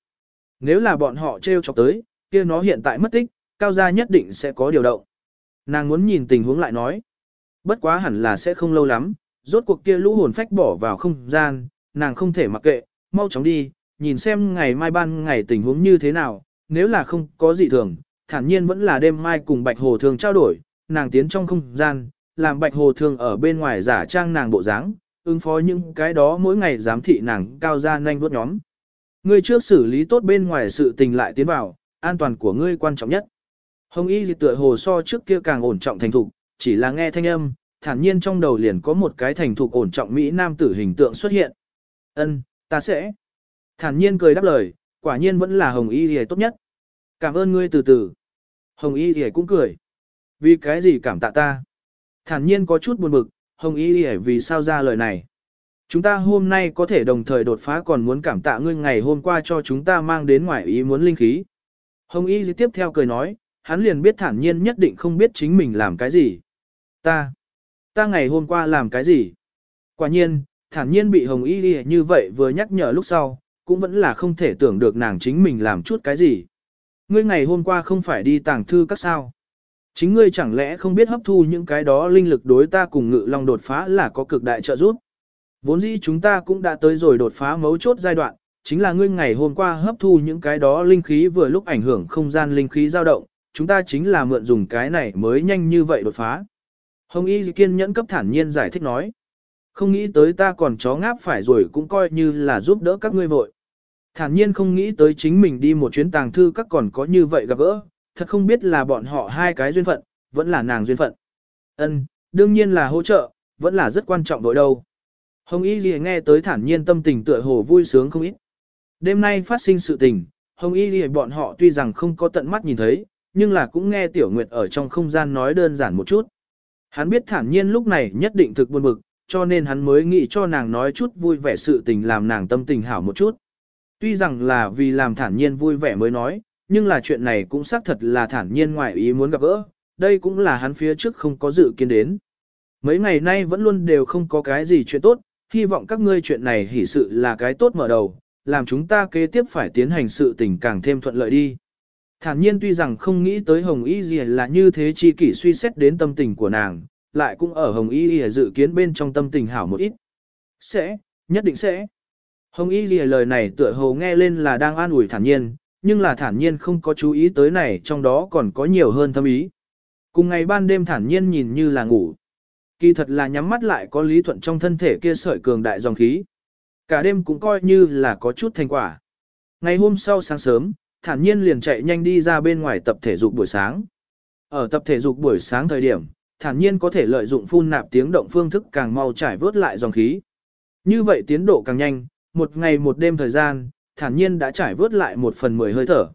Nếu là bọn họ treo chọc tới, kia nó hiện tại mất tích, cao gia nhất định sẽ có điều động. Nàng muốn nhìn tình huống lại nói. Bất quá hẳn là sẽ không lâu lắm, rốt cuộc kia lũ hồn phách bỏ vào không gian, nàng không thể mặc kệ, mau chóng đi, nhìn xem ngày mai ban ngày tình huống như thế nào, nếu là không có gì thường, thản nhiên vẫn là đêm mai cùng Bạch Hồ Thường trao đổi, nàng tiến trong không gian, làm Bạch Hồ Thường ở bên ngoài giả trang nàng bộ dáng, ứng phó những cái đó mỗi ngày giám thị nàng cao ra nhanh vuốt nhóm. Ngươi trước xử lý tốt bên ngoài sự tình lại tiến vào, an toàn của ngươi quan trọng nhất. Hồng Y dị tựa hồ so trước kia càng ổn trọng thành thục, chỉ là nghe thanh âm, thản nhiên trong đầu liền có một cái thành thục ổn trọng Mỹ nam tử hình tượng xuất hiện. Ân, ta sẽ. Thản nhiên cười đáp lời, quả nhiên vẫn là Hồng Y dị tốt nhất. Cảm ơn ngươi từ từ. Hồng Y dị cũng cười. Vì cái gì cảm tạ ta? Thản nhiên có chút buồn bực, Hồng Y dị vì sao ra lời này? Chúng ta hôm nay có thể đồng thời đột phá còn muốn cảm tạ ngươi ngày hôm qua cho chúng ta mang đến ngoài ý muốn linh khí. Hồng Y tiếp theo cười nói, hắn liền biết thản nhiên nhất định không biết chính mình làm cái gì. Ta, ta ngày hôm qua làm cái gì? Quả nhiên, thản nhiên bị Hồng Y Ghi như vậy vừa nhắc nhở lúc sau, cũng vẫn là không thể tưởng được nàng chính mình làm chút cái gì. Ngươi ngày hôm qua không phải đi tàng thư các sao. Chính ngươi chẳng lẽ không biết hấp thu những cái đó linh lực đối ta cùng ngự long đột phá là có cực đại trợ giúp. Vốn dĩ chúng ta cũng đã tới rồi đột phá mấu chốt giai đoạn, chính là ngươi ngày hôm qua hấp thu những cái đó linh khí vừa lúc ảnh hưởng không gian linh khí dao động, chúng ta chính là mượn dùng cái này mới nhanh như vậy đột phá. Hồng Y kiên nhẫn cấp thản nhiên giải thích nói. Không nghĩ tới ta còn chó ngáp phải rồi cũng coi như là giúp đỡ các ngươi vội. Thản nhiên không nghĩ tới chính mình đi một chuyến tàng thư các còn có như vậy gặp gỡ, thật không biết là bọn họ hai cái duyên phận, vẫn là nàng duyên phận. Ân, đương nhiên là hỗ trợ, vẫn là rất quan trọng đội đâu. Hồng Y Ghi nghe tới thản nhiên tâm tình tựa hồ vui sướng không ít. Đêm nay phát sinh sự tình, Hồng Y Ghi bọn họ tuy rằng không có tận mắt nhìn thấy, nhưng là cũng nghe Tiểu Nguyệt ở trong không gian nói đơn giản một chút. Hắn biết thản nhiên lúc này nhất định thực buồn bực, cho nên hắn mới nghĩ cho nàng nói chút vui vẻ sự tình làm nàng tâm tình hảo một chút. Tuy rằng là vì làm thản nhiên vui vẻ mới nói, nhưng là chuyện này cũng xác thật là thản nhiên ngoại ý muốn gặp gỡ, đây cũng là hắn phía trước không có dự kiến đến. Mấy ngày nay vẫn luôn đều không có cái gì chuyện tốt, hy vọng các ngươi chuyện này hỷ sự là cái tốt mở đầu, làm chúng ta kế tiếp phải tiến hành sự tình càng thêm thuận lợi đi. Thản nhiên tuy rằng không nghĩ tới Hồng Y Dì là như thế chi kỷ suy xét đến tâm tình của nàng, lại cũng ở Hồng Y Dì dự kiến bên trong tâm tình hảo một ít. Sẽ, nhất định sẽ. Hồng Y Dì lời này tựa hồ nghe lên là đang an ủi thản nhiên, nhưng là thản nhiên không có chú ý tới này trong đó còn có nhiều hơn thâm ý. Cùng ngày ban đêm thản nhiên nhìn như là ngủ. Kỳ thật là nhắm mắt lại có lý thuận trong thân thể kia sợi cường đại dòng khí. Cả đêm cũng coi như là có chút thành quả. Ngày hôm sau sáng sớm, thản nhiên liền chạy nhanh đi ra bên ngoài tập thể dục buổi sáng. Ở tập thể dục buổi sáng thời điểm, thản nhiên có thể lợi dụng phun nạp tiếng động phương thức càng mau trải vớt lại dòng khí. Như vậy tiến độ càng nhanh, một ngày một đêm thời gian, thản nhiên đã trải vớt lại một phần mười hơi thở.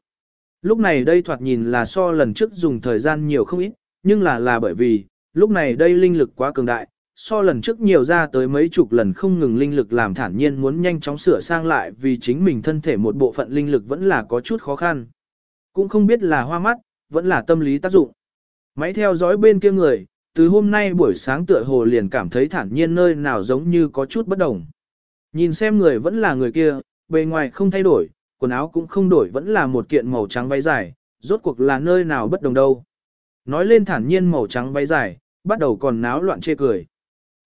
Lúc này đây thoạt nhìn là so lần trước dùng thời gian nhiều không ít, nhưng là là bởi vì, lúc này đây linh lực quá cường đại, so lần trước nhiều ra tới mấy chục lần không ngừng linh lực làm thản nhiên muốn nhanh chóng sửa sang lại vì chính mình thân thể một bộ phận linh lực vẫn là có chút khó khăn. Cũng không biết là hoa mắt, vẫn là tâm lý tác dụng. Máy theo dõi bên kia người, từ hôm nay buổi sáng tựa hồ liền cảm thấy thản nhiên nơi nào giống như có chút bất đồng. Nhìn xem người vẫn là người kia, bề ngoài không thay đổi, quần áo cũng không đổi vẫn là một kiện màu trắng váy dài, rốt cuộc là nơi nào bất đồng đâu. Nói lên thản nhiên màu trắng váy dài, bắt đầu còn náo loạn chê cười.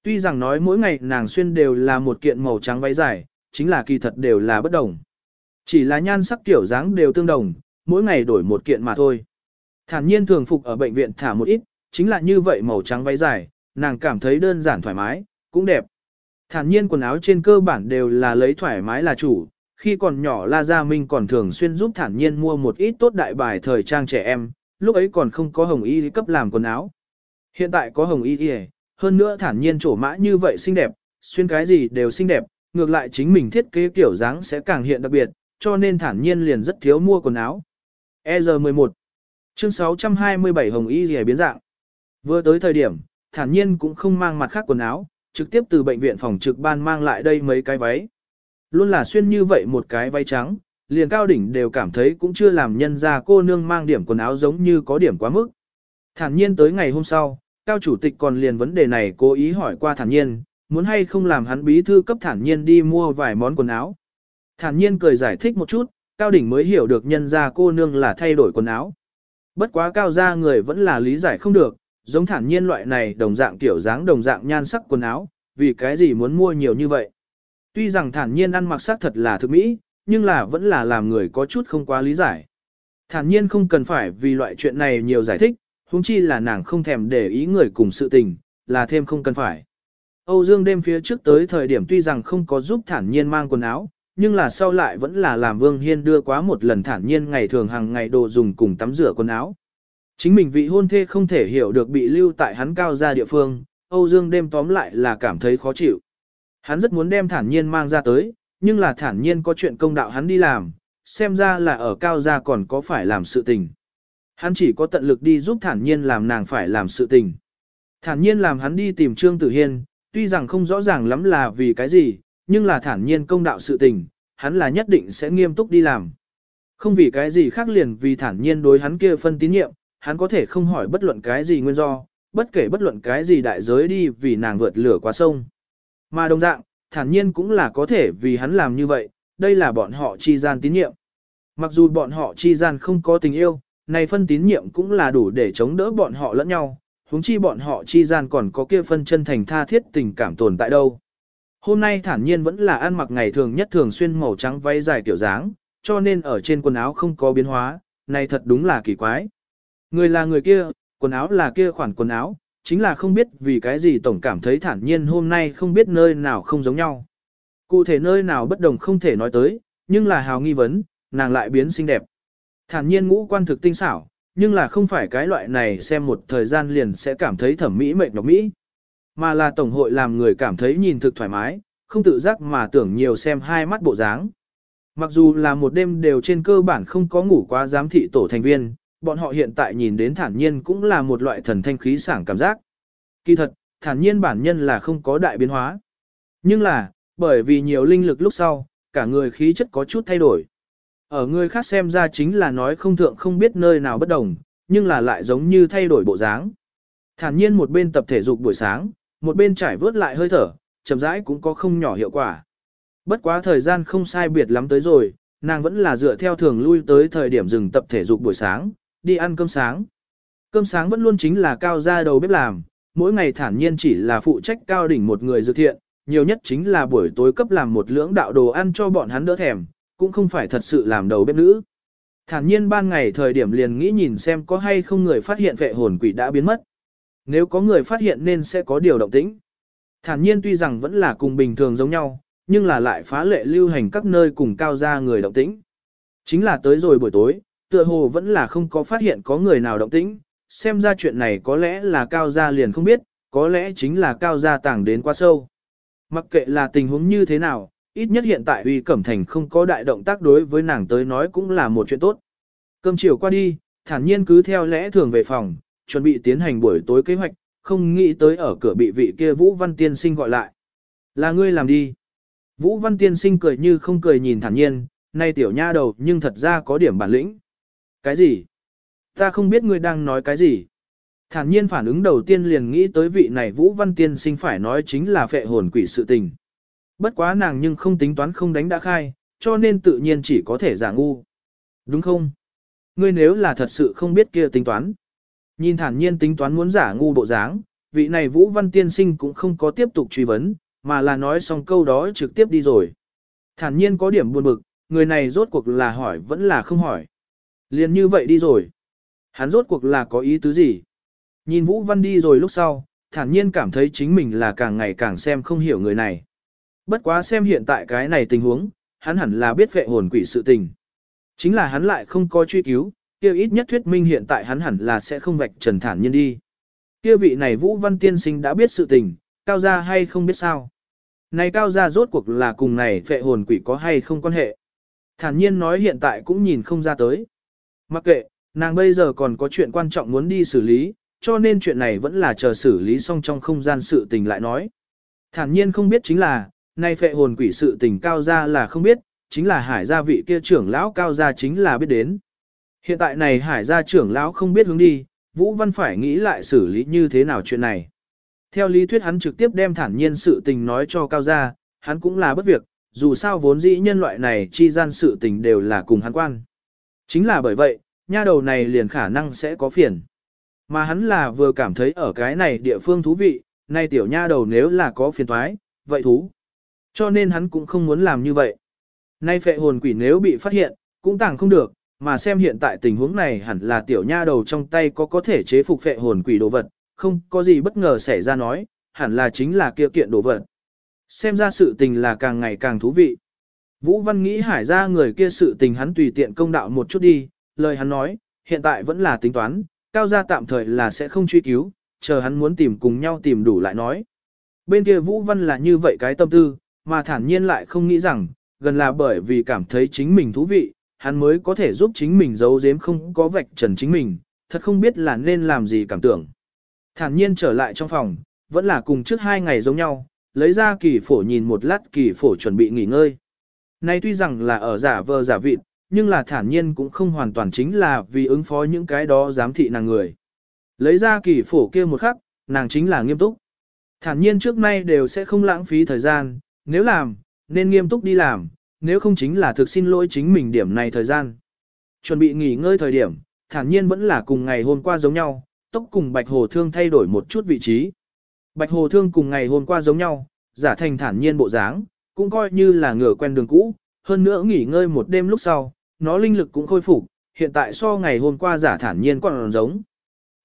Tuy rằng nói mỗi ngày nàng xuyên đều là một kiện màu trắng váy dài, chính là kỳ thật đều là bất đồng. Chỉ là nhan sắc kiểu dáng đều tương đồng, mỗi ngày đổi một kiện mà thôi. Thản nhiên thường phục ở bệnh viện thả một ít, chính là như vậy màu trắng váy dài, nàng cảm thấy đơn giản thoải mái, cũng đẹp. Thản nhiên quần áo trên cơ bản đều là lấy thoải mái là chủ, khi còn nhỏ La Gia Minh còn thường xuyên giúp thản nhiên mua một ít tốt đại bài thời trang trẻ em, lúc ấy còn không có hồng y cấp làm quần áo. Hiện tại có hồng y hơn nữa thản nhiên trổ mã như vậy xinh đẹp, xuyên cái gì đều xinh đẹp, ngược lại chính mình thiết kế kiểu dáng sẽ càng hiện đặc biệt, cho nên thản nhiên liền rất thiếu mua quần áo. EZ11 Chương 627 Hồng Y Dì biến dạng Vừa tới thời điểm, thản nhiên cũng không mang mặt khác quần áo, trực tiếp từ bệnh viện phòng trực ban mang lại đây mấy cái váy. Luôn là xuyên như vậy một cái váy trắng, liền cao đỉnh đều cảm thấy cũng chưa làm nhân ra cô nương mang điểm quần áo giống như có điểm quá mức. Thản nhiên tới ngày hôm sau, cao chủ tịch còn liền vấn đề này cố ý hỏi qua thản nhiên, muốn hay không làm hắn bí thư cấp thản nhiên đi mua vài món quần áo. Thản nhiên cười giải thích một chút, cao đỉnh mới hiểu được nhân gia cô nương là thay đổi quần áo. Bất quá cao gia người vẫn là lý giải không được, giống thản nhiên loại này đồng dạng tiểu dáng đồng dạng nhan sắc quần áo, vì cái gì muốn mua nhiều như vậy. Tuy rằng thản nhiên ăn mặc sắc thật là thực mỹ, nhưng là vẫn là làm người có chút không quá lý giải. Thản nhiên không cần phải vì loại chuyện này nhiều giải thích, huống chi là nàng không thèm để ý người cùng sự tình, là thêm không cần phải. Âu Dương đêm phía trước tới thời điểm tuy rằng không có giúp thản nhiên mang quần áo, nhưng là sau lại vẫn là làm Vương Hiên đưa quá một lần thản nhiên ngày thường hàng ngày đồ dùng cùng tắm rửa quần áo. Chính mình vị hôn thê không thể hiểu được bị lưu tại hắn cao gia địa phương, Âu Dương đêm tóm lại là cảm thấy khó chịu. Hắn rất muốn đem thản nhiên mang ra tới, nhưng là thản nhiên có chuyện công đạo hắn đi làm, xem ra là ở cao gia còn có phải làm sự tình. Hắn chỉ có tận lực đi giúp thản nhiên làm nàng phải làm sự tình. Thản nhiên làm hắn đi tìm Trương Tử Hiên, tuy rằng không rõ ràng lắm là vì cái gì, nhưng là thản nhiên công đạo sự tình, hắn là nhất định sẽ nghiêm túc đi làm. Không vì cái gì khác liền vì thản nhiên đối hắn kia phân tín nhiệm, hắn có thể không hỏi bất luận cái gì nguyên do, bất kể bất luận cái gì đại giới đi vì nàng vượt lửa qua sông. Mà đồng dạng, thản nhiên cũng là có thể vì hắn làm như vậy, đây là bọn họ chi gian tín nhiệm. Mặc dù bọn họ chi gian không có tình yêu, này phân tín nhiệm cũng là đủ để chống đỡ bọn họ lẫn nhau, huống chi bọn họ chi gian còn có kia phân chân thành tha thiết tình cảm tồn tại đâu. Hôm nay thản nhiên vẫn là ăn mặc ngày thường nhất thường xuyên màu trắng váy dài kiểu dáng, cho nên ở trên quần áo không có biến hóa, này thật đúng là kỳ quái. Người là người kia, quần áo là kia khoản quần áo, chính là không biết vì cái gì tổng cảm thấy thản nhiên hôm nay không biết nơi nào không giống nhau. Cụ thể nơi nào bất đồng không thể nói tới, nhưng là hào nghi vấn, nàng lại biến xinh đẹp. Thản nhiên ngũ quan thực tinh xảo, nhưng là không phải cái loại này xem một thời gian liền sẽ cảm thấy thẩm mỹ mệt nhọc mỹ. Mà là tổng hội làm người cảm thấy nhìn thực thoải mái, không tự giác mà tưởng nhiều xem hai mắt bộ dáng. Mặc dù là một đêm đều trên cơ bản không có ngủ quá giám thị tổ thành viên, bọn họ hiện tại nhìn đến thản nhiên cũng là một loại thần thanh khí sảng cảm giác. Kỳ thật, thản nhiên bản nhân là không có đại biến hóa. Nhưng là, bởi vì nhiều linh lực lúc sau, cả người khí chất có chút thay đổi. Ở người khác xem ra chính là nói không thượng không biết nơi nào bất đồng, nhưng là lại giống như thay đổi bộ dáng. Thản nhiên một bên tập thể dục buổi sáng, một bên trải vớt lại hơi thở, chậm rãi cũng có không nhỏ hiệu quả. Bất quá thời gian không sai biệt lắm tới rồi, nàng vẫn là dựa theo thường lui tới thời điểm dừng tập thể dục buổi sáng, đi ăn cơm sáng. Cơm sáng vẫn luôn chính là cao gia đầu bếp làm, mỗi ngày thản nhiên chỉ là phụ trách cao đỉnh một người dự thiện, nhiều nhất chính là buổi tối cấp làm một lưỡng đạo đồ ăn cho bọn hắn đỡ thèm, cũng không phải thật sự làm đầu bếp nữ. Thản nhiên ban ngày thời điểm liền nghĩ nhìn xem có hay không người phát hiện vệ hồn quỷ đã biến mất. Nếu có người phát hiện nên sẽ có điều động tĩnh. Thản nhiên tuy rằng vẫn là cùng bình thường giống nhau, nhưng là lại phá lệ lưu hành các nơi cùng cao gia người động tĩnh. Chính là tới rồi buổi tối, tựa hồ vẫn là không có phát hiện có người nào động tĩnh, xem ra chuyện này có lẽ là cao gia liền không biết, có lẽ chính là cao gia tàng đến quá sâu. Mặc kệ là tình huống như thế nào, ít nhất hiện tại Uy Cẩm Thành không có đại động tác đối với nàng tới nói cũng là một chuyện tốt. Cơm chiều qua đi, thản nhiên cứ theo lẽ thường về phòng, chuẩn bị tiến hành buổi tối kế hoạch, không nghĩ tới ở cửa bị vị kia Vũ Văn Tiên Sinh gọi lại. Là ngươi làm đi. Vũ Văn Tiên Sinh cười như không cười nhìn thản nhiên, nay tiểu nha đầu nhưng thật ra có điểm bản lĩnh. Cái gì? Ta không biết ngươi đang nói cái gì. Thản nhiên phản ứng đầu tiên liền nghĩ tới vị này Vũ Văn Tiên Sinh phải nói chính là phệ hồn quỷ sự tình. Bất quá nàng nhưng không tính toán không đánh đã khai, cho nên tự nhiên chỉ có thể giả ngu. Đúng không? Ngươi nếu là thật sự không biết kia tính toán. Nhìn thản nhiên tính toán muốn giả ngu bộ dáng, vị này Vũ Văn Tiên Sinh cũng không có tiếp tục truy vấn, mà là nói xong câu đó trực tiếp đi rồi. Thản nhiên có điểm buồn bực, người này rốt cuộc là hỏi vẫn là không hỏi. Liền như vậy đi rồi. Hắn rốt cuộc là có ý tứ gì? Nhìn Vũ Văn đi rồi lúc sau, thản nhiên cảm thấy chính mình là càng ngày càng xem không hiểu người này. Bất quá xem hiện tại cái này tình huống, hắn hẳn là biết vệ hồn quỷ sự tình. Chính là hắn lại không có truy cứu, kia ít nhất thuyết minh hiện tại hắn hẳn là sẽ không vạch trần thản nhiên đi. Kia vị này Vũ Văn Tiên Sinh đã biết sự tình, cao gia hay không biết sao. Này cao gia rốt cuộc là cùng này vệ hồn quỷ có hay không quan hệ. Thản nhiên nói hiện tại cũng nhìn không ra tới. Mặc kệ, nàng bây giờ còn có chuyện quan trọng muốn đi xử lý, cho nên chuyện này vẫn là chờ xử lý xong trong không gian sự tình lại nói. Thản nhiên không biết chính là, nay phệ hồn quỷ sự tình cao gia là không biết, chính là hải gia vị kia trưởng lão cao gia chính là biết đến. Hiện tại này hải gia trưởng lão không biết hướng đi, Vũ Văn phải nghĩ lại xử lý như thế nào chuyện này. Theo lý thuyết hắn trực tiếp đem thản nhiên sự tình nói cho cao gia, hắn cũng là bất việc, dù sao vốn dĩ nhân loại này chi gian sự tình đều là cùng hắn quan. Chính là bởi vậy, nha đầu này liền khả năng sẽ có phiền. Mà hắn là vừa cảm thấy ở cái này địa phương thú vị, nay tiểu nha đầu nếu là có phiền thoái, vậy thú. Cho nên hắn cũng không muốn làm như vậy. Nay phệ hồn quỷ nếu bị phát hiện, cũng tàng không được, mà xem hiện tại tình huống này hẳn là tiểu nha đầu trong tay có có thể chế phục phệ hồn quỷ đồ vật, không có gì bất ngờ xảy ra nói, hẳn là chính là kia kiện đồ vật. Xem ra sự tình là càng ngày càng thú vị. Vũ Văn nghĩ hải ra người kia sự tình hắn tùy tiện công đạo một chút đi, lời hắn nói, hiện tại vẫn là tính toán, cao gia tạm thời là sẽ không truy cứu, chờ hắn muốn tìm cùng nhau tìm đủ lại nói. Bên kia Vũ Văn là như vậy cái tâm tư, mà thản nhiên lại không nghĩ rằng, gần là bởi vì cảm thấy chính mình thú vị, hắn mới có thể giúp chính mình giấu giếm không có vạch trần chính mình, thật không biết là nên làm gì cảm tưởng. Thản nhiên trở lại trong phòng, vẫn là cùng trước hai ngày giống nhau, lấy ra kỳ phổ nhìn một lát kỳ phổ chuẩn bị nghỉ ngơi. Nay tuy rằng là ở giả vờ giả vịt, nhưng là thản nhiên cũng không hoàn toàn chính là vì ứng phó những cái đó giám thị nàng người. Lấy ra kỳ phổ kia một khắc, nàng chính là nghiêm túc. Thản nhiên trước nay đều sẽ không lãng phí thời gian, nếu làm, nên nghiêm túc đi làm, nếu không chính là thực xin lỗi chính mình điểm này thời gian. Chuẩn bị nghỉ ngơi thời điểm, thản nhiên vẫn là cùng ngày hôm qua giống nhau, tốc cùng Bạch Hồ Thương thay đổi một chút vị trí. Bạch Hồ Thương cùng ngày hôm qua giống nhau, giả thành thản nhiên bộ dáng, cũng coi như là ngửa quen đường cũ, hơn nữa nghỉ ngơi một đêm lúc sau, nó linh lực cũng khôi phục, hiện tại so ngày hôm qua giả thản nhiên còn giống.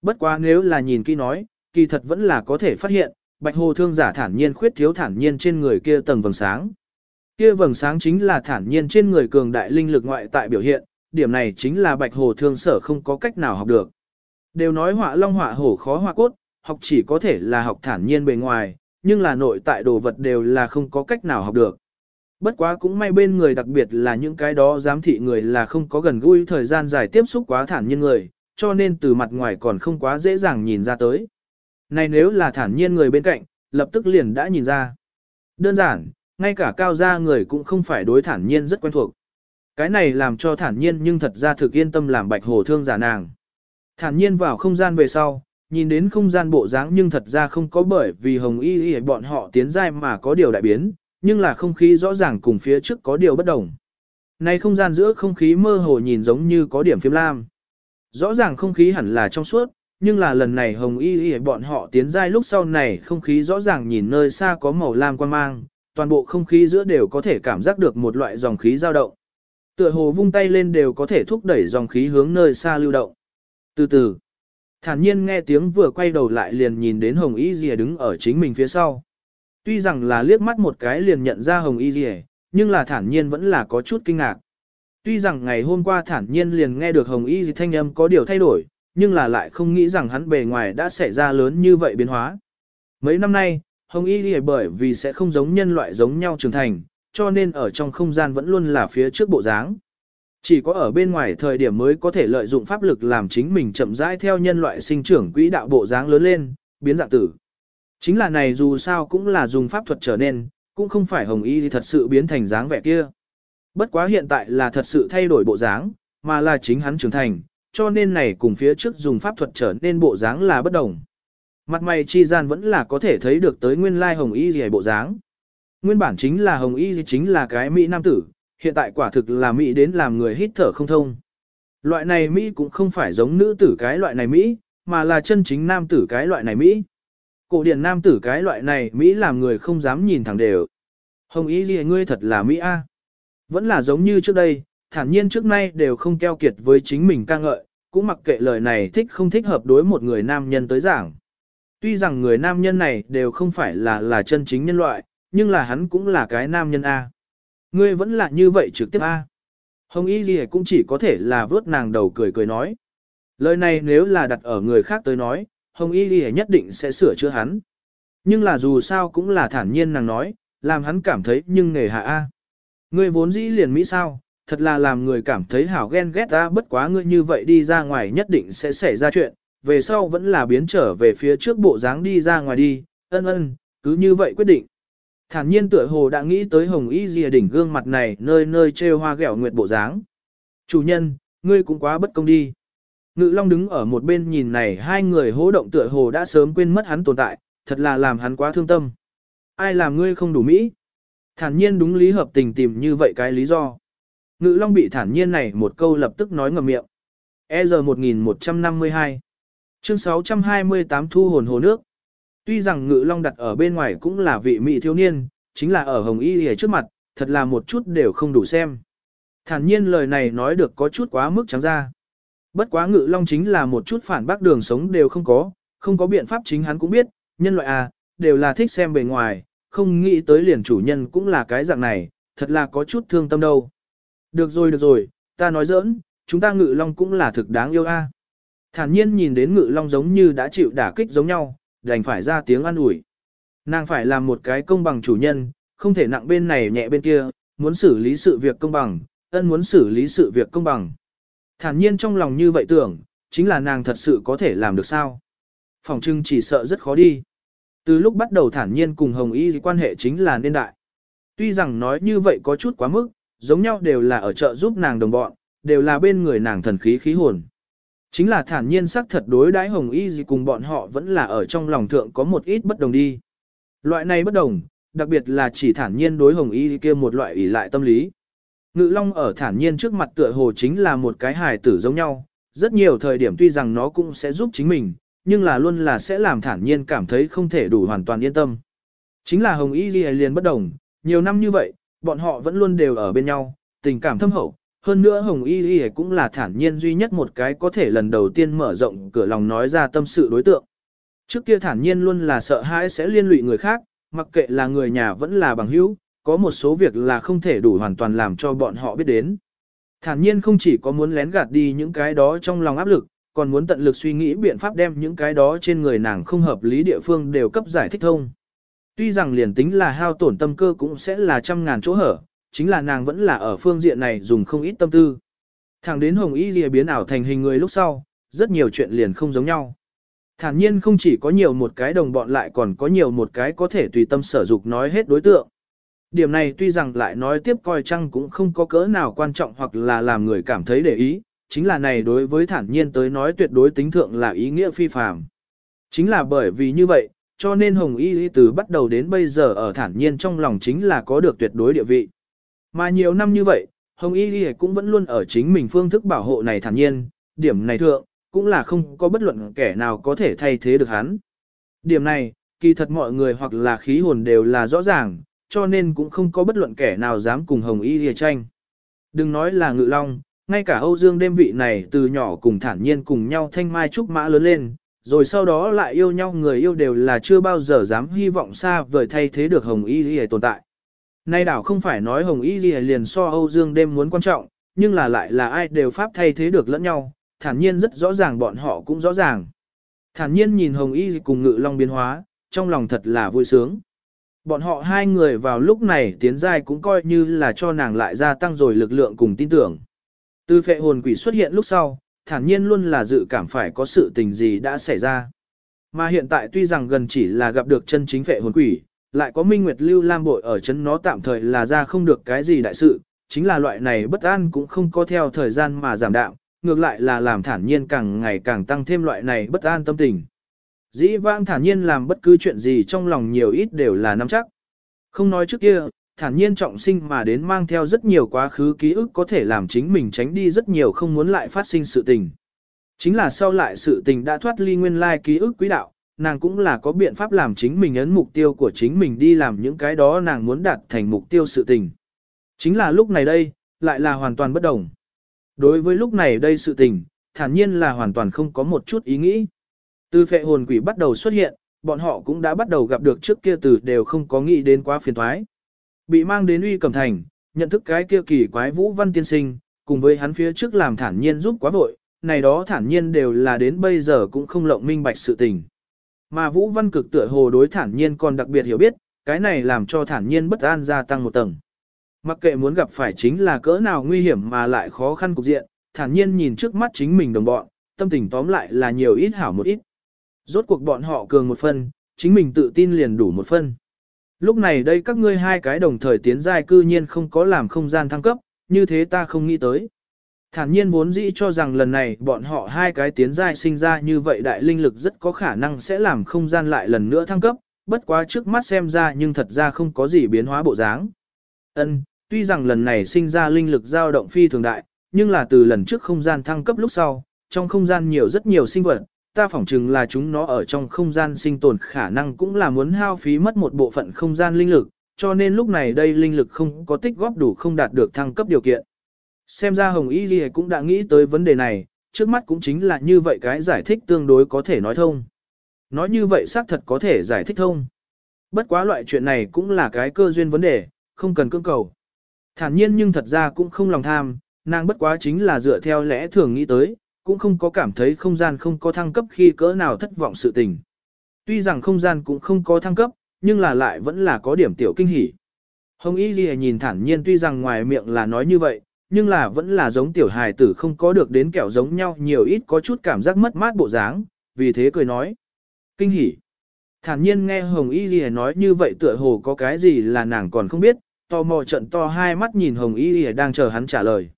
Bất quá nếu là nhìn kỹ nói, kỳ thật vẫn là có thể phát hiện, Bạch Hồ Thương giả thản nhiên khuyết thiếu thản nhiên trên người kia tầng vầng sáng. Kia vầng sáng chính là thản nhiên trên người cường đại linh lực ngoại tại biểu hiện, điểm này chính là Bạch Hồ Thương sở không có cách nào học được. Đều nói họa long họa hổ khó họa cốt, học chỉ có thể là học thản nhiên bề ngoài, nhưng là nội tại đồ vật đều là không có cách nào học được. Bất quá cũng may bên người đặc biệt là những cái đó giám thị người là không có gần gũi thời gian dài tiếp xúc quá thản nhiên người, cho nên từ mặt ngoài còn không quá dễ dàng nhìn ra tới. Này nếu là thản nhiên người bên cạnh, lập tức liền đã nhìn ra. Đơn giản, ngay cả cao gia người cũng không phải đối thản nhiên rất quen thuộc. Cái này làm cho thản nhiên nhưng thật ra thực yên tâm làm bạch hồ thương giả nàng. Thản nhiên vào không gian về sau, nhìn đến không gian bộ dáng nhưng thật ra không có bởi vì hồng y y bọn họ tiến giai mà có điều đại biến, nhưng là không khí rõ ràng cùng phía trước có điều bất đồng. Này không gian giữa không khí mơ hồ nhìn giống như có điểm phím lam. Rõ ràng không khí hẳn là trong suốt, nhưng là lần này hồng y y bọn họ tiến giai lúc sau này không khí rõ ràng nhìn nơi xa có màu lam quan mang, toàn bộ không khí giữa đều có thể cảm giác được một loại dòng khí dao động. Tựa hồ vung tay lên đều có thể thúc đẩy dòng khí hướng nơi xa lưu động. Từ từ, thản nhiên nghe tiếng vừa quay đầu lại liền nhìn đến hồng y y đứng ở chính mình phía sau. Tuy rằng là liếc mắt một cái liền nhận ra hồng y y, nhưng là thản nhiên vẫn là có chút kinh ngạc. Tuy rằng ngày hôm qua thản nhiên liền nghe được hồng y dì thanh âm có điều thay đổi, nhưng là lại không nghĩ rằng hắn bề ngoài đã xảy ra lớn như vậy biến hóa. Mấy năm nay, hồng y dì bởi vì sẽ không giống nhân loại giống nhau trưởng thành, cho nên ở trong không gian vẫn luôn là phía trước bộ dáng. Chỉ có ở bên ngoài thời điểm mới có thể lợi dụng pháp lực làm chính mình chậm rãi theo nhân loại sinh trưởng quỹ đạo bộ dáng lớn lên, biến dạng tử. Chính là này dù sao cũng là dùng pháp thuật trở nên, cũng không phải hồng y thì thật sự biến thành dáng vẻ kia. Bất quá hiện tại là thật sự thay đổi bộ dáng, mà là chính hắn trưởng thành, cho nên này cùng phía trước dùng pháp thuật trở nên bộ dáng là bất đồng. Mặt mày chi gian vẫn là có thể thấy được tới nguyên lai hồng y gì bộ dáng. Nguyên bản chính là hồng y chính là cái Mỹ nam tử, hiện tại quả thực là Mỹ đến làm người hít thở không thông. Loại này Mỹ cũng không phải giống nữ tử cái loại này Mỹ, mà là chân chính nam tử cái loại này Mỹ. Cổ điển nam tử cái loại này Mỹ làm người không dám nhìn thẳng đều. Hồng y gì ngươi thật là Mỹ A. Vẫn là giống như trước đây, thản nhiên trước nay đều không keo kiệt với chính mình ca ngợi, cũng mặc kệ lời này thích không thích hợp đối một người nam nhân tới giảng. Tuy rằng người nam nhân này đều không phải là là chân chính nhân loại, nhưng là hắn cũng là cái nam nhân A. Ngươi vẫn là như vậy trực tiếp A. Hồng Y Ghi cũng chỉ có thể là vớt nàng đầu cười cười nói. Lời này nếu là đặt ở người khác tới nói, Hồng Y Ghi nhất định sẽ sửa chữa hắn. Nhưng là dù sao cũng là thản nhiên nàng nói, làm hắn cảm thấy nhưng nghề hạ A. Ngươi vốn dĩ liền Mỹ sao, thật là làm người cảm thấy hảo ghen ghét ta bất quá ngươi như vậy đi ra ngoài nhất định sẽ xảy ra chuyện, về sau vẫn là biến trở về phía trước bộ dáng đi ra ngoài đi, ân ân, cứ như vậy quyết định. Thản nhiên tựa hồ đã nghĩ tới hồng y dìa đỉnh gương mặt này nơi nơi trêu hoa ghẹo nguyệt bộ dáng. Chủ nhân, ngươi cũng quá bất công đi. Ngự Long đứng ở một bên nhìn này hai người hố động tựa hồ đã sớm quên mất hắn tồn tại, thật là làm hắn quá thương tâm. Ai làm ngươi không đủ mỹ? Thản nhiên đúng lý hợp tình tìm như vậy cái lý do. Ngự Long bị thản nhiên này một câu lập tức nói ngầm miệng. E giờ 1152 Chương 628 Thu hồn hồ nước Tuy rằng Ngự Long đặt ở bên ngoài cũng là vị mỹ thiếu niên, chính là ở Hồng Y ở trước mặt, thật là một chút đều không đủ xem. Thản nhiên lời này nói được có chút quá mức trắng ra. Bất quá Ngự Long chính là một chút phản bác đường sống đều không có, không có biện pháp chính hắn cũng biết, nhân loại à, đều là thích xem bề ngoài, không nghĩ tới liền chủ nhân cũng là cái dạng này, thật là có chút thương tâm đâu. Được rồi được rồi, ta nói giỡn, chúng ta ngự long cũng là thực đáng yêu a. Thản nhiên nhìn đến ngự long giống như đã chịu đả kích giống nhau, đành phải ra tiếng an ủi. Nàng phải làm một cái công bằng chủ nhân, không thể nặng bên này nhẹ bên kia, muốn xử lý sự việc công bằng, ân muốn xử lý sự việc công bằng. Thản nhiên trong lòng như vậy tưởng, chính là nàng thật sự có thể làm được sao. Phòng trưng chỉ sợ rất khó đi. Từ lúc bắt đầu thản nhiên cùng Hồng Y quan hệ chính là nên đại. Tuy rằng nói như vậy có chút quá mức, giống nhau đều là ở chợ giúp nàng đồng bọn, đều là bên người nàng thần khí khí hồn. Chính là thản nhiên sắc thật đối đãi Hồng Y gì cùng bọn họ vẫn là ở trong lòng thượng có một ít bất đồng đi. Loại này bất đồng, đặc biệt là chỉ thản nhiên đối hồng y kia một loại ủy lại tâm lý. Ngự long ở thản nhiên trước mặt tựa hồ chính là một cái hài tử giống nhau, rất nhiều thời điểm tuy rằng nó cũng sẽ giúp chính mình, nhưng là luôn là sẽ làm thản nhiên cảm thấy không thể đủ hoàn toàn yên tâm. Chính là hồng y liền bất đồng, nhiều năm như vậy, bọn họ vẫn luôn đều ở bên nhau, tình cảm thâm hậu. Hơn nữa Hồng Y Y cũng là thản nhiên duy nhất một cái có thể lần đầu tiên mở rộng cửa lòng nói ra tâm sự đối tượng. Trước kia thản nhiên luôn là sợ hãi sẽ liên lụy người khác, mặc kệ là người nhà vẫn là bằng hữu, có một số việc là không thể đủ hoàn toàn làm cho bọn họ biết đến. Thản nhiên không chỉ có muốn lén gạt đi những cái đó trong lòng áp lực, còn muốn tận lực suy nghĩ biện pháp đem những cái đó trên người nàng không hợp lý địa phương đều cấp giải thích thông. Tuy rằng liền tính là hao tổn tâm cơ cũng sẽ là trăm ngàn chỗ hở, chính là nàng vẫn là ở phương diện này dùng không ít tâm tư. Thẳng đến hồng y lìa biến ảo thành hình người lúc sau, rất nhiều chuyện liền không giống nhau. Thản nhiên không chỉ có nhiều một cái đồng bọn lại còn có nhiều một cái có thể tùy tâm sở dục nói hết đối tượng. Điểm này tuy rằng lại nói tiếp coi chăng cũng không có cỡ nào quan trọng hoặc là làm người cảm thấy để ý, chính là này đối với thản nhiên tới nói tuyệt đối tính thượng là ý nghĩa phi phàm. Chính là bởi vì như vậy, cho nên Hồng Y Y từ bắt đầu đến bây giờ ở thản nhiên trong lòng chính là có được tuyệt đối địa vị. Mà nhiều năm như vậy, Hồng Y Y cũng vẫn luôn ở chính mình phương thức bảo hộ này thản nhiên, điểm này thượng, cũng là không có bất luận kẻ nào có thể thay thế được hắn. Điểm này, kỳ thật mọi người hoặc là khí hồn đều là rõ ràng, cho nên cũng không có bất luận kẻ nào dám cùng Hồng Y Y tranh. Đừng nói là ngự long, ngay cả Âu Dương đêm vị này từ nhỏ cùng thản nhiên cùng nhau thanh mai trúc mã lớn lên, rồi sau đó lại yêu nhau người yêu đều là chưa bao giờ dám hy vọng xa vời thay thế được Hồng Y Ghi tồn tại. Nay đảo không phải nói Hồng Y Ghi liền so Âu Dương đêm muốn quan trọng, nhưng là lại là ai đều pháp thay thế được lẫn nhau, thản nhiên rất rõ ràng bọn họ cũng rõ ràng. Thản nhiên nhìn Hồng Y cùng Ngự Long biến hóa, trong lòng thật là vui sướng. Bọn họ hai người vào lúc này tiến giai cũng coi như là cho nàng lại gia tăng rồi lực lượng cùng tin tưởng. Từ phệ hồn quỷ xuất hiện lúc sau, thản nhiên luôn là dự cảm phải có sự tình gì đã xảy ra. Mà hiện tại tuy rằng gần chỉ là gặp được chân chính phệ hồn quỷ, lại có minh nguyệt lưu lam bội ở chân nó tạm thời là ra không được cái gì đại sự, chính là loại này bất an cũng không có theo thời gian mà giảm đạo, ngược lại là làm thản nhiên càng ngày càng tăng thêm loại này bất an tâm tình. Dĩ vãng thản nhiên làm bất cứ chuyện gì trong lòng nhiều ít đều là nắm chắc. Không nói trước kia, thản nhiên trọng sinh mà đến mang theo rất nhiều quá khứ ký ức có thể làm chính mình tránh đi rất nhiều không muốn lại phát sinh sự tình. Chính là sau lại sự tình đã thoát ly nguyên lai ký ức quý đạo, nàng cũng là có biện pháp làm chính mình ấn mục tiêu của chính mình đi làm những cái đó nàng muốn đạt thành mục tiêu sự tình. Chính là lúc này đây, lại là hoàn toàn bất đồng. Đối với lúc này đây sự tình, thản nhiên là hoàn toàn không có một chút ý nghĩ. Từ phệ hồn quỷ bắt đầu xuất hiện, bọn họ cũng đã bắt đầu gặp được trước kia từ đều không có nghĩ đến quá phiền thoái. Bị mang đến uy cầm thành, nhận thức cái kia kỳ quái vũ văn tiên sinh, cùng với hắn phía trước làm thản nhiên giúp quá vội, này đó thản nhiên đều là đến bây giờ cũng không lộng minh bạch sự tình. Mà vũ văn cực tựa hồ đối thản nhiên còn đặc biệt hiểu biết, cái này làm cho thản nhiên bất an gia tăng một tầng. Mặc kệ muốn gặp phải chính là cỡ nào nguy hiểm mà lại khó khăn cục diện, thản nhiên nhìn trước mắt chính mình đồng bọn, tâm tình tóm lại là nhiều ít hảo một ít. Rốt cuộc bọn họ cường một phân, chính mình tự tin liền đủ một phân. Lúc này đây các ngươi hai cái đồng thời tiến giai cư nhiên không có làm không gian thăng cấp, như thế ta không nghĩ tới. Thản nhiên vốn dĩ cho rằng lần này bọn họ hai cái tiến giai sinh ra như vậy đại linh lực rất có khả năng sẽ làm không gian lại lần nữa thăng cấp, bất quá trước mắt xem ra nhưng thật ra không có gì biến hóa bộ dáng. Ân, tuy rằng lần này sinh ra linh lực dao động phi thường đại, nhưng là từ lần trước không gian thăng cấp lúc sau, trong không gian nhiều rất nhiều sinh vật, ta phỏng chừng là chúng nó ở trong không gian sinh tồn khả năng cũng là muốn hao phí mất một bộ phận không gian linh lực, cho nên lúc này đây linh lực không có tích góp đủ không đạt được thăng cấp điều kiện. Xem ra Hồng Y Ghi cũng đã nghĩ tới vấn đề này, trước mắt cũng chính là như vậy cái giải thích tương đối có thể nói thông. Nói như vậy xác thật có thể giải thích thông. Bất quá loại chuyện này cũng là cái cơ duyên vấn đề, không cần cưỡng cầu. Thản nhiên nhưng thật ra cũng không lòng tham, nàng bất quá chính là dựa theo lẽ thường nghĩ tới, cũng không có cảm thấy không gian không có thăng cấp khi cỡ nào thất vọng sự tình. Tuy rằng không gian cũng không có thăng cấp, nhưng là lại vẫn là có điểm tiểu kinh hỉ. Hồng Y Ghi nhìn thản nhiên tuy rằng ngoài miệng là nói như vậy, nhưng là vẫn là giống tiểu hài tử không có được đến kẹo giống nhau nhiều ít có chút cảm giác mất mát bộ dáng, vì thế cười nói. Kinh hỉ. Thản nhiên nghe Hồng Y Ghi nói như vậy tựa hồ có cái gì là nàng còn không biết, tò mò trận to hai mắt nhìn Hồng Y Ghi đang chờ hắn trả lời.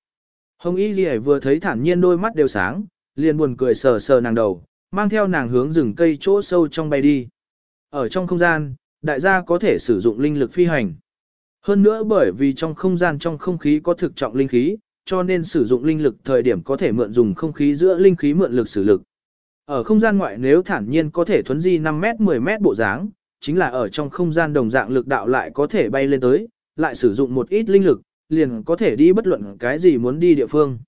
Hồng Y Ghi vừa thấy thản nhiên đôi mắt đều sáng, liền buồn cười sờ sờ nàng đầu, mang theo nàng hướng rừng cây chỗ sâu trong bay đi. Ở trong không gian, Đại gia có thể sử dụng linh lực phi hành. Hơn nữa bởi vì trong không gian trong không khí có thực trọng linh khí, cho nên sử dụng linh lực thời điểm có thể mượn dùng không khí giữa linh khí mượn lực sử lực. Ở không gian ngoại nếu thản nhiên có thể thuấn di 5 mét 10 mét bộ dáng, chính là ở trong không gian đồng dạng lực đạo lại có thể bay lên tới, lại sử dụng một ít linh lực, liền có thể đi bất luận cái gì muốn đi địa phương.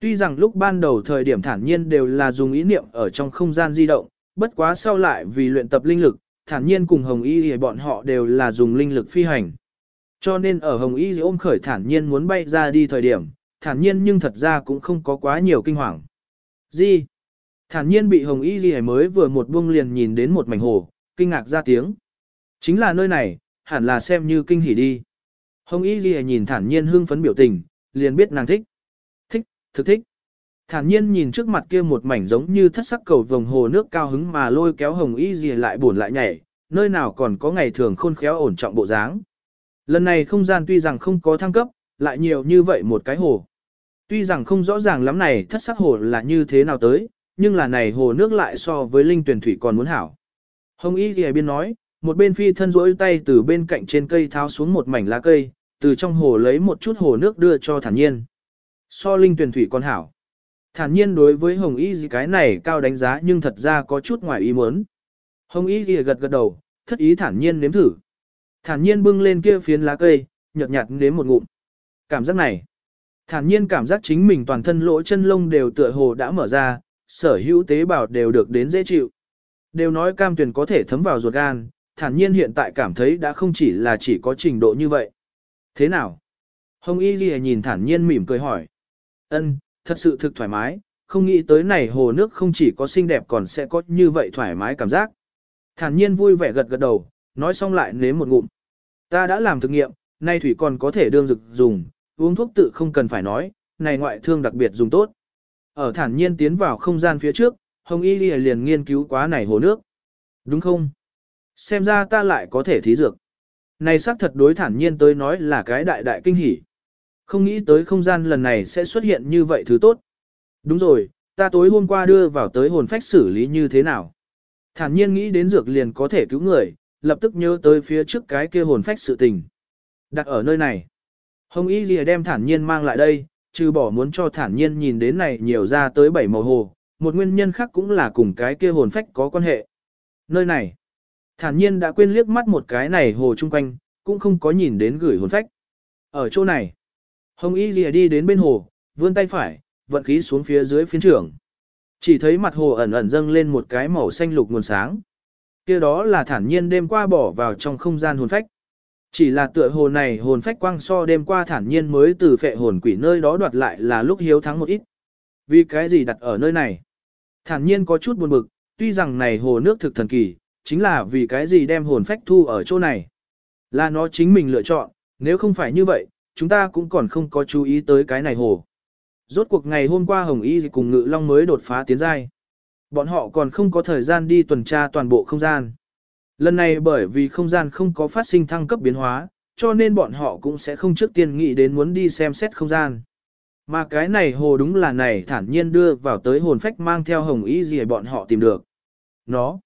Tuy rằng lúc ban đầu thời điểm thản nhiên đều là dùng ý niệm ở trong không gian di động, bất quá sau lại vì luyện tập linh lực, thản nhiên cùng Hồng Y thì bọn họ đều là dùng linh lực phi hành. Cho nên ở Hồng Y thì ôm khởi thản nhiên muốn bay ra đi thời điểm, thản nhiên nhưng thật ra cũng không có quá nhiều kinh hoàng. Gì? Thản nhiên bị Hồng Y gì mới vừa một buông liền nhìn đến một mảnh hồ, kinh ngạc ra tiếng. Chính là nơi này, hẳn là xem như kinh hỉ đi. Hồng Y Ghi nhìn thản nhiên hưng phấn biểu tình, liền biết nàng thích. Thích, thực thích. Thản nhiên nhìn trước mặt kia một mảnh giống như thất sắc cầu vồng hồ nước cao hứng mà lôi kéo Hồng Y Ghi lại buồn lại nhảy, nơi nào còn có ngày thường khôn khéo ổn trọng bộ dáng. Lần này không gian tuy rằng không có thăng cấp, lại nhiều như vậy một cái hồ. Tuy rằng không rõ ràng lắm này thất sắc hồ là như thế nào tới, nhưng là này hồ nước lại so với linh tuyển thủy còn muốn hảo. Hồng Y ghi biên nói, một bên phi thân rỗi tay từ bên cạnh trên cây tháo xuống một mảnh lá cây, từ trong hồ lấy một chút hồ nước đưa cho thản nhiên. So linh tuyển thủy còn hảo. Thản nhiên đối với Hồng Y gì cái này cao đánh giá nhưng thật ra có chút ngoài ý muốn. Hồng Y gì gật gật đầu, thất ý thản nhiên nếm thử. Thản nhiên bưng lên kia phiến lá cây, nhợt nhạt nếm một ngụm. Cảm giác này, thản nhiên cảm giác chính mình toàn thân lỗ chân lông đều tựa hồ đã mở ra, sở hữu tế bào đều được đến dễ chịu. Đều nói cam tuyền có thể thấm vào ruột gan, thản nhiên hiện tại cảm thấy đã không chỉ là chỉ có trình độ như vậy. Thế nào? Hồng Y Ghi nhìn thản nhiên mỉm cười hỏi. Ân, thật sự thực thoải mái, không nghĩ tới này hồ nước không chỉ có xinh đẹp còn sẽ có như vậy thoải mái cảm giác. Thản nhiên vui vẻ gật gật đầu, nói xong lại nếm một ngụm. Ta đã làm thực nghiệm, nay thủy còn có thể đương dực dùng, uống thuốc tự không cần phải nói, này ngoại thương đặc biệt dùng tốt. Ở thản nhiên tiến vào không gian phía trước, Hồng Y Ghi liền nghiên cứu quá này hồ nước. Đúng không? Xem ra ta lại có thể thí dược. Này xác thật đối thản nhiên tới nói là cái đại đại kinh hỉ. Không nghĩ tới không gian lần này sẽ xuất hiện như vậy thứ tốt. Đúng rồi, ta tối hôm qua đưa vào tới hồn phách xử lý như thế nào. Thản nhiên nghĩ đến dược liền có thể cứu người, lập tức nhớ tới phía trước cái kia hồn phách sự tình. Đặt ở nơi này. Hồng Y Lìa đem thản nhiên mang lại đây, trừ bỏ muốn cho thản nhiên nhìn đến này nhiều ra tới bảy màu hồ, một nguyên nhân khác cũng là cùng cái kia hồn phách có quan hệ. Nơi này, thản nhiên đã quên liếc mắt một cái này hồ chung quanh, cũng không có nhìn đến gửi hồn phách. Ở chỗ này, Hồng Y Lìa đi đến bên hồ, vươn tay phải, vận khí xuống phía dưới phiến trưởng. Chỉ thấy mặt hồ ẩn ẩn dâng lên một cái màu xanh lục nguồn sáng. kia đó là thản nhiên đêm qua bỏ vào trong không gian hồn phách. Chỉ là tựa hồ này hồn phách quang so đêm qua thản nhiên mới từ phệ hồn quỷ nơi đó đoạt lại là lúc hiếu thắng một ít. Vì cái gì đặt ở nơi này? Thản nhiên có chút buồn bực, tuy rằng này hồ nước thực thần kỳ, chính là vì cái gì đem hồn phách thu ở chỗ này. Là nó chính mình lựa chọn, nếu không phải như vậy, chúng ta cũng còn không có chú ý tới cái này hồ. Rốt cuộc ngày hôm qua Hồng Y cùng Ngự Long mới đột phá tiến giai. Bọn họ còn không có thời gian đi tuần tra toàn bộ không gian. Lần này bởi vì không gian không có phát sinh thăng cấp biến hóa, cho nên bọn họ cũng sẽ không trước tiên nghĩ đến muốn đi xem xét không gian. Mà cái này hồ đúng là này thản nhiên đưa vào tới hồn phách mang theo hồng Y gì bọn họ tìm được. Nó.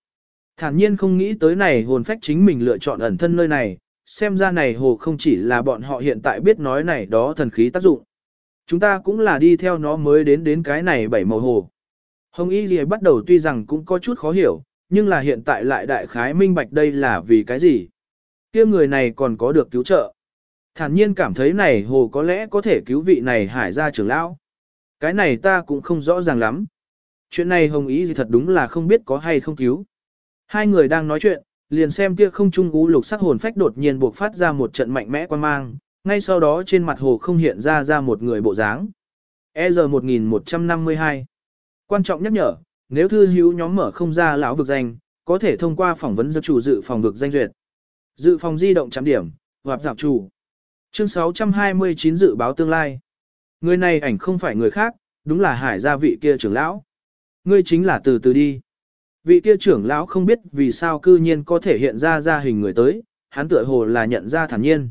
Thản nhiên không nghĩ tới này hồn phách chính mình lựa chọn ẩn thân nơi này, xem ra này hồ không chỉ là bọn họ hiện tại biết nói này đó thần khí tác dụng. Chúng ta cũng là đi theo nó mới đến đến cái này bảy màu hồ. Hồng Y Ghi bắt đầu tuy rằng cũng có chút khó hiểu, nhưng là hiện tại lại đại khái minh bạch đây là vì cái gì. kia người này còn có được cứu trợ. Thản nhiên cảm thấy này hồ có lẽ có thể cứu vị này hải gia trưởng lão. Cái này ta cũng không rõ ràng lắm. Chuyện này hồng ý gì thật đúng là không biết có hay không cứu. Hai người đang nói chuyện, liền xem kia không trung ú lục sắc hồn phách đột nhiên buộc phát ra một trận mạnh mẽ quan mang, ngay sau đó trên mặt hồ không hiện ra ra một người bộ dáng. EZ 1152 Quan trọng nhắc nhở, nếu thư hữu nhóm mở không ra lão vực danh, có thể thông qua phỏng vấn giáp chủ dự phòng vực danh duyệt. Dự phòng di động chạm điểm, hoặc giảm chủ. Chương 629 dự báo tương lai. Người này ảnh không phải người khác, đúng là hải gia vị kia trưởng lão. Ngươi chính là từ từ đi. Vị kia trưởng lão không biết vì sao cư nhiên có thể hiện ra ra hình người tới, hắn tựa hồ là nhận ra thản nhiên.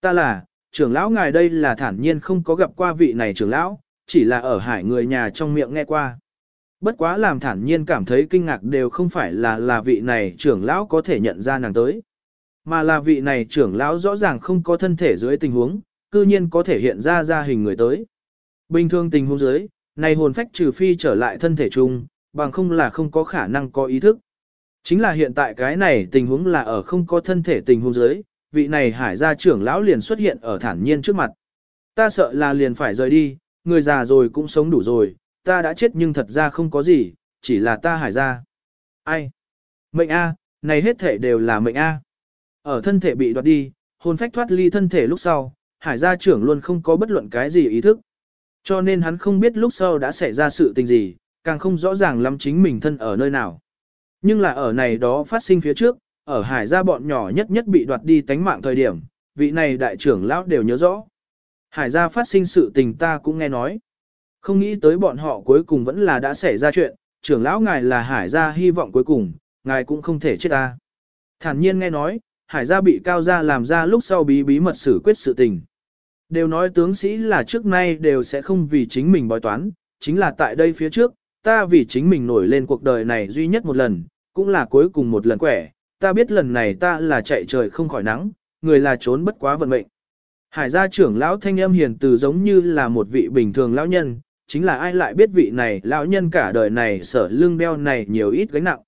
Ta là, trưởng lão ngài đây là thản nhiên không có gặp qua vị này trưởng lão, chỉ là ở hải người nhà trong miệng nghe qua. Bất quá làm thản nhiên cảm thấy kinh ngạc đều không phải là là vị này trưởng lão có thể nhận ra nàng tới. Mà là vị này trưởng lão rõ ràng không có thân thể dưới tình huống, cư nhiên có thể hiện ra ra hình người tới. Bình thường tình huống dưới, này hồn phách trừ phi trở lại thân thể chung, bằng không là không có khả năng có ý thức. Chính là hiện tại cái này tình huống là ở không có thân thể tình huống dưới, vị này hải gia trưởng lão liền xuất hiện ở thản nhiên trước mặt. Ta sợ là liền phải rời đi, người già rồi cũng sống đủ rồi, ta đã chết nhưng thật ra không có gì, chỉ là ta hải gia. Ai? Mệnh A, này hết thể đều là mệnh A. Ở thân thể bị đoạt đi, hồn phách thoát ly thân thể lúc sau, hải gia trưởng luôn không có bất luận cái gì ý thức. Cho nên hắn không biết lúc sau đã xảy ra sự tình gì, càng không rõ ràng lắm chính mình thân ở nơi nào. Nhưng là ở này đó phát sinh phía trước, ở hải gia bọn nhỏ nhất nhất bị đoạt đi tánh mạng thời điểm, vị này đại trưởng lão đều nhớ rõ. Hải gia phát sinh sự tình ta cũng nghe nói. Không nghĩ tới bọn họ cuối cùng vẫn là đã xảy ra chuyện, trưởng lão ngài là hải gia hy vọng cuối cùng, ngài cũng không thể chết ta. Thản nhiên nghe nói, hải gia bị cao gia làm ra lúc sau bí bí mật xử quyết sự tình. Đều nói tướng sĩ là trước nay đều sẽ không vì chính mình bói toán, chính là tại đây phía trước, ta vì chính mình nổi lên cuộc đời này duy nhất một lần, cũng là cuối cùng một lần quẻ, ta biết lần này ta là chạy trời không khỏi nắng, người là trốn bất quá vận mệnh. Hải gia trưởng lão thanh âm hiền từ giống như là một vị bình thường lão nhân, chính là ai lại biết vị này lão nhân cả đời này sở lưng đeo này nhiều ít gánh nặng.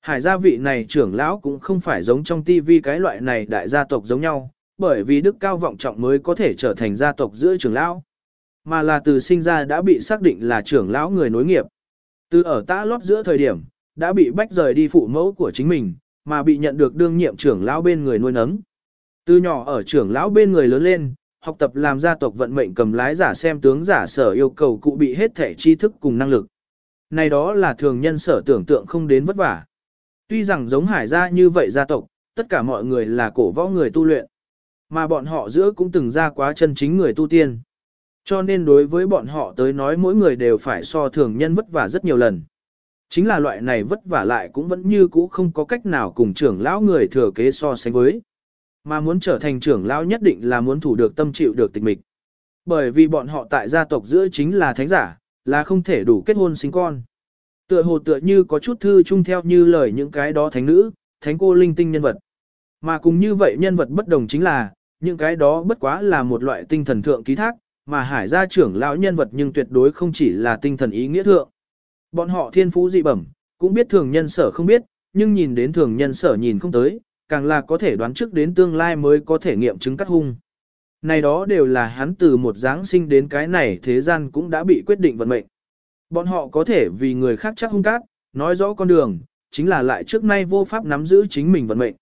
Hải gia vị này trưởng lão cũng không phải giống trong tivi cái loại này đại gia tộc giống nhau, bởi vì đức cao vọng trọng mới có thể trở thành gia tộc giữa trưởng lão, mà là từ sinh ra đã bị xác định là trưởng lão người nối nghiệp. Từ ở tã lót giữa thời điểm, đã bị bách rời đi phụ mẫu của chính mình, mà bị nhận được đương nhiệm trưởng lão bên người nuôi nấng. Từ nhỏ ở trưởng lão bên người lớn lên, học tập làm gia tộc vận mệnh cầm lái giả xem tướng giả sở yêu cầu cụ bị hết thể tri thức cùng năng lực. Này đó là thường nhân sở tưởng tượng không đến vất vả. Tuy rằng giống hải gia như vậy gia tộc, tất cả mọi người là cổ võ người tu luyện. Mà bọn họ giữa cũng từng ra quá chân chính người tu tiên. Cho nên đối với bọn họ tới nói mỗi người đều phải so thường nhân vất vả rất nhiều lần. Chính là loại này vất vả lại cũng vẫn như cũ không có cách nào cùng trưởng lão người thừa kế so sánh với. Mà muốn trở thành trưởng lão nhất định là muốn thủ được tâm chịu được tịch mịch. Bởi vì bọn họ tại gia tộc giữa chính là thánh giả, là không thể đủ kết hôn sinh con. Tựa hồ tựa như có chút thư chung theo như lời những cái đó thánh nữ, thánh cô linh tinh nhân vật. Mà cùng như vậy nhân vật bất đồng chính là, những cái đó bất quá là một loại tinh thần thượng ký thác, mà hải gia trưởng lão nhân vật nhưng tuyệt đối không chỉ là tinh thần ý nghĩa thượng. Bọn họ thiên phú dị bẩm, cũng biết thường nhân sở không biết, nhưng nhìn đến thường nhân sở nhìn không tới, càng là có thể đoán trước đến tương lai mới có thể nghiệm chứng cắt hung. Này đó đều là hắn từ một dáng sinh đến cái này thế gian cũng đã bị quyết định vận mệnh. Bọn họ có thể vì người khác chắc hung cát, nói rõ con đường, chính là lại trước nay vô pháp nắm giữ chính mình vận mệnh.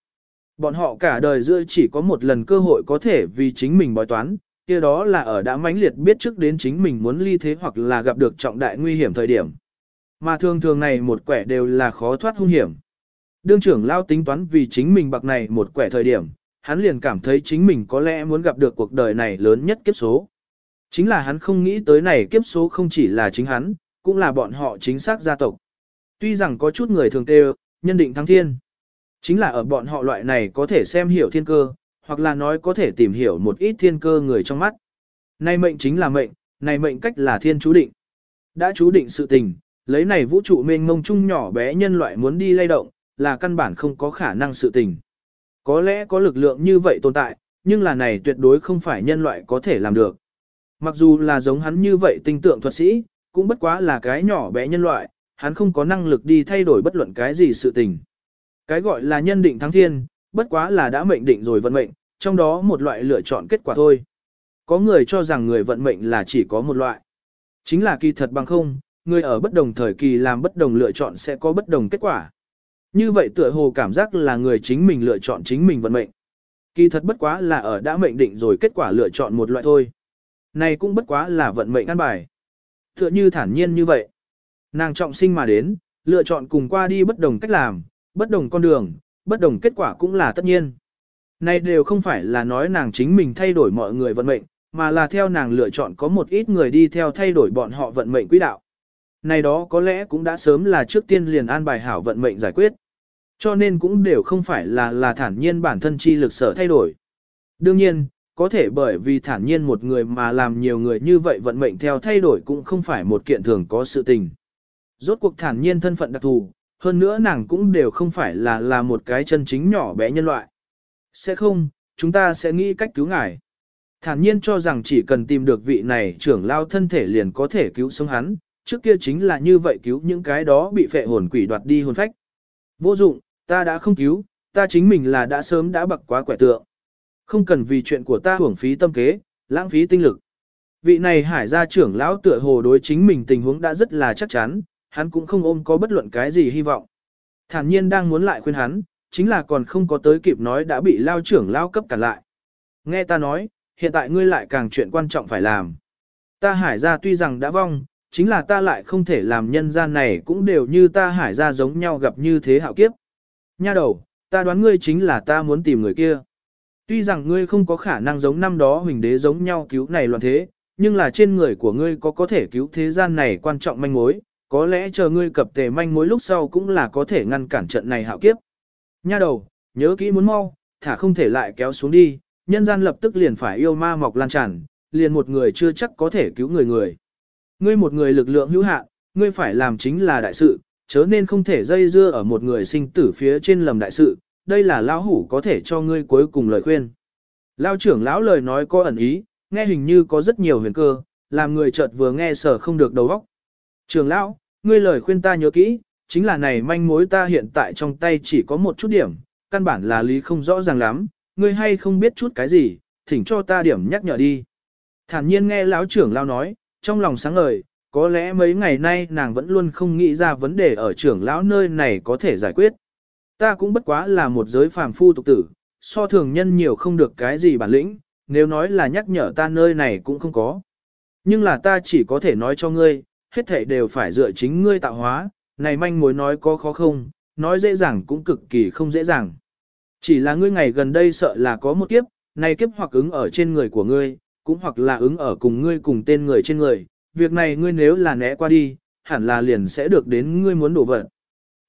Bọn họ cả đời giữa chỉ có một lần cơ hội có thể vì chính mình bói toán, kia đó là ở đã mãnh liệt biết trước đến chính mình muốn ly thế hoặc là gặp được trọng đại nguy hiểm thời điểm. Mà thường thường này một quẻ đều là khó thoát hung hiểm. Đương trưởng lao tính toán vì chính mình bạc này một quẻ thời điểm, hắn liền cảm thấy chính mình có lẽ muốn gặp được cuộc đời này lớn nhất kiếp số. Chính là hắn không nghĩ tới này kiếp số không chỉ là chính hắn, cũng là bọn họ chính xác gia tộc. Tuy rằng có chút người thường kêu, nhân định thắng thiên. Chính là ở bọn họ loại này có thể xem hiểu thiên cơ, hoặc là nói có thể tìm hiểu một ít thiên cơ người trong mắt. Này mệnh chính là mệnh, này mệnh cách là thiên chú định. Đã chú định sự tình, lấy này vũ trụ mênh mông chung nhỏ bé nhân loại muốn đi lay động, là căn bản không có khả năng sự tình. Có lẽ có lực lượng như vậy tồn tại, nhưng là này tuyệt đối không phải nhân loại có thể làm được. Mặc dù là giống hắn như vậy tinh tượng thuật sĩ, cũng bất quá là cái nhỏ bé nhân loại, hắn không có năng lực đi thay đổi bất luận cái gì sự tình. Cái gọi là nhân định thắng thiên, bất quá là đã mệnh định rồi vận mệnh, trong đó một loại lựa chọn kết quả thôi. Có người cho rằng người vận mệnh là chỉ có một loại. Chính là kỳ thật bằng không, người ở bất đồng thời kỳ làm bất đồng lựa chọn sẽ có bất đồng kết quả. Như vậy tựa hồ cảm giác là người chính mình lựa chọn chính mình vận mệnh. Kỳ thật bất quá là ở đã mệnh định rồi kết quả lựa chọn một loại thôi. Này cũng bất quá là vận mệnh ăn bài. Tựa như thản nhiên như vậy. Nàng trọng sinh mà đến, lựa chọn cùng qua đi bất đồng cách làm, bất đồng con đường, bất đồng kết quả cũng là tất nhiên. Này đều không phải là nói nàng chính mình thay đổi mọi người vận mệnh, mà là theo nàng lựa chọn có một ít người đi theo thay đổi bọn họ vận mệnh quỹ đạo. Này đó có lẽ cũng đã sớm là trước tiên liền an bài hảo vận mệnh giải quyết. Cho nên cũng đều không phải là là thản nhiên bản thân chi lực sở thay đổi. Đương nhiên, có thể bởi vì thản nhiên một người mà làm nhiều người như vậy vận mệnh theo thay đổi cũng không phải một kiện thường có sự tình. Rốt cuộc thản nhiên thân phận đặc thù, hơn nữa nàng cũng đều không phải là là một cái chân chính nhỏ bé nhân loại. Sẽ không, chúng ta sẽ nghĩ cách cứu ngài. Thản nhiên cho rằng chỉ cần tìm được vị này trưởng lao thân thể liền có thể cứu sống hắn, trước kia chính là như vậy cứu những cái đó bị phệ hồn quỷ đoạt đi hồn phách. Vô dụng, ta đã không cứu, ta chính mình là đã sớm đã bậc quá quẻ tượng. Không cần vì chuyện của ta hưởng phí tâm kế, lãng phí tinh lực. Vị này hải gia trưởng lão tựa hồ đối chính mình tình huống đã rất là chắc chắn, hắn cũng không ôm có bất luận cái gì hy vọng. Thản nhiên đang muốn lại khuyên hắn, chính là còn không có tới kịp nói đã bị lao trưởng lao cấp cản lại. Nghe ta nói, hiện tại ngươi lại càng chuyện quan trọng phải làm. Ta hải gia tuy rằng đã vong, chính là ta lại không thể làm nhân gian này cũng đều như ta hải gia giống nhau gặp như thế hạo kiếp. Nha đầu, ta đoán ngươi chính là ta muốn tìm người kia. Tuy rằng ngươi không có khả năng giống năm đó huỳnh đế giống nhau cứu này loạn thế, nhưng là trên người của ngươi có có thể cứu thế gian này quan trọng manh mối, có lẽ chờ ngươi cập tề manh mối lúc sau cũng là có thể ngăn cản trận này hạo kiếp. Nha đầu, nhớ kỹ muốn mau, thả không thể lại kéo xuống đi, nhân gian lập tức liền phải yêu ma mọc lan tràn, liền một người chưa chắc có thể cứu người người. Ngươi một người lực lượng hữu hạn, ngươi phải làm chính là đại sự, chớ nên không thể dây dưa ở một người sinh tử phía trên lầm đại sự, đây là lão hủ có thể cho ngươi cuối cùng lời khuyên. Lão trưởng lão lời nói có ẩn ý, nghe hình như có rất nhiều huyền cơ, làm người chợt vừa nghe sở không được đầu óc. Trưởng lão, ngươi lời khuyên ta nhớ kỹ, chính là này manh mối ta hiện tại trong tay chỉ có một chút điểm, căn bản là lý không rõ ràng lắm, ngươi hay không biết chút cái gì, thỉnh cho ta điểm nhắc nhở đi. Thản nhiên nghe lão trưởng lão nói, trong lòng sáng ngời, có lẽ mấy ngày nay nàng vẫn luôn không nghĩ ra vấn đề ở trưởng lão nơi này có thể giải quyết. Ta cũng bất quá là một giới phàm phu tục tử, so thường nhân nhiều không được cái gì bản lĩnh, nếu nói là nhắc nhở ta nơi này cũng không có. Nhưng là ta chỉ có thể nói cho ngươi, hết thảy đều phải dựa chính ngươi tạo hóa, này manh mối nói có khó không, nói dễ dàng cũng cực kỳ không dễ dàng. Chỉ là ngươi ngày gần đây sợ là có một kiếp, này kiếp hoặc ứng ở trên người của ngươi, cũng hoặc là ứng ở cùng ngươi cùng tên người trên người, việc này ngươi nếu là né qua đi, hẳn là liền sẽ được đến ngươi muốn đổ vật.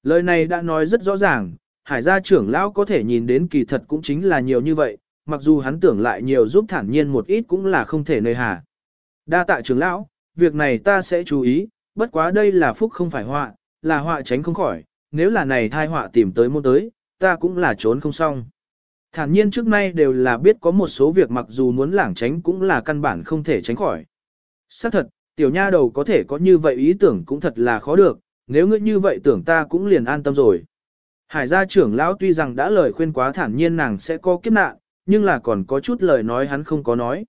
Lời này đã nói rất rõ ràng, hải gia trưởng lão có thể nhìn đến kỳ thật cũng chính là nhiều như vậy, mặc dù hắn tưởng lại nhiều giúp thản nhiên một ít cũng là không thể nơi hà. Đa tạ trưởng lão, việc này ta sẽ chú ý, bất quá đây là phúc không phải họa, là họa tránh không khỏi, nếu là này thai họa tìm tới môn tới, ta cũng là trốn không xong. Thản nhiên trước nay đều là biết có một số việc mặc dù muốn lảng tránh cũng là căn bản không thể tránh khỏi. Xác thật, tiểu nha đầu có thể có như vậy ý tưởng cũng thật là khó được, nếu ngươi như vậy tưởng ta cũng liền an tâm rồi. Hải gia trưởng lão tuy rằng đã lời khuyên quá thản nhiên nàng sẽ có kiếp nạn, nhưng là còn có chút lời nói hắn không có nói.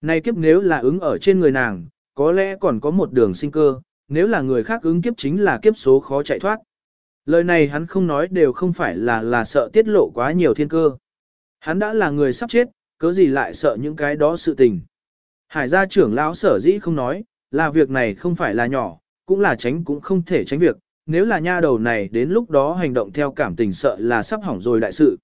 Này kiếp nếu là ứng ở trên người nàng, có lẽ còn có một đường sinh cơ, nếu là người khác ứng kiếp chính là kiếp số khó chạy thoát. Lời này hắn không nói đều không phải là là sợ tiết lộ quá nhiều thiên cơ. Hắn đã là người sắp chết, cớ gì lại sợ những cái đó sự tình. Hải gia trưởng lão sở dĩ không nói, là việc này không phải là nhỏ, cũng là tránh cũng không thể tránh việc, nếu là nha đầu này đến lúc đó hành động theo cảm tình sợ là sắp hỏng rồi đại sự.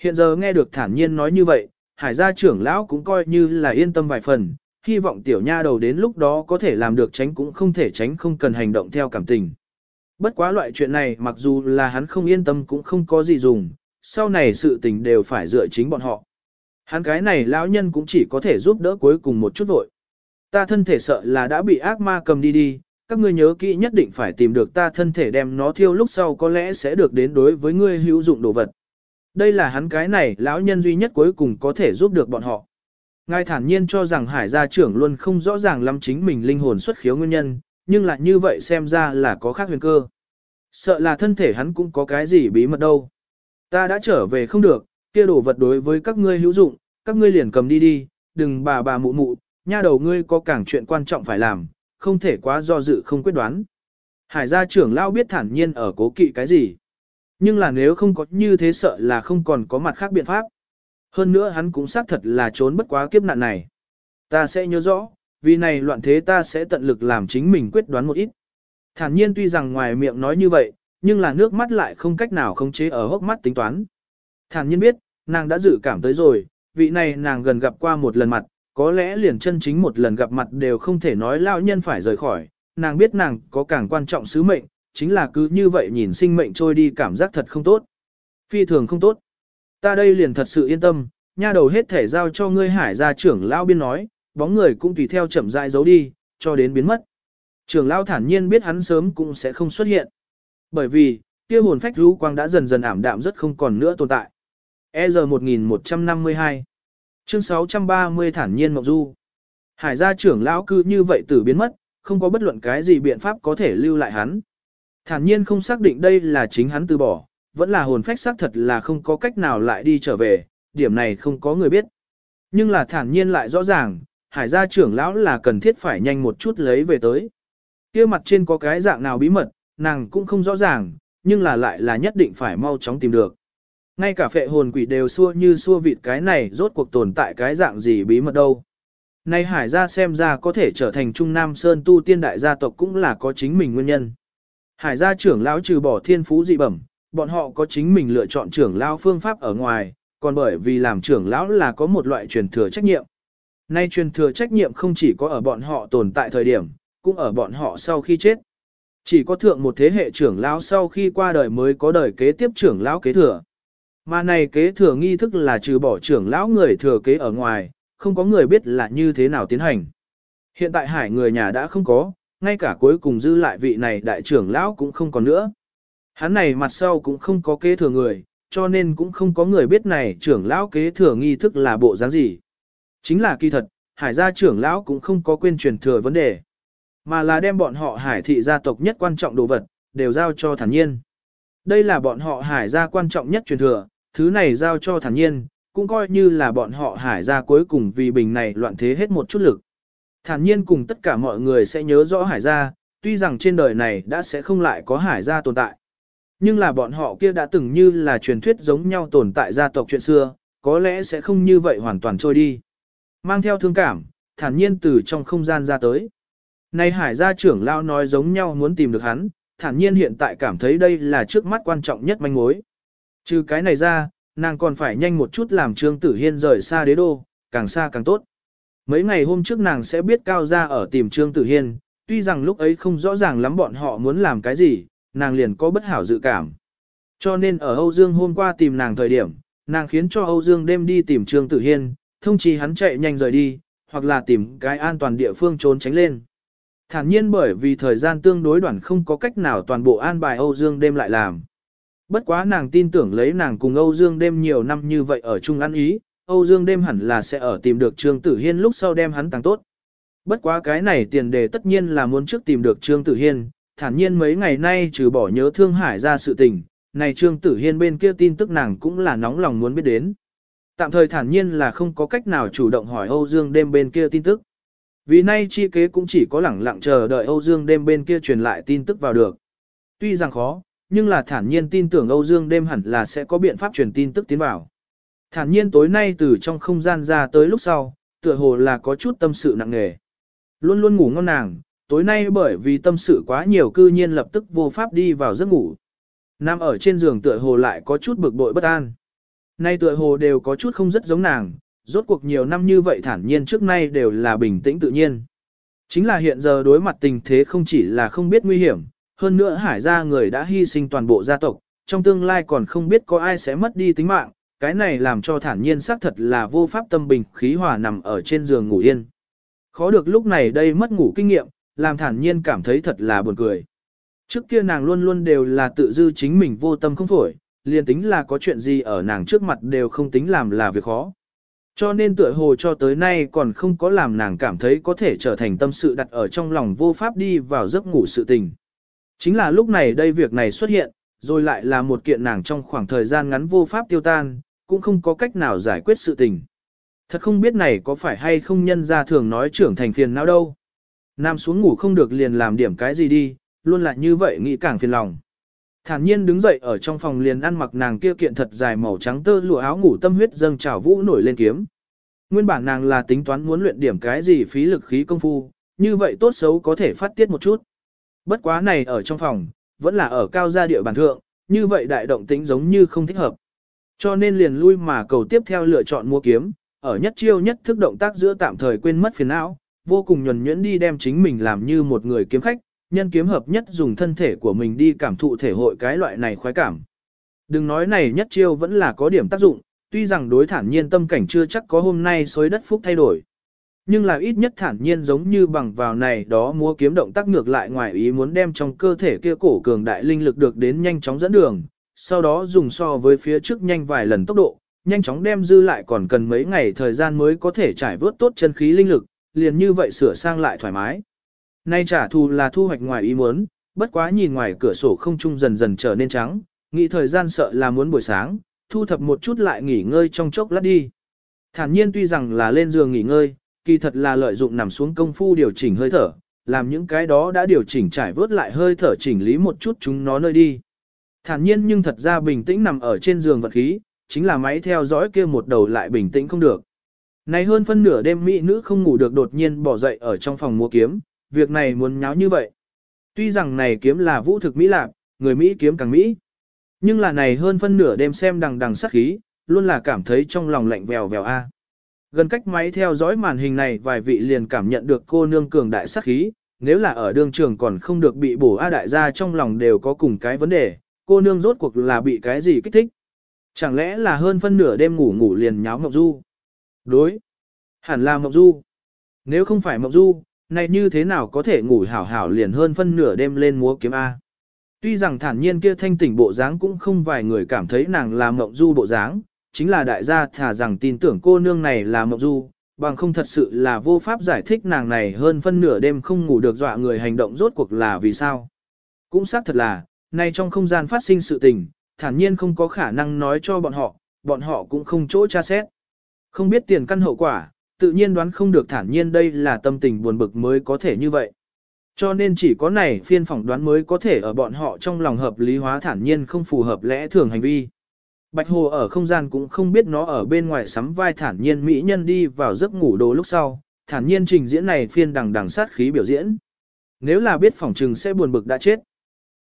Hiện giờ nghe được thản nhiên nói như vậy, hải gia trưởng lão cũng coi như là yên tâm vài phần, hy vọng tiểu nha đầu đến lúc đó có thể làm được tránh cũng không thể tránh không cần hành động theo cảm tình. Bất quá loại chuyện này mặc dù là hắn không yên tâm cũng không có gì dùng, sau này sự tình đều phải dựa chính bọn họ. Hắn cái này lão nhân cũng chỉ có thể giúp đỡ cuối cùng một chút vội. Ta thân thể sợ là đã bị ác ma cầm đi đi, các ngươi nhớ kỹ nhất định phải tìm được ta thân thể đem nó thiêu lúc sau có lẽ sẽ được đến đối với ngươi hữu dụng đồ vật. Đây là hắn cái này lão nhân duy nhất cuối cùng có thể giúp được bọn họ. Ngài thản nhiên cho rằng hải gia trưởng luôn không rõ ràng lắm chính mình linh hồn xuất khiếu nguyên nhân, nhưng lại như vậy xem ra là có khác huyền cơ. Sợ là thân thể hắn cũng có cái gì bí mật đâu. Ta đã trở về không được, kia đồ vật đối với các ngươi hữu dụng, các ngươi liền cầm đi đi, đừng bà bà mụ mụ, nha đầu ngươi có càng chuyện quan trọng phải làm, không thể quá do dự không quyết đoán. Hải gia trưởng lao biết thản nhiên ở cố kỵ cái gì. Nhưng là nếu không có như thế sợ là không còn có mặt khác biện pháp. Hơn nữa hắn cũng xác thật là trốn bất quá kiếp nạn này. Ta sẽ nhớ rõ, vì này loạn thế ta sẽ tận lực làm chính mình quyết đoán một ít. Thản nhiên tuy rằng ngoài miệng nói như vậy, nhưng là nước mắt lại không cách nào khống chế ở hốc mắt tính toán. Thản nhiên biết, nàng đã dự cảm tới rồi, vị này nàng gần gặp qua một lần mặt, có lẽ liền chân chính một lần gặp mặt đều không thể nói lão nhân phải rời khỏi, nàng biết nàng có càng quan trọng sứ mệnh, chính là cứ như vậy nhìn sinh mệnh trôi đi cảm giác thật không tốt. Phi thường không tốt. Ta đây liền thật sự yên tâm, nha đầu hết thể giao cho ngươi hải gia trưởng lão biên nói, bóng người cũng tùy theo chậm rãi giấu đi, cho đến biến mất. Trưởng lão thản nhiên biết hắn sớm cũng sẽ không xuất hiện. Bởi vì, kia hồn phách rú quang đã dần dần ảm đạm rất không còn nữa tồn tại. EZ 1152 Chương 630 thản nhiên Mộng Du Hải gia trưởng lão cư như vậy tử biến mất, không có bất luận cái gì biện pháp có thể lưu lại hắn. Thản nhiên không xác định đây là chính hắn từ bỏ, vẫn là hồn phách xác thật là không có cách nào lại đi trở về, điểm này không có người biết. Nhưng là thản nhiên lại rõ ràng, hải gia trưởng lão là cần thiết phải nhanh một chút lấy về tới. kia mặt trên có cái dạng nào bí mật, nàng cũng không rõ ràng, nhưng là lại là nhất định phải mau chóng tìm được. Ngay cả phệ hồn quỷ đều xua như xua vịt cái này rốt cuộc tồn tại cái dạng gì bí mật đâu. Nay hải gia xem ra có thể trở thành Trung Nam Sơn tu tiên đại gia tộc cũng là có chính mình nguyên nhân. Hải gia trưởng lão trừ bỏ thiên phú dị bẩm, bọn họ có chính mình lựa chọn trưởng lão phương pháp ở ngoài, còn bởi vì làm trưởng lão là có một loại truyền thừa trách nhiệm. Nay truyền thừa trách nhiệm không chỉ có ở bọn họ tồn tại thời điểm, cũng ở bọn họ sau khi chết. Chỉ có thượng một thế hệ trưởng lão sau khi qua đời mới có đời kế tiếp trưởng lão kế thừa. Mà này kế thừa nghi thức là trừ bỏ trưởng lão người thừa kế ở ngoài, không có người biết là như thế nào tiến hành. Hiện tại hải người nhà đã không có, ngay cả cuối cùng dư lại vị này đại trưởng lão cũng không còn nữa. Hắn này mặt sau cũng không có kế thừa người, cho nên cũng không có người biết này trưởng lão kế thừa nghi thức là bộ dáng gì. Chính là kỳ thật, hải gia trưởng lão cũng không có quên truyền thừa vấn đề, mà là đem bọn họ hải thị gia tộc nhất quan trọng đồ vật, đều giao cho thản nhiên. Đây là bọn họ hải gia quan trọng nhất truyền thừa, thứ này giao cho thản nhiên, cũng coi như là bọn họ hải gia cuối cùng vì bình này loạn thế hết một chút lực. Thản nhiên cùng tất cả mọi người sẽ nhớ rõ hải gia, tuy rằng trên đời này đã sẽ không lại có hải gia tồn tại. Nhưng là bọn họ kia đã từng như là truyền thuyết giống nhau tồn tại gia tộc chuyện xưa, có lẽ sẽ không như vậy hoàn toàn trôi đi. Mang theo thương cảm, thản nhiên từ trong không gian ra tới. Này hải gia trưởng lao nói giống nhau muốn tìm được hắn, thản nhiên hiện tại cảm thấy đây là trước mắt quan trọng nhất manh mối. Trừ cái này ra, nàng còn phải nhanh một chút làm Trương Tử Hiên rời xa đế đô, càng xa càng tốt. Mấy ngày hôm trước nàng sẽ biết cao gia ở tìm Trương Tử Hiên, tuy rằng lúc ấy không rõ ràng lắm bọn họ muốn làm cái gì, nàng liền có bất hảo dự cảm. Cho nên ở Âu Dương hôm qua tìm nàng thời điểm, nàng khiến cho Âu Dương đêm đi tìm Trương Tử Hiên, thông chí hắn chạy nhanh rời đi, hoặc là tìm cái an toàn địa phương trốn tránh lên. Thản nhiên bởi vì thời gian tương đối đoạn không có cách nào toàn bộ an bài Âu Dương đêm lại làm. Bất quá nàng tin tưởng lấy nàng cùng Âu Dương đêm nhiều năm như vậy ở chung ăn ý, Âu Dương đêm hẳn là sẽ ở tìm được Trương Tử Hiên lúc sau đem hắn tăng tốt. Bất quá cái này tiền đề tất nhiên là muốn trước tìm được Trương Tử Hiên, thản nhiên mấy ngày nay trừ bỏ nhớ Thương Hải ra sự tình, này Trương Tử Hiên bên kia tin tức nàng cũng là nóng lòng muốn biết đến. Tạm thời thản nhiên là không có cách nào chủ động hỏi Âu Dương đêm bên kia tin tức. Vì nay chi kế cũng chỉ có lẳng lặng chờ đợi Âu Dương đêm bên kia truyền lại tin tức vào được. Tuy rằng khó, nhưng là thản nhiên tin tưởng Âu Dương đêm hẳn là sẽ có biện pháp truyền tin tức tiến vào. Thản nhiên tối nay từ trong không gian ra tới lúc sau, tựa hồ là có chút tâm sự nặng nề. Luôn luôn ngủ ngon nàng, tối nay bởi vì tâm sự quá nhiều cư nhiên lập tức vô pháp đi vào giấc ngủ. Nam ở trên giường tựa hồ lại có chút bực bội bất an. Nay tựa hồ đều có chút không rất giống nàng, rốt cuộc nhiều năm như vậy thản nhiên trước nay đều là bình tĩnh tự nhiên. Chính là hiện giờ đối mặt tình thế không chỉ là không biết nguy hiểm, hơn nữa hải gia người đã hy sinh toàn bộ gia tộc, trong tương lai còn không biết có ai sẽ mất đi tính mạng, cái này làm cho thản nhiên xác thật là vô pháp tâm bình khí hòa nằm ở trên giường ngủ yên. Khó được lúc này đây mất ngủ kinh nghiệm, làm thản nhiên cảm thấy thật là buồn cười. Trước kia nàng luôn luôn đều là tự dư chính mình vô tâm không phổi, liền tính là có chuyện gì ở nàng trước mặt đều không tính làm là việc khó. Cho nên tựa hồ cho tới nay còn không có làm nàng cảm thấy có thể trở thành tâm sự đặt ở trong lòng vô pháp đi vào giấc ngủ sự tình. Chính là lúc này đây việc này xuất hiện, rồi lại là một kiện nàng trong khoảng thời gian ngắn vô pháp tiêu tan, cũng không có cách nào giải quyết sự tình. Thật không biết này có phải hay không nhân ra thường nói trưởng thành phiền não đâu. Nam xuống ngủ không được liền làm điểm cái gì đi, luôn là như vậy nghĩ càng phiền lòng. Thản nhiên đứng dậy ở trong phòng liền ăn mặc nàng kia kiện thật dài màu trắng tơ lụa áo ngủ tâm huyết dâng trào vũ nổi lên kiếm. Nguyên bản nàng là tính toán muốn luyện điểm cái gì phí lực khí công phu, như vậy tốt xấu có thể phát tiết một chút. Bất quá này ở trong phòng, vẫn là ở cao gia địa bàn thượng, như vậy đại động tính giống như không thích hợp. Cho nên liền lui mà cầu tiếp theo lựa chọn mua kiếm, ở nhất chiêu nhất thức động tác giữa tạm thời quên mất phiền não, vô cùng nhuần nhuyễn đi đem chính mình làm như một người kiếm khách, nhân kiếm hợp nhất dùng thân thể của mình đi cảm thụ thể hội cái loại này khoái cảm. Đừng nói này nhất chiêu vẫn là có điểm tác dụng, tuy rằng đối thản nhiên tâm cảnh chưa chắc có hôm nay xối đất phúc thay đổi. Nhưng là ít nhất thản nhiên giống như bằng vào này đó múa kiếm động tác ngược lại ngoài ý muốn đem trong cơ thể kia cổ cường đại linh lực được đến nhanh chóng dẫn đường, sau đó dùng so với phía trước nhanh vài lần tốc độ, nhanh chóng đem dư lại còn cần mấy ngày thời gian mới có thể trải vớt tốt chân khí linh lực, liền như vậy sửa sang lại thoải mái. Nay trả thù là thu hoạch ngoài ý muốn, bất quá nhìn ngoài cửa sổ không trung dần dần trở nên trắng, nghĩ thời gian sợ là muốn buổi sáng, thu thập một chút lại nghỉ ngơi trong chốc lát đi. Thản nhiên tuy rằng là lên giường nghỉ ngơi, kỳ thật là lợi dụng nằm xuống công phu điều chỉnh hơi thở, làm những cái đó đã điều chỉnh trải vớt lại hơi thở chỉnh lý một chút chúng nó nơi đi. Thản nhiên nhưng thật ra bình tĩnh nằm ở trên giường vật khí, chính là máy theo dõi kia một đầu lại bình tĩnh không được. Này hơn phân nửa đêm mỹ nữ không ngủ được đột nhiên bỏ dậy ở trong phòng mua kiếm, việc này muốn nháo như vậy. Tuy rằng này kiếm là vũ thực mỹ lạc, người Mỹ kiếm càng Mỹ. Nhưng là này hơn phân nửa đêm xem đằng đằng sát khí, luôn là cảm thấy trong lòng lạnh vèo vèo a. Gần cách máy theo dõi màn hình này vài vị liền cảm nhận được cô nương cường đại sát khí, nếu là ở đường trường còn không được bị bổ A đại gia trong lòng đều có cùng cái vấn đề, cô nương rốt cuộc là bị cái gì kích thích. Chẳng lẽ là hơn phân nửa đêm ngủ ngủ liền nháo Ngọc Du? Đối. Hẳn là Ngọc Du. Nếu không phải Ngọc Du, này như thế nào có thể ngủ hảo hảo liền hơn phân nửa đêm lên múa kiếm A. Tuy rằng thản nhiên kia thanh tỉnh bộ dáng cũng không vài người cảm thấy nàng là Ngọc Du bộ dáng, chính là đại gia thả rằng tin tưởng cô nương này là Ngọc Du, bằng không thật sự là vô pháp giải thích nàng này hơn phân nửa đêm không ngủ được dọa người hành động rốt cuộc là vì sao. Cũng xác thật là, nay trong không gian phát sinh sự tình, thản nhiên không có khả năng nói cho bọn họ, bọn họ cũng không chỗ tra xét. Không biết tiền căn hậu quả, tự nhiên đoán không được thản nhiên đây là tâm tình buồn bực mới có thể như vậy. Cho nên chỉ có này phiên phỏng đoán mới có thể ở bọn họ trong lòng hợp lý hóa thản nhiên không phù hợp lẽ thường hành vi. Bạch Hồ ở không gian cũng không biết nó ở bên ngoài sắm vai thản nhiên mỹ nhân đi vào giấc ngủ đồ lúc sau, thản nhiên trình diễn này phiên đằng đằng sát khí biểu diễn. Nếu là biết phỏng trừng sẽ buồn bực đã chết.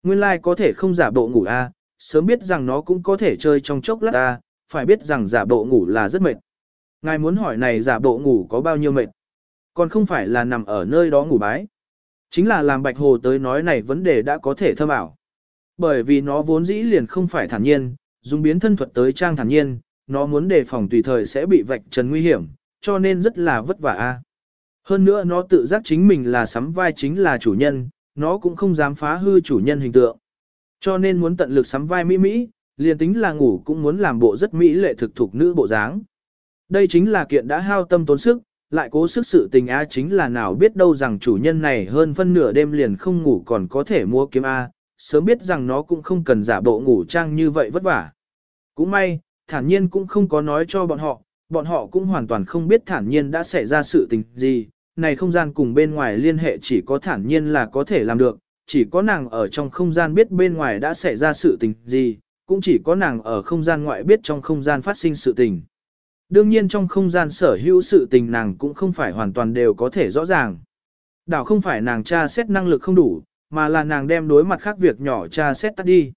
Nguyên lai like có thể không giả bộ ngủ a, sớm biết rằng nó cũng có thể chơi trong chốc lát a, phải biết rằng giả bộ ngủ là rất mệt. Ngài muốn hỏi này giả bộ ngủ có bao nhiêu mệt? Còn không phải là nằm ở nơi đó ngủ bái. Chính là làm Bạch Hồ tới nói này vấn đề đã có thể thâm ảo. Bởi vì nó vốn dĩ liền không phải thản nhiên, dùng biến thân thuật tới trang thản nhiên, nó muốn đề phòng tùy thời sẽ bị vạch trần nguy hiểm, cho nên rất là vất vả a. Hơn nữa nó tự giác chính mình là sắm vai chính là chủ nhân, nó cũng không dám phá hư chủ nhân hình tượng. Cho nên muốn tận lực sắm vai mỹ mỹ, liền tính là ngủ cũng muốn làm bộ rất mỹ lệ thực thục nữ bộ dáng. Đây chính là kiện đã hao tâm tốn sức, lại cố sức sự tình á chính là nào biết đâu rằng chủ nhân này hơn phân nửa đêm liền không ngủ còn có thể mua kiếm A, sớm biết rằng nó cũng không cần giả bộ ngủ trang như vậy vất vả. Cũng may, thản nhiên cũng không có nói cho bọn họ, bọn họ cũng hoàn toàn không biết thản nhiên đã xảy ra sự tình gì, này không gian cùng bên ngoài liên hệ chỉ có thản nhiên là có thể làm được, chỉ có nàng ở trong không gian biết bên ngoài đã xảy ra sự tình gì, cũng chỉ có nàng ở không gian ngoại biết trong không gian phát sinh sự tình. Đương nhiên trong không gian sở hữu sự tình nàng cũng không phải hoàn toàn đều có thể rõ ràng. Đảo không phải nàng tra xét năng lực không đủ, mà là nàng đem đối mặt khác việc nhỏ tra xét tắt đi.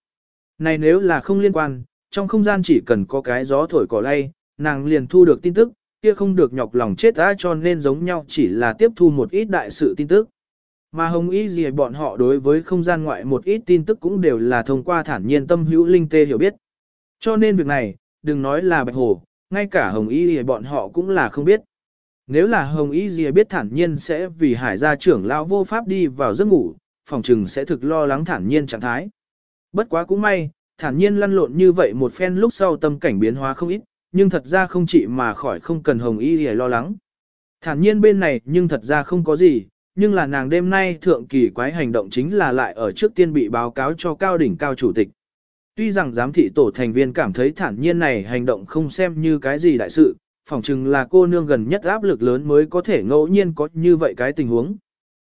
Này nếu là không liên quan, trong không gian chỉ cần có cái gió thổi cỏ lay, nàng liền thu được tin tức, kia không được nhọc lòng chết ta, cho nên giống nhau chỉ là tiếp thu một ít đại sự tin tức. Mà hồng ý gì bọn họ đối với không gian ngoại một ít tin tức cũng đều là thông qua thản nhiên tâm hữu linh tê hiểu biết. Cho nên việc này, đừng nói là bạch hồ, ngay cả hồng y Dì bọn họ cũng là không biết. Nếu là hồng y Dì biết thản nhiên sẽ vì hải gia trưởng lão vô pháp đi vào giấc ngủ, phòng trừng sẽ thực lo lắng thản nhiên trạng thái. Bất quá cũng may, thản nhiên lăn lộn như vậy một phen lúc sau tâm cảnh biến hóa không ít, nhưng thật ra không chỉ mà khỏi không cần hồng y Dì lo lắng. Thản nhiên bên này nhưng thật ra không có gì, nhưng là nàng đêm nay thượng kỳ quái hành động chính là lại ở trước tiên bị báo cáo cho cao đỉnh cao chủ tịch. Tuy rằng giám thị tổ thành viên cảm thấy thản nhiên này hành động không xem như cái gì đại sự, phỏng chừng là cô nương gần nhất áp lực lớn mới có thể ngẫu nhiên có như vậy cái tình huống.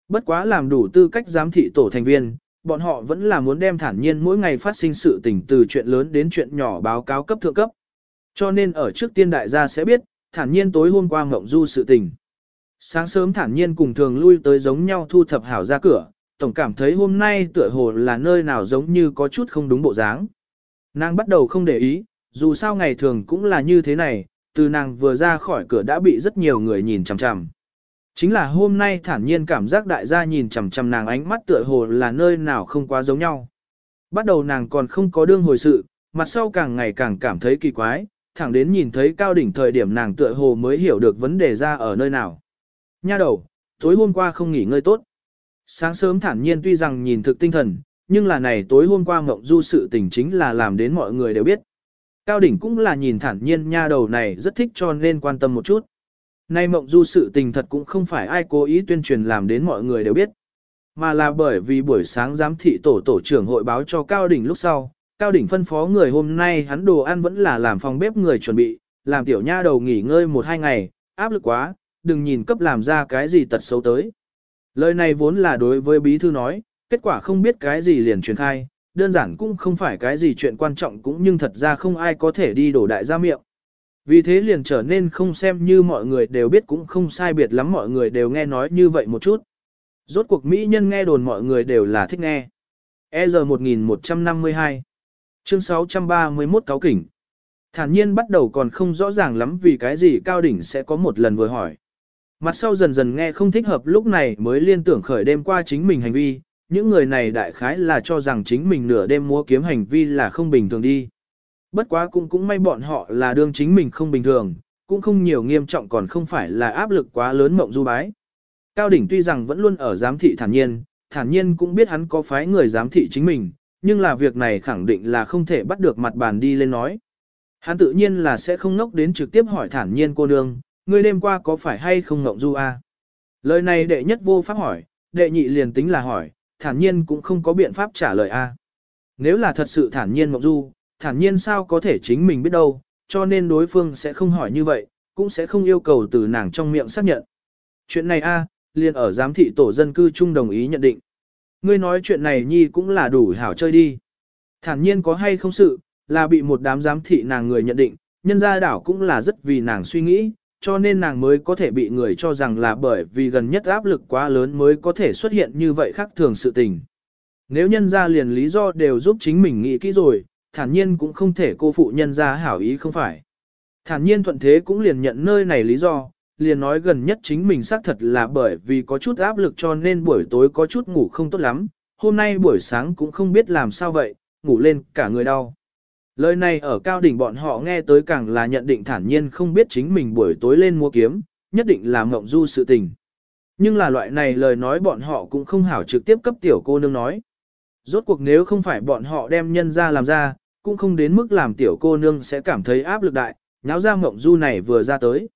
Bất quá làm đủ tư cách giám thị tổ thành viên, bọn họ vẫn là muốn đem thản nhiên mỗi ngày phát sinh sự tình từ chuyện lớn đến chuyện nhỏ báo cáo cấp thượng cấp. Cho nên ở trước tiên đại gia sẽ biết, thản nhiên tối hôm qua mộng du sự tình. Sáng sớm thản nhiên cùng thường lui tới giống nhau thu thập hảo ra cửa, tổng cảm thấy hôm nay tựa hồ là nơi nào giống như có chút không đúng bộ dáng. Nàng bắt đầu không để ý, dù sao ngày thường cũng là như thế này, từ nàng vừa ra khỏi cửa đã bị rất nhiều người nhìn chằm chằm. Chính là hôm nay thản nhiên cảm giác đại gia nhìn chằm chằm nàng ánh mắt tựa hồ là nơi nào không quá giống nhau. Bắt đầu nàng còn không có đương hồi sự, mặt sau càng ngày càng cảm thấy kỳ quái, thẳng đến nhìn thấy cao đỉnh thời điểm nàng tựa hồ mới hiểu được vấn đề ra ở nơi nào. Nha đầu, tối hôm qua không nghỉ ngơi tốt. Sáng sớm thản nhiên tuy rằng nhìn thực tinh thần, nhưng là này tối hôm qua mộng du sự tình chính là làm đến mọi người đều biết. Cao đỉnh cũng là nhìn thản nhiên nha đầu này rất thích cho nên quan tâm một chút. Nay mộng du sự tình thật cũng không phải ai cố ý tuyên truyền làm đến mọi người đều biết. Mà là bởi vì buổi sáng giám thị tổ tổ trưởng hội báo cho Cao đỉnh lúc sau, Cao đỉnh phân phó người hôm nay hắn đồ ăn vẫn là làm phòng bếp người chuẩn bị, làm tiểu nha đầu nghỉ ngơi một hai ngày, áp lực quá, đừng nhìn cấp làm ra cái gì tật xấu tới. Lời này vốn là đối với bí thư nói, kết quả không biết cái gì liền truyền khai, đơn giản cũng không phải cái gì chuyện quan trọng cũng nhưng thật ra không ai có thể đi đổ đại ra miệng. Vì thế liền trở nên không xem như mọi người đều biết cũng không sai biệt lắm mọi người đều nghe nói như vậy một chút. Rốt cuộc Mỹ nhân nghe đồn mọi người đều là thích nghe. EZ 1152 Chương 631 cáo kỉnh Thản nhiên bắt đầu còn không rõ ràng lắm vì cái gì Cao Đỉnh sẽ có một lần vừa hỏi. Mặt sau dần dần nghe không thích hợp lúc này mới liên tưởng khởi đêm qua chính mình hành vi, những người này đại khái là cho rằng chính mình nửa đêm múa kiếm hành vi là không bình thường đi. Bất quá cũng cũng may bọn họ là đương chính mình không bình thường, cũng không nhiều nghiêm trọng còn không phải là áp lực quá lớn mộng du bái. Cao đỉnh tuy rằng vẫn luôn ở giám thị thản nhiên, thản nhiên cũng biết hắn có phái người giám thị chính mình, nhưng là việc này khẳng định là không thể bắt được mặt bàn đi lên nói. Hắn tự nhiên là sẽ không ngốc đến trực tiếp hỏi thản nhiên cô nương, ngươi đêm qua có phải hay không ngộng du a? Lời này đệ nhất vô pháp hỏi, đệ nhị liền tính là hỏi, thản nhiên cũng không có biện pháp trả lời a. Nếu là thật sự thản nhiên ngộng du, thản nhiên sao có thể chính mình biết đâu, cho nên đối phương sẽ không hỏi như vậy, cũng sẽ không yêu cầu từ nàng trong miệng xác nhận. Chuyện này a, liền ở giám thị tổ dân cư chung đồng ý nhận định. Ngươi nói chuyện này nhi cũng là đủ hảo chơi đi. Thản nhiên có hay không sự, là bị một đám giám thị nàng người nhận định, nhân gia đảo cũng là rất vì nàng suy nghĩ, cho nên nàng mới có thể bị người cho rằng là bởi vì gần nhất áp lực quá lớn mới có thể xuất hiện như vậy khác thường sự tình. Nếu nhân gia liền lý do đều giúp chính mình nghĩ kỹ rồi, thản nhiên cũng không thể cô phụ nhân gia hảo ý không phải. Thản nhiên thuận thế cũng liền nhận nơi này lý do, liền nói gần nhất chính mình xác thật là bởi vì có chút áp lực cho nên buổi tối có chút ngủ không tốt lắm, hôm nay buổi sáng cũng không biết làm sao vậy, ngủ lên cả người đau. Lời này ở cao đỉnh bọn họ nghe tới càng là nhận định thản nhiên không biết chính mình buổi tối lên mua kiếm, nhất định là mộng du sự tình. Nhưng là loại này lời nói bọn họ cũng không hảo trực tiếp cấp tiểu cô nương nói. Rốt cuộc nếu không phải bọn họ đem nhân ra làm ra, cũng không đến mức làm tiểu cô nương sẽ cảm thấy áp lực đại, nháo ra mộng du này vừa ra tới.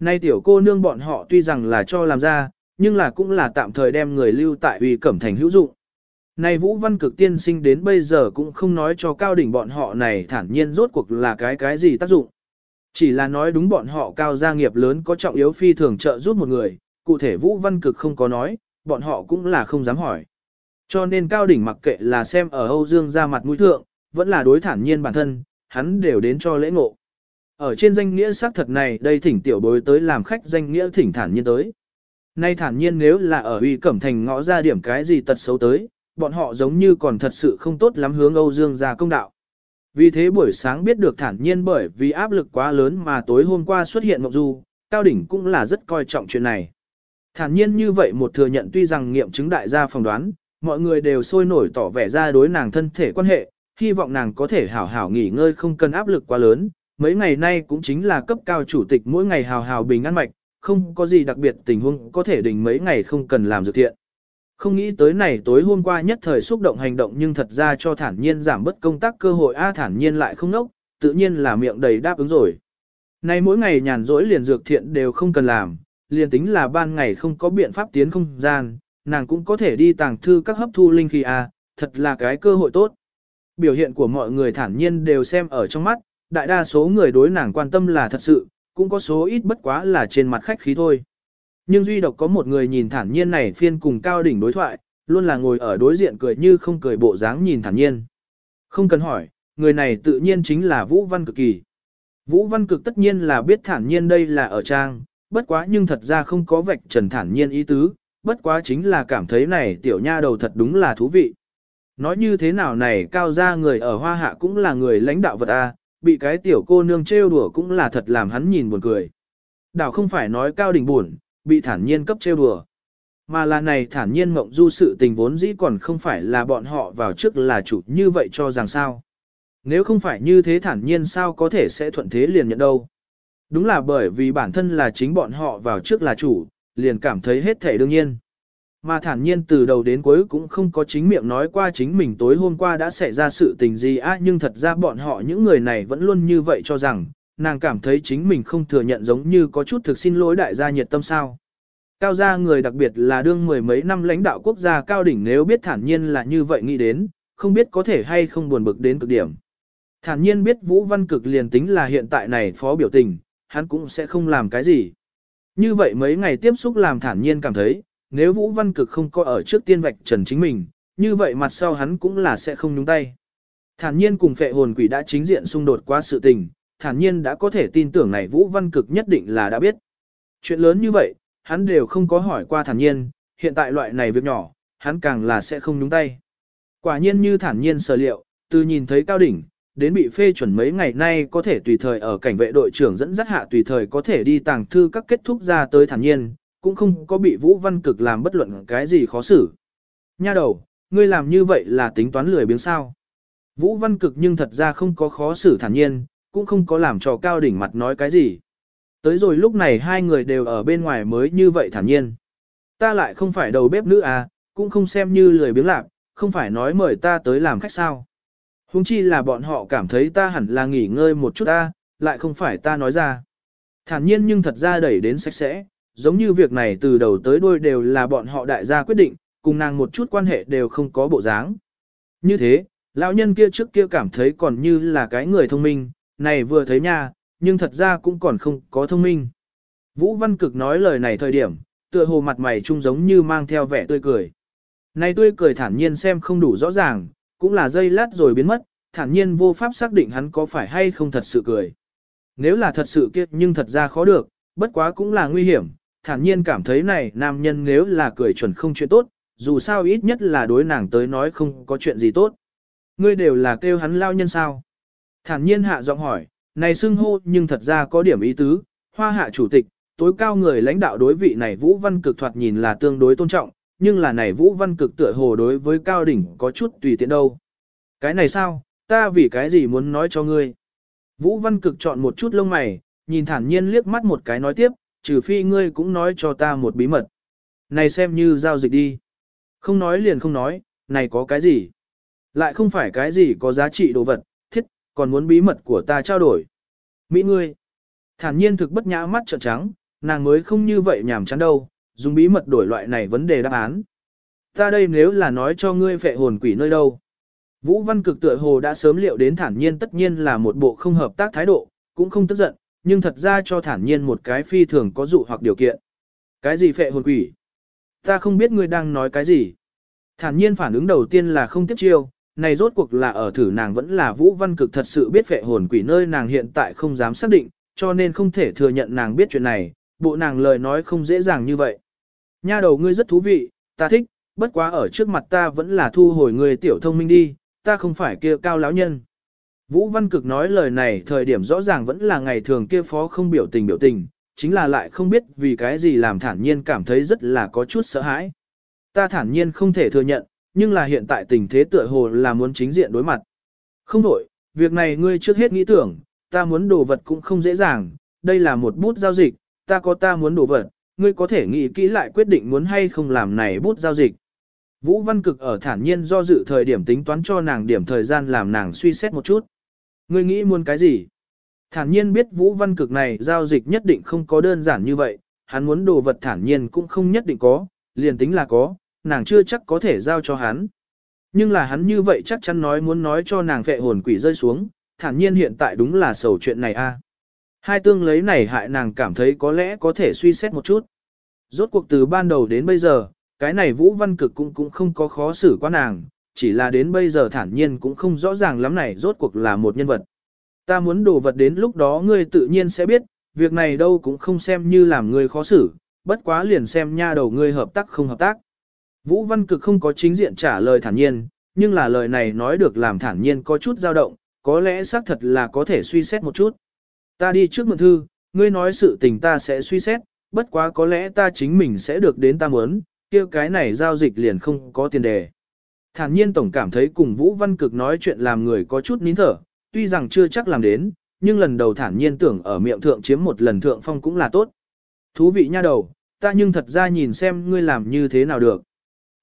Nay tiểu cô nương bọn họ tuy rằng là cho làm ra, nhưng là cũng là tạm thời đem người lưu tại uy cẩm thành hữu dụng. Này Vũ Văn Cực tiên sinh đến bây giờ cũng không nói cho cao đỉnh bọn họ này thản nhiên rốt cuộc là cái cái gì tác dụng. Chỉ là nói đúng bọn họ cao gia nghiệp lớn có trọng yếu phi thường trợ giúp một người, cụ thể Vũ Văn Cực không có nói, bọn họ cũng là không dám hỏi. Cho nên cao đỉnh mặc kệ là xem ở Âu Dương ra mặt mũi thượng, vẫn là đối thản nhiên bản thân, hắn đều đến cho lễ ngộ. Ở trên danh nghĩa xác thật này đây thỉnh tiểu bối tới làm khách danh nghĩa thỉnh thản nhiên tới. Nay thản nhiên nếu là ở uy cẩm thành ngõ ra điểm cái gì tật xấu tới, bọn họ giống như còn thật sự không tốt lắm hướng Âu Dương ra công đạo. Vì thế buổi sáng biết được thản nhiên bởi vì áp lực quá lớn mà tối hôm qua xuất hiện Ngọc Du, Cao Đỉnh cũng là rất coi trọng chuyện này. Thản nhiên như vậy một thừa nhận tuy rằng nghiệm chứng đại gia phỏng đoán, mọi người đều sôi nổi tỏ vẻ ra đối nàng thân thể quan hệ, hy vọng nàng có thể hảo hảo nghỉ ngơi không cần áp lực quá lớn. Mấy ngày nay cũng chính là cấp cao chủ tịch mỗi ngày hào hào bình an mạch, không có gì đặc biệt tình huống có thể đỉnh mấy ngày không cần làm dược thiện. Không nghĩ tới này tối hôm qua nhất thời xúc động hành động nhưng thật ra cho thản nhiên giảm bớt công tác cơ hội A thản nhiên lại không nốc, tự nhiên là miệng đầy đáp ứng rồi. Này mỗi ngày nhàn rỗi liền dược thiện đều không cần làm, liền tính là ban ngày không có biện pháp tiến không gian, nàng cũng có thể đi tàng thư các hấp thu linh khí A, thật là cái cơ hội tốt. Biểu hiện của mọi người thản nhiên đều xem ở trong mắt, đại đa số người đối nàng quan tâm là thật sự, cũng có số ít bất quá là trên mặt khách khí thôi. Nhưng duy độc có một người nhìn thản nhiên này phiên cùng cao đỉnh đối thoại, luôn là ngồi ở đối diện cười như không cười bộ dáng nhìn thản nhiên. Không cần hỏi, người này tự nhiên chính là Vũ Văn Cực Kỳ. Vũ Văn Cực tất nhiên là biết thản nhiên đây là ở trang, bất quá nhưng thật ra không có vạch trần thản nhiên ý tứ, bất quá chính là cảm thấy này tiểu nha đầu thật đúng là thú vị. Nói như thế nào này cao gia người ở hoa hạ cũng là người lãnh đạo vật A, bị cái tiểu cô nương trêu đùa cũng là thật làm hắn nhìn buồn cười. Đảo không phải nói cao đỉnh buồn, bị thản nhiên cấp trêu đùa. Mà là này thản nhiên mộng du sự tình vốn dĩ còn không phải là bọn họ vào trước là chủ như vậy cho rằng sao. Nếu không phải như thế thản nhiên sao có thể sẽ thuận thế liền nhận đâu. Đúng là bởi vì bản thân là chính bọn họ vào trước là chủ, liền cảm thấy hết thể đương nhiên. mà thản nhiên từ đầu đến cuối cũng không có chính miệng nói qua chính mình tối hôm qua đã xảy ra sự tình gì á nhưng thật ra bọn họ những người này vẫn luôn như vậy cho rằng, nàng cảm thấy chính mình không thừa nhận giống như có chút thực xin lỗi đại gia nhiệt tâm sao. Cao gia người đặc biệt là đương mười mấy năm lãnh đạo quốc gia cao đỉnh nếu biết thản nhiên là như vậy nghĩ đến, không biết có thể hay không buồn bực đến cực điểm. Thản nhiên biết Vũ Văn Cực liền tính là hiện tại này phó biểu tình, hắn cũng sẽ không làm cái gì. Như vậy mấy ngày tiếp xúc làm thản nhiên cảm thấy, nếu Vũ Văn Cực không có ở trước tiên vạch trần chính mình, như vậy mặt sau hắn cũng là sẽ không nhúng tay. Thản nhiên cùng phệ hồn quỷ đã chính diện xung đột qua sự tình, thản nhiên đã có thể tin tưởng này Vũ Văn Cực nhất định là đã biết. Chuyện lớn như vậy, hắn đều không có hỏi qua thản nhiên, hiện tại loại này việc nhỏ, hắn càng là sẽ không nhúng tay. Quả nhiên như thản nhiên sở liệu, từ nhìn thấy cao đỉnh, đến bị phê chuẩn mấy ngày nay có thể tùy thời ở cảnh vệ đội trưởng dẫn dắt hạ tùy thời có thể đi tàng thư các kết thúc ra tới thản nhiên, cũng không có bị Vũ Văn Cực làm bất luận cái gì khó xử. Nha đầu, ngươi làm như vậy là tính toán lười biếng sao. Vũ Văn Cực nhưng thật ra không có khó xử thản nhiên, cũng không có làm cho cao đỉnh mặt nói cái gì. Tới rồi lúc này hai người đều ở bên ngoài mới như vậy thản nhiên. Ta lại không phải đầu bếp nữ à, cũng không xem như lười biếng lạc, không phải nói mời ta tới làm khách sao. Hùng chi là bọn họ cảm thấy ta hẳn là nghỉ ngơi một chút ta, lại không phải ta nói ra. Thản nhiên nhưng thật ra đẩy đến sạch sẽ, giống như việc này từ đầu tới đuôi đều là bọn họ đại gia quyết định, cùng nàng một chút quan hệ đều không có bộ dáng. Như thế, lão nhân kia trước kia cảm thấy còn như là cái người thông minh, này vừa thấy nha, nhưng thật ra cũng còn không có thông minh. Vũ Văn Cực nói lời này thời điểm, tựa hồ mặt mày trung giống như mang theo vẻ tươi cười. Này tươi cười thản nhiên xem không đủ rõ ràng, cũng là dây lát rồi biến mất, thản nhiên vô pháp xác định hắn có phải hay không thật sự cười. Nếu là thật sự kia nhưng thật ra khó được, bất quá cũng là nguy hiểm, thản nhiên cảm thấy này nam nhân nếu là cười chuẩn không chuyện tốt, dù sao ít nhất là đối nàng tới nói không có chuyện gì tốt. Ngươi đều là kêu hắn lao nhân sao? Thản nhiên hạ giọng hỏi, này xưng hô nhưng thật ra có điểm ý tứ, hoa hạ chủ tịch, tối cao người lãnh đạo đối vị này Vũ Văn Cực thoạt nhìn là tương đối tôn trọng, nhưng là này Vũ Văn Cực tựa hồ đối với cao đỉnh có chút tùy tiện đâu. Cái này sao, ta vì cái gì muốn nói cho ngươi? Vũ Văn Cực chọn một chút lông mày, nhìn thản nhiên liếc mắt một cái nói tiếp, trừ phi ngươi cũng nói cho ta một bí mật. Này xem như giao dịch đi. Không nói liền không nói, này có cái gì? Lại không phải cái gì có giá trị đồ vật, còn muốn bí mật của ta trao đổi. Mỹ ngươi. Thản nhiên thực bất nhã mắt trợn trắng, nàng mới không như vậy nhảm chán đâu, dùng bí mật đổi loại này vấn đề đáp án. Ta đây nếu là nói cho ngươi phệ hồn quỷ nơi đâu. Vũ Văn Cực tựa hồ đã sớm liệu đến thản nhiên tất nhiên là một bộ không hợp tác thái độ, cũng không tức giận, nhưng thật ra cho thản nhiên một cái phi thường có dụ hoặc điều kiện. Cái gì phệ hồn quỷ? Ta không biết ngươi đang nói cái gì. Thản nhiên phản ứng đầu tiên là không tiếp chiêu, này rốt cuộc là ở thử nàng vẫn là Vũ Văn Cực thật sự biết phệ hồn quỷ nơi nàng hiện tại không dám xác định, cho nên không thể thừa nhận nàng biết chuyện này, bộ nàng lời nói không dễ dàng như vậy. Nha đầu ngươi rất thú vị, ta thích, bất quá ở trước mặt ta vẫn là thu hồi ngươi tiểu thông minh đi, ta không phải kia cao lão nhân. Vũ Văn Cực nói lời này thời điểm rõ ràng vẫn là ngày thường kia phó không biểu tình biểu tình, chính là lại không biết vì cái gì làm thản nhiên cảm thấy rất là có chút sợ hãi. Ta thản nhiên không thể thừa nhận, nhưng là hiện tại tình thế tựa hồ là muốn chính diện đối mặt. Không đổi, việc này ngươi trước hết nghĩ tưởng, ta muốn đồ vật cũng không dễ dàng, đây là một bút giao dịch, ta có ta muốn đồ vật, ngươi có thể nghĩ kỹ lại quyết định muốn hay không làm này bút giao dịch. Vũ Văn Cực ở thản nhiên do dự thời điểm tính toán cho nàng điểm thời gian làm nàng suy xét một chút. Ngươi nghĩ muốn cái gì? Thản nhiên biết Vũ Văn Cực này giao dịch nhất định không có đơn giản như vậy, hắn muốn đồ vật thản nhiên cũng không nhất định có, liền tính là có, nàng chưa chắc có thể giao cho hắn. Nhưng là hắn như vậy chắc chắn nói muốn nói cho nàng vệ hồn quỷ rơi xuống, thản nhiên hiện tại đúng là sầu chuyện này a. À. Hai tương lấy này hại nàng cảm thấy có lẽ có thể suy xét một chút. Rốt cuộc từ ban đầu đến bây giờ, cái này Vũ Văn Cực cũng cũng không có khó xử qua nàng, chỉ là đến bây giờ thản nhiên cũng không rõ ràng lắm này rốt cuộc là một nhân vật. Ta muốn đồ vật đến lúc đó ngươi tự nhiên sẽ biết, việc này đâu cũng không xem như làm ngươi khó xử, bất quá liền xem nha đầu ngươi hợp tác không hợp tác. Vũ Văn Cực không có chính diện trả lời thản nhiên, nhưng là lời này nói được làm thản nhiên có chút dao động, có lẽ xác thật là có thể suy xét một chút. Ta đi trước mượn thư, ngươi nói sự tình ta sẽ suy xét, bất quá có lẽ ta chính mình sẽ được đến ta muốn, kia cái này giao dịch liền không có tiền đề. Thản nhiên tổng cảm thấy cùng Vũ Văn Cực nói chuyện làm người có chút nín thở, tuy rằng chưa chắc làm đến, nhưng lần đầu thản nhiên tưởng ở miệng thượng chiếm một lần thượng phong cũng là tốt. Thú vị nha đầu, ta nhưng thật ra nhìn xem ngươi làm như thế nào được.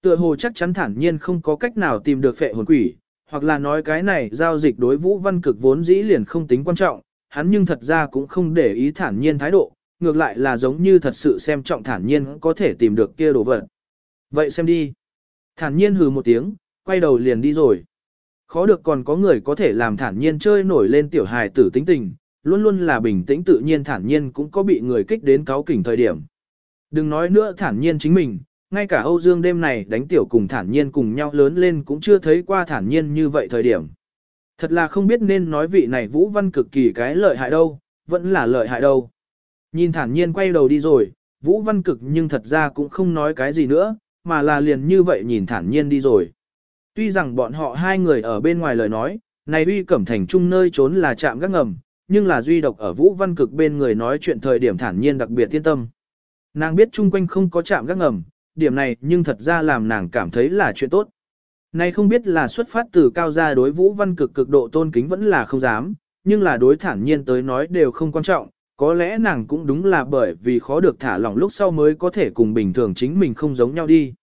Tựa hồ chắc chắn thản nhiên không có cách nào tìm được phệ hồn quỷ, hoặc là nói cái này giao dịch đối Vũ Văn Cực vốn dĩ liền không tính quan trọng, hắn nhưng thật ra cũng không để ý thản nhiên thái độ, ngược lại là giống như thật sự xem trọng thản nhiên có thể tìm được kia đồ vật. Vậy xem đi. Thản nhiên hừ một tiếng, quay đầu liền đi rồi. Khó được còn có người có thể làm thản nhiên chơi nổi lên tiểu hài tử tính tình, luôn luôn là bình tĩnh tự nhiên thản nhiên cũng có bị người kích đến cáo kỉnh thời điểm. Đừng nói nữa thản nhiên chính mình, ngay cả Âu Dương đêm này đánh tiểu cùng thản nhiên cùng nhau lớn lên cũng chưa thấy qua thản nhiên như vậy thời điểm. Thật là không biết nên nói vị này Vũ Văn cực kỳ cái lợi hại đâu, vẫn là lợi hại đâu. Nhìn thản nhiên quay đầu đi rồi, Vũ Văn cực nhưng thật ra cũng không nói cái gì nữa, mà là liền như vậy nhìn thản nhiên đi rồi. Tuy rằng bọn họ hai người ở bên ngoài lời nói, này uy cẩm thành chung nơi trốn là chạm gác ngầm, nhưng là duy độc ở Vũ Văn cực bên người nói chuyện thời điểm thản nhiên đặc biệt tiên tâm. Nàng biết chung quanh không có chạm gác ngầm, điểm này nhưng thật ra làm nàng cảm thấy là chuyện tốt. Này không biết là xuất phát từ cao gia đối Vũ Văn cực cực độ tôn kính vẫn là không dám, nhưng là đối thản nhiên tới nói đều không quan trọng, có lẽ nàng cũng đúng là bởi vì khó được thả lỏng lúc sau mới có thể cùng bình thường chính mình không giống nhau đi.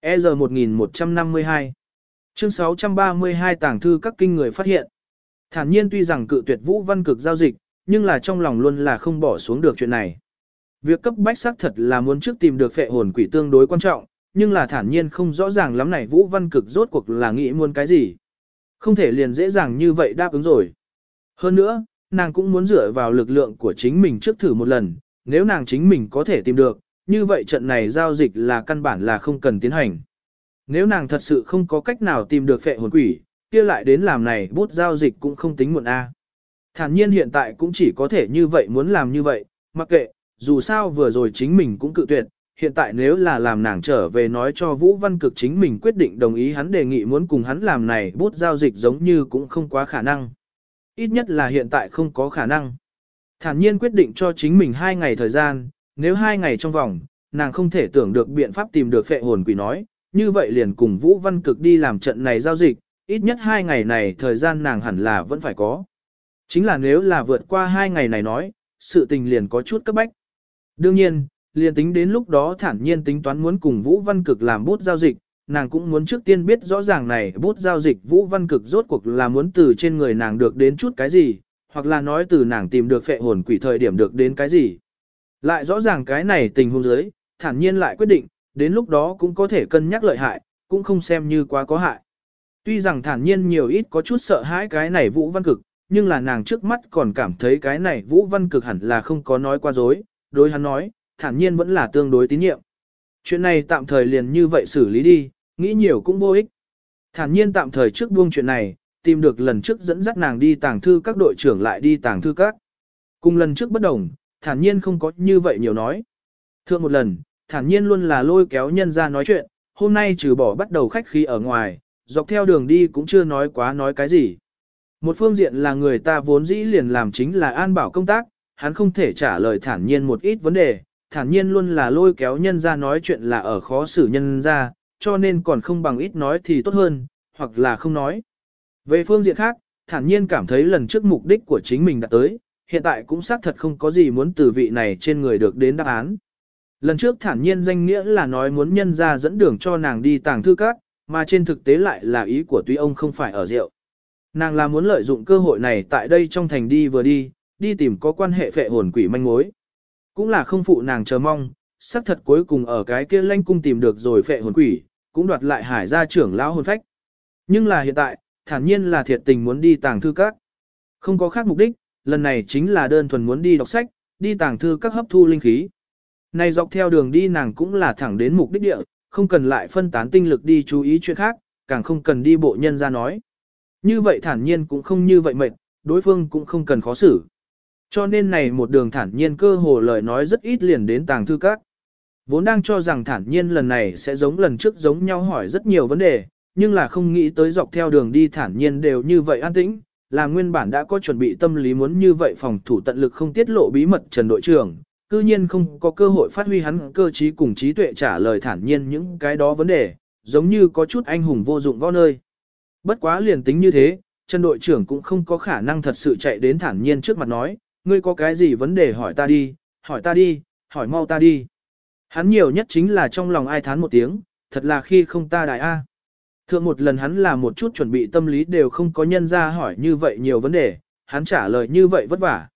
E giờ 1152 Chương 632 tàng thư các kinh người phát hiện. Thản nhiên tuy rằng cự tuyệt Vũ Văn cực giao dịch, nhưng là trong lòng luôn là không bỏ xuống được chuyện này. Việc cấp bách xác thật là muốn trước tìm được phệ hồn quỷ tương đối quan trọng, nhưng là thản nhiên không rõ ràng lắm này Vũ Văn Cực rốt cuộc là nghĩ muốn cái gì. Không thể liền dễ dàng như vậy đáp ứng rồi. Hơn nữa, nàng cũng muốn dựa vào lực lượng của chính mình trước thử một lần, nếu nàng chính mình có thể tìm được, như vậy trận này giao dịch là căn bản là không cần tiến hành. Nếu nàng thật sự không có cách nào tìm được phệ hồn quỷ, kia lại đến làm này bút giao dịch cũng không tính muộn a. Thản nhiên hiện tại cũng chỉ có thể như vậy muốn làm như vậy, mặc kệ, dù sao vừa rồi chính mình cũng cự tuyệt, hiện tại nếu là làm nàng trở về nói cho Vũ Văn Cực chính mình quyết định đồng ý hắn đề nghị muốn cùng hắn làm này bút giao dịch giống như cũng không quá khả năng. Ít nhất là hiện tại không có khả năng. Thản nhiên quyết định cho chính mình hai ngày thời gian, nếu hai ngày trong vòng, nàng không thể tưởng được biện pháp tìm được phệ hồn quỷ nói, như vậy liền cùng Vũ Văn Cực đi làm trận này giao dịch, ít nhất hai ngày này thời gian nàng hẳn là vẫn phải có. Chính là nếu là vượt qua hai ngày này nói, sự tình liền có chút cấp bách. Đương nhiên, liền tính đến lúc đó thản nhiên tính toán muốn cùng Vũ Văn Cực làm bút giao dịch, nàng cũng muốn trước tiên biết rõ ràng này bút giao dịch Vũ Văn Cực rốt cuộc là muốn từ trên người nàng được đến chút cái gì, hoặc là nói từ nàng tìm được phệ hồn quỷ thời điểm được đến cái gì. Lại rõ ràng cái này tình huống dưới, thản nhiên lại quyết định, đến lúc đó cũng có thể cân nhắc lợi hại, cũng không xem như quá có hại. Tuy rằng thản nhiên nhiều ít có chút sợ hãi cái này Vũ Văn Cực, nhưng là nàng trước mắt còn cảm thấy cái này Vũ Văn Cực hẳn là không có nói qua dối, đối hắn nói, thản nhiên vẫn là tương đối tín nhiệm. Chuyện này tạm thời liền như vậy xử lý đi, nghĩ nhiều cũng vô ích. Thản nhiên tạm thời trước buông chuyện này, tìm được lần trước dẫn dắt nàng đi tàng thư các đội trưởng lại đi tàng thư các. Cùng lần trước bất đồng, thản nhiên không có như vậy nhiều nói. Thượng một lần, thản nhiên luôn là lôi kéo nhân ra nói chuyện, hôm nay trừ bỏ bắt đầu khách khí ở ngoài, dọc theo đường đi cũng chưa nói quá nói cái gì. Một phương diện là người ta vốn dĩ liền làm chính là an bảo công tác, hắn không thể trả lời thản nhiên một ít vấn đề, thản nhiên luôn là lôi kéo nhân ra nói chuyện là ở khó xử nhân ra, cho nên còn không bằng ít nói thì tốt hơn, hoặc là không nói. Về phương diện khác, thản nhiên cảm thấy lần trước mục đích của chính mình đã tới, hiện tại cũng xác thật không có gì muốn từ vị này trên người được đến đáp án. Lần trước thản nhiên danh nghĩa là nói muốn nhân ra dẫn đường cho nàng đi tàng thư các, mà trên thực tế lại là ý của tuy ông không phải ở rượu. Nàng là muốn lợi dụng cơ hội này tại đây trong thành đi vừa đi, đi tìm có quan hệ phệ hồn quỷ manh mối. Cũng là không phụ nàng chờ mong, xác thật cuối cùng ở cái kia lanh cung tìm được rồi phệ hồn quỷ, cũng đoạt lại hải gia trưởng lão hồn phách. Nhưng là hiện tại, thản nhiên là thiệt tình muốn đi tàng thư các. Không có khác mục đích, lần này chính là đơn thuần muốn đi đọc sách, đi tàng thư các hấp thu linh khí. Này dọc theo đường đi nàng cũng là thẳng đến mục đích địa, không cần lại phân tán tinh lực đi chú ý chuyện khác, càng không cần đi bộ nhân ra nói. Như vậy thản nhiên cũng không như vậy mệt, đối phương cũng không cần khó xử. Cho nên này một đường thản nhiên cơ hồ lời nói rất ít liền đến tàng thư các. Vốn đang cho rằng thản nhiên lần này sẽ giống lần trước giống nhau hỏi rất nhiều vấn đề, nhưng là không nghĩ tới dọc theo đường đi thản nhiên đều như vậy an tĩnh, là nguyên bản đã có chuẩn bị tâm lý muốn như vậy phòng thủ tận lực không tiết lộ bí mật Trần đội trưởng, cư nhiên không có cơ hội phát huy hắn cơ trí cùng trí tuệ trả lời thản nhiên những cái đó vấn đề, giống như có chút anh hùng vô dụng võ nơi. Bất quá liền tính như thế, Trần đội trưởng cũng không có khả năng thật sự chạy đến thản nhiên trước mặt nói, ngươi có cái gì vấn đề hỏi ta đi, hỏi ta đi, hỏi mau ta đi. Hắn nhiều nhất chính là trong lòng ai thán một tiếng, thật là khi không ta đại A. Thượng một lần hắn là một chút chuẩn bị tâm lý đều không có nhân ra hỏi như vậy nhiều vấn đề, hắn trả lời như vậy vất vả.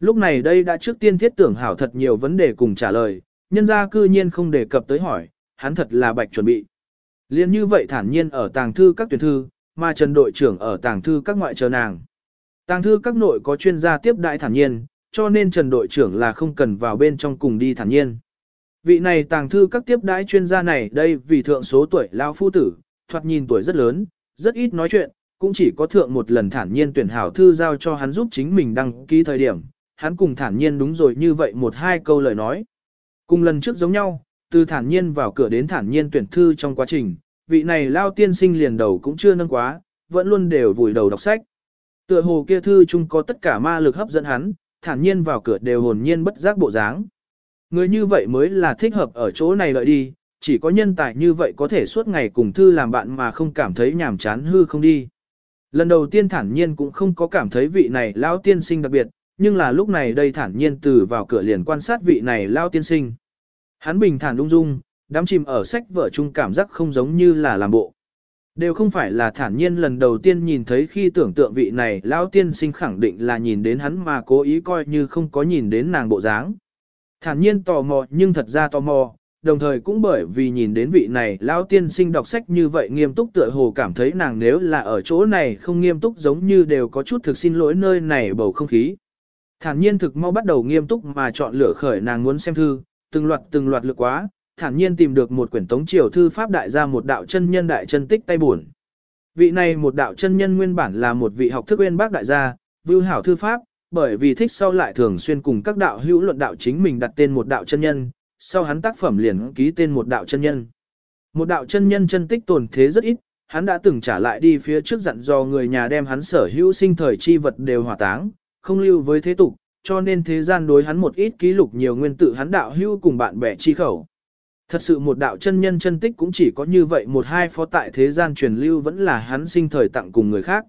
Lúc này đây đã trước tiên thiết tưởng hảo thật nhiều vấn đề cùng trả lời, nhân ra cư nhiên không đề cập tới hỏi, hắn thật là bạch chuẩn bị. Liên như vậy thản nhiên ở tàng thư các tuyển thư, mà Trần đội trưởng ở tàng thư các ngoại chờ nàng. Tàng thư các nội có chuyên gia tiếp đại thản nhiên, cho nên Trần đội trưởng là không cần vào bên trong cùng đi thản nhiên. Vị này tàng thư các tiếp đãi chuyên gia này đây vì thượng số tuổi lao phu tử, thoạt nhìn tuổi rất lớn, rất ít nói chuyện, cũng chỉ có thượng một lần thản nhiên tuyển hảo thư giao cho hắn giúp chính mình đăng ký thời điểm, hắn cùng thản nhiên đúng rồi như vậy một hai câu lời nói. Cùng lần trước giống nhau, từ thản nhiên vào cửa đến thản nhiên tuyển thư trong quá trình, vị này lao tiên sinh liền đầu cũng chưa nâng quá, vẫn luôn đều vùi đầu đọc sách. Tựa hồ kia thư chung có tất cả ma lực hấp dẫn hắn, thản nhiên vào cửa đều hồn nhiên bất giác bộ dáng. Người như vậy mới là thích hợp ở chỗ này lợi đi, chỉ có nhân tài như vậy có thể suốt ngày cùng thư làm bạn mà không cảm thấy nhàm chán hư không đi. Lần đầu tiên thản nhiên cũng không có cảm thấy vị này lão tiên sinh đặc biệt, nhưng là lúc này đây thản nhiên từ vào cửa liền quan sát vị này lão tiên sinh. Hắn bình thản ung dung, đám chìm ở sách vở chung cảm giác không giống như là làm bộ. Đều không phải là thản nhiên lần đầu tiên nhìn thấy khi tưởng tượng vị này lão tiên sinh khẳng định là nhìn đến hắn mà cố ý coi như không có nhìn đến nàng bộ dáng. Thản nhiên tò mò nhưng thật ra tò mò, đồng thời cũng bởi vì nhìn đến vị này lão tiên sinh đọc sách như vậy nghiêm túc tựa hồ cảm thấy nàng nếu là ở chỗ này không nghiêm túc giống như đều có chút thực xin lỗi nơi này bầu không khí. Thản nhiên thực mau bắt đầu nghiêm túc mà chọn lựa khởi nàng muốn xem thư, từng loạt từng loạt lựa quá, thản nhiên tìm được một quyển tống triều thư pháp đại gia một đạo chân nhân đại chân tích tay buồn. Vị này một đạo chân nhân nguyên bản là một vị học thức uyên bác đại gia, vưu hảo thư pháp, bởi vì thích sau lại thường xuyên cùng các đạo hữu luận đạo chính mình đặt tên một đạo chân nhân, sau hắn tác phẩm liền ký tên một đạo chân nhân. Một đạo chân nhân chân tích tồn thế rất ít, hắn đã từng trả lại đi phía trước dặn dò người nhà đem hắn sở hữu sinh thời chi vật đều hỏa táng, không lưu với thế tục, cho nên thế gian đối hắn một ít ký lục nhiều nguyên tự hắn đạo hữu cùng bạn bè chi khẩu. Thật sự một đạo chân nhân chân tích cũng chỉ có như vậy một hai phó tại thế gian truyền lưu vẫn là hắn sinh thời tặng cùng người khác.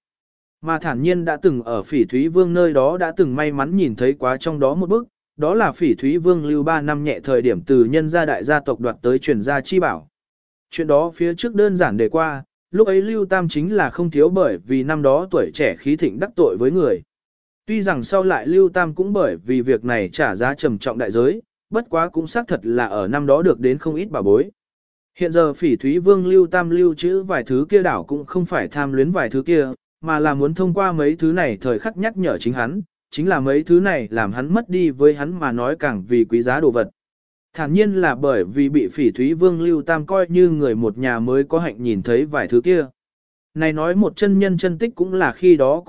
Mà thản nhiên đã từng ở phỉ thúy vương nơi đó đã từng may mắn nhìn thấy quá trong đó một bức, đó là phỉ thúy vương lưu 3 năm nhẹ thời điểm từ nhân gia đại gia tộc đoạt tới truyền gia chi bảo. Chuyện đó phía trước đơn giản đề qua, lúc ấy lưu tam chính là không thiếu bởi vì năm đó tuổi trẻ khí thịnh đắc tội với người. Tuy rằng sau lại lưu tam cũng bởi vì việc này trả giá trầm trọng đại giới, bất quá cũng xác thật là ở năm đó được đến không ít bà bối. Hiện giờ phỉ thúy vương lưu tam lưu chữ vài thứ kia đảo cũng không phải tham luyến vài thứ kia, mà là muốn thông qua mấy thứ này thời khắc nhắc nhở chính hắn, chính là mấy thứ này làm hắn mất đi với hắn mà nói càng vì quý giá đồ vật. Thản nhiên là bởi vì bị phỉ thúy vương lưu tam coi như người một nhà mới có hạnh nhìn thấy vài thứ kia. Này nói một chân nhân chân tích cũng là khi đó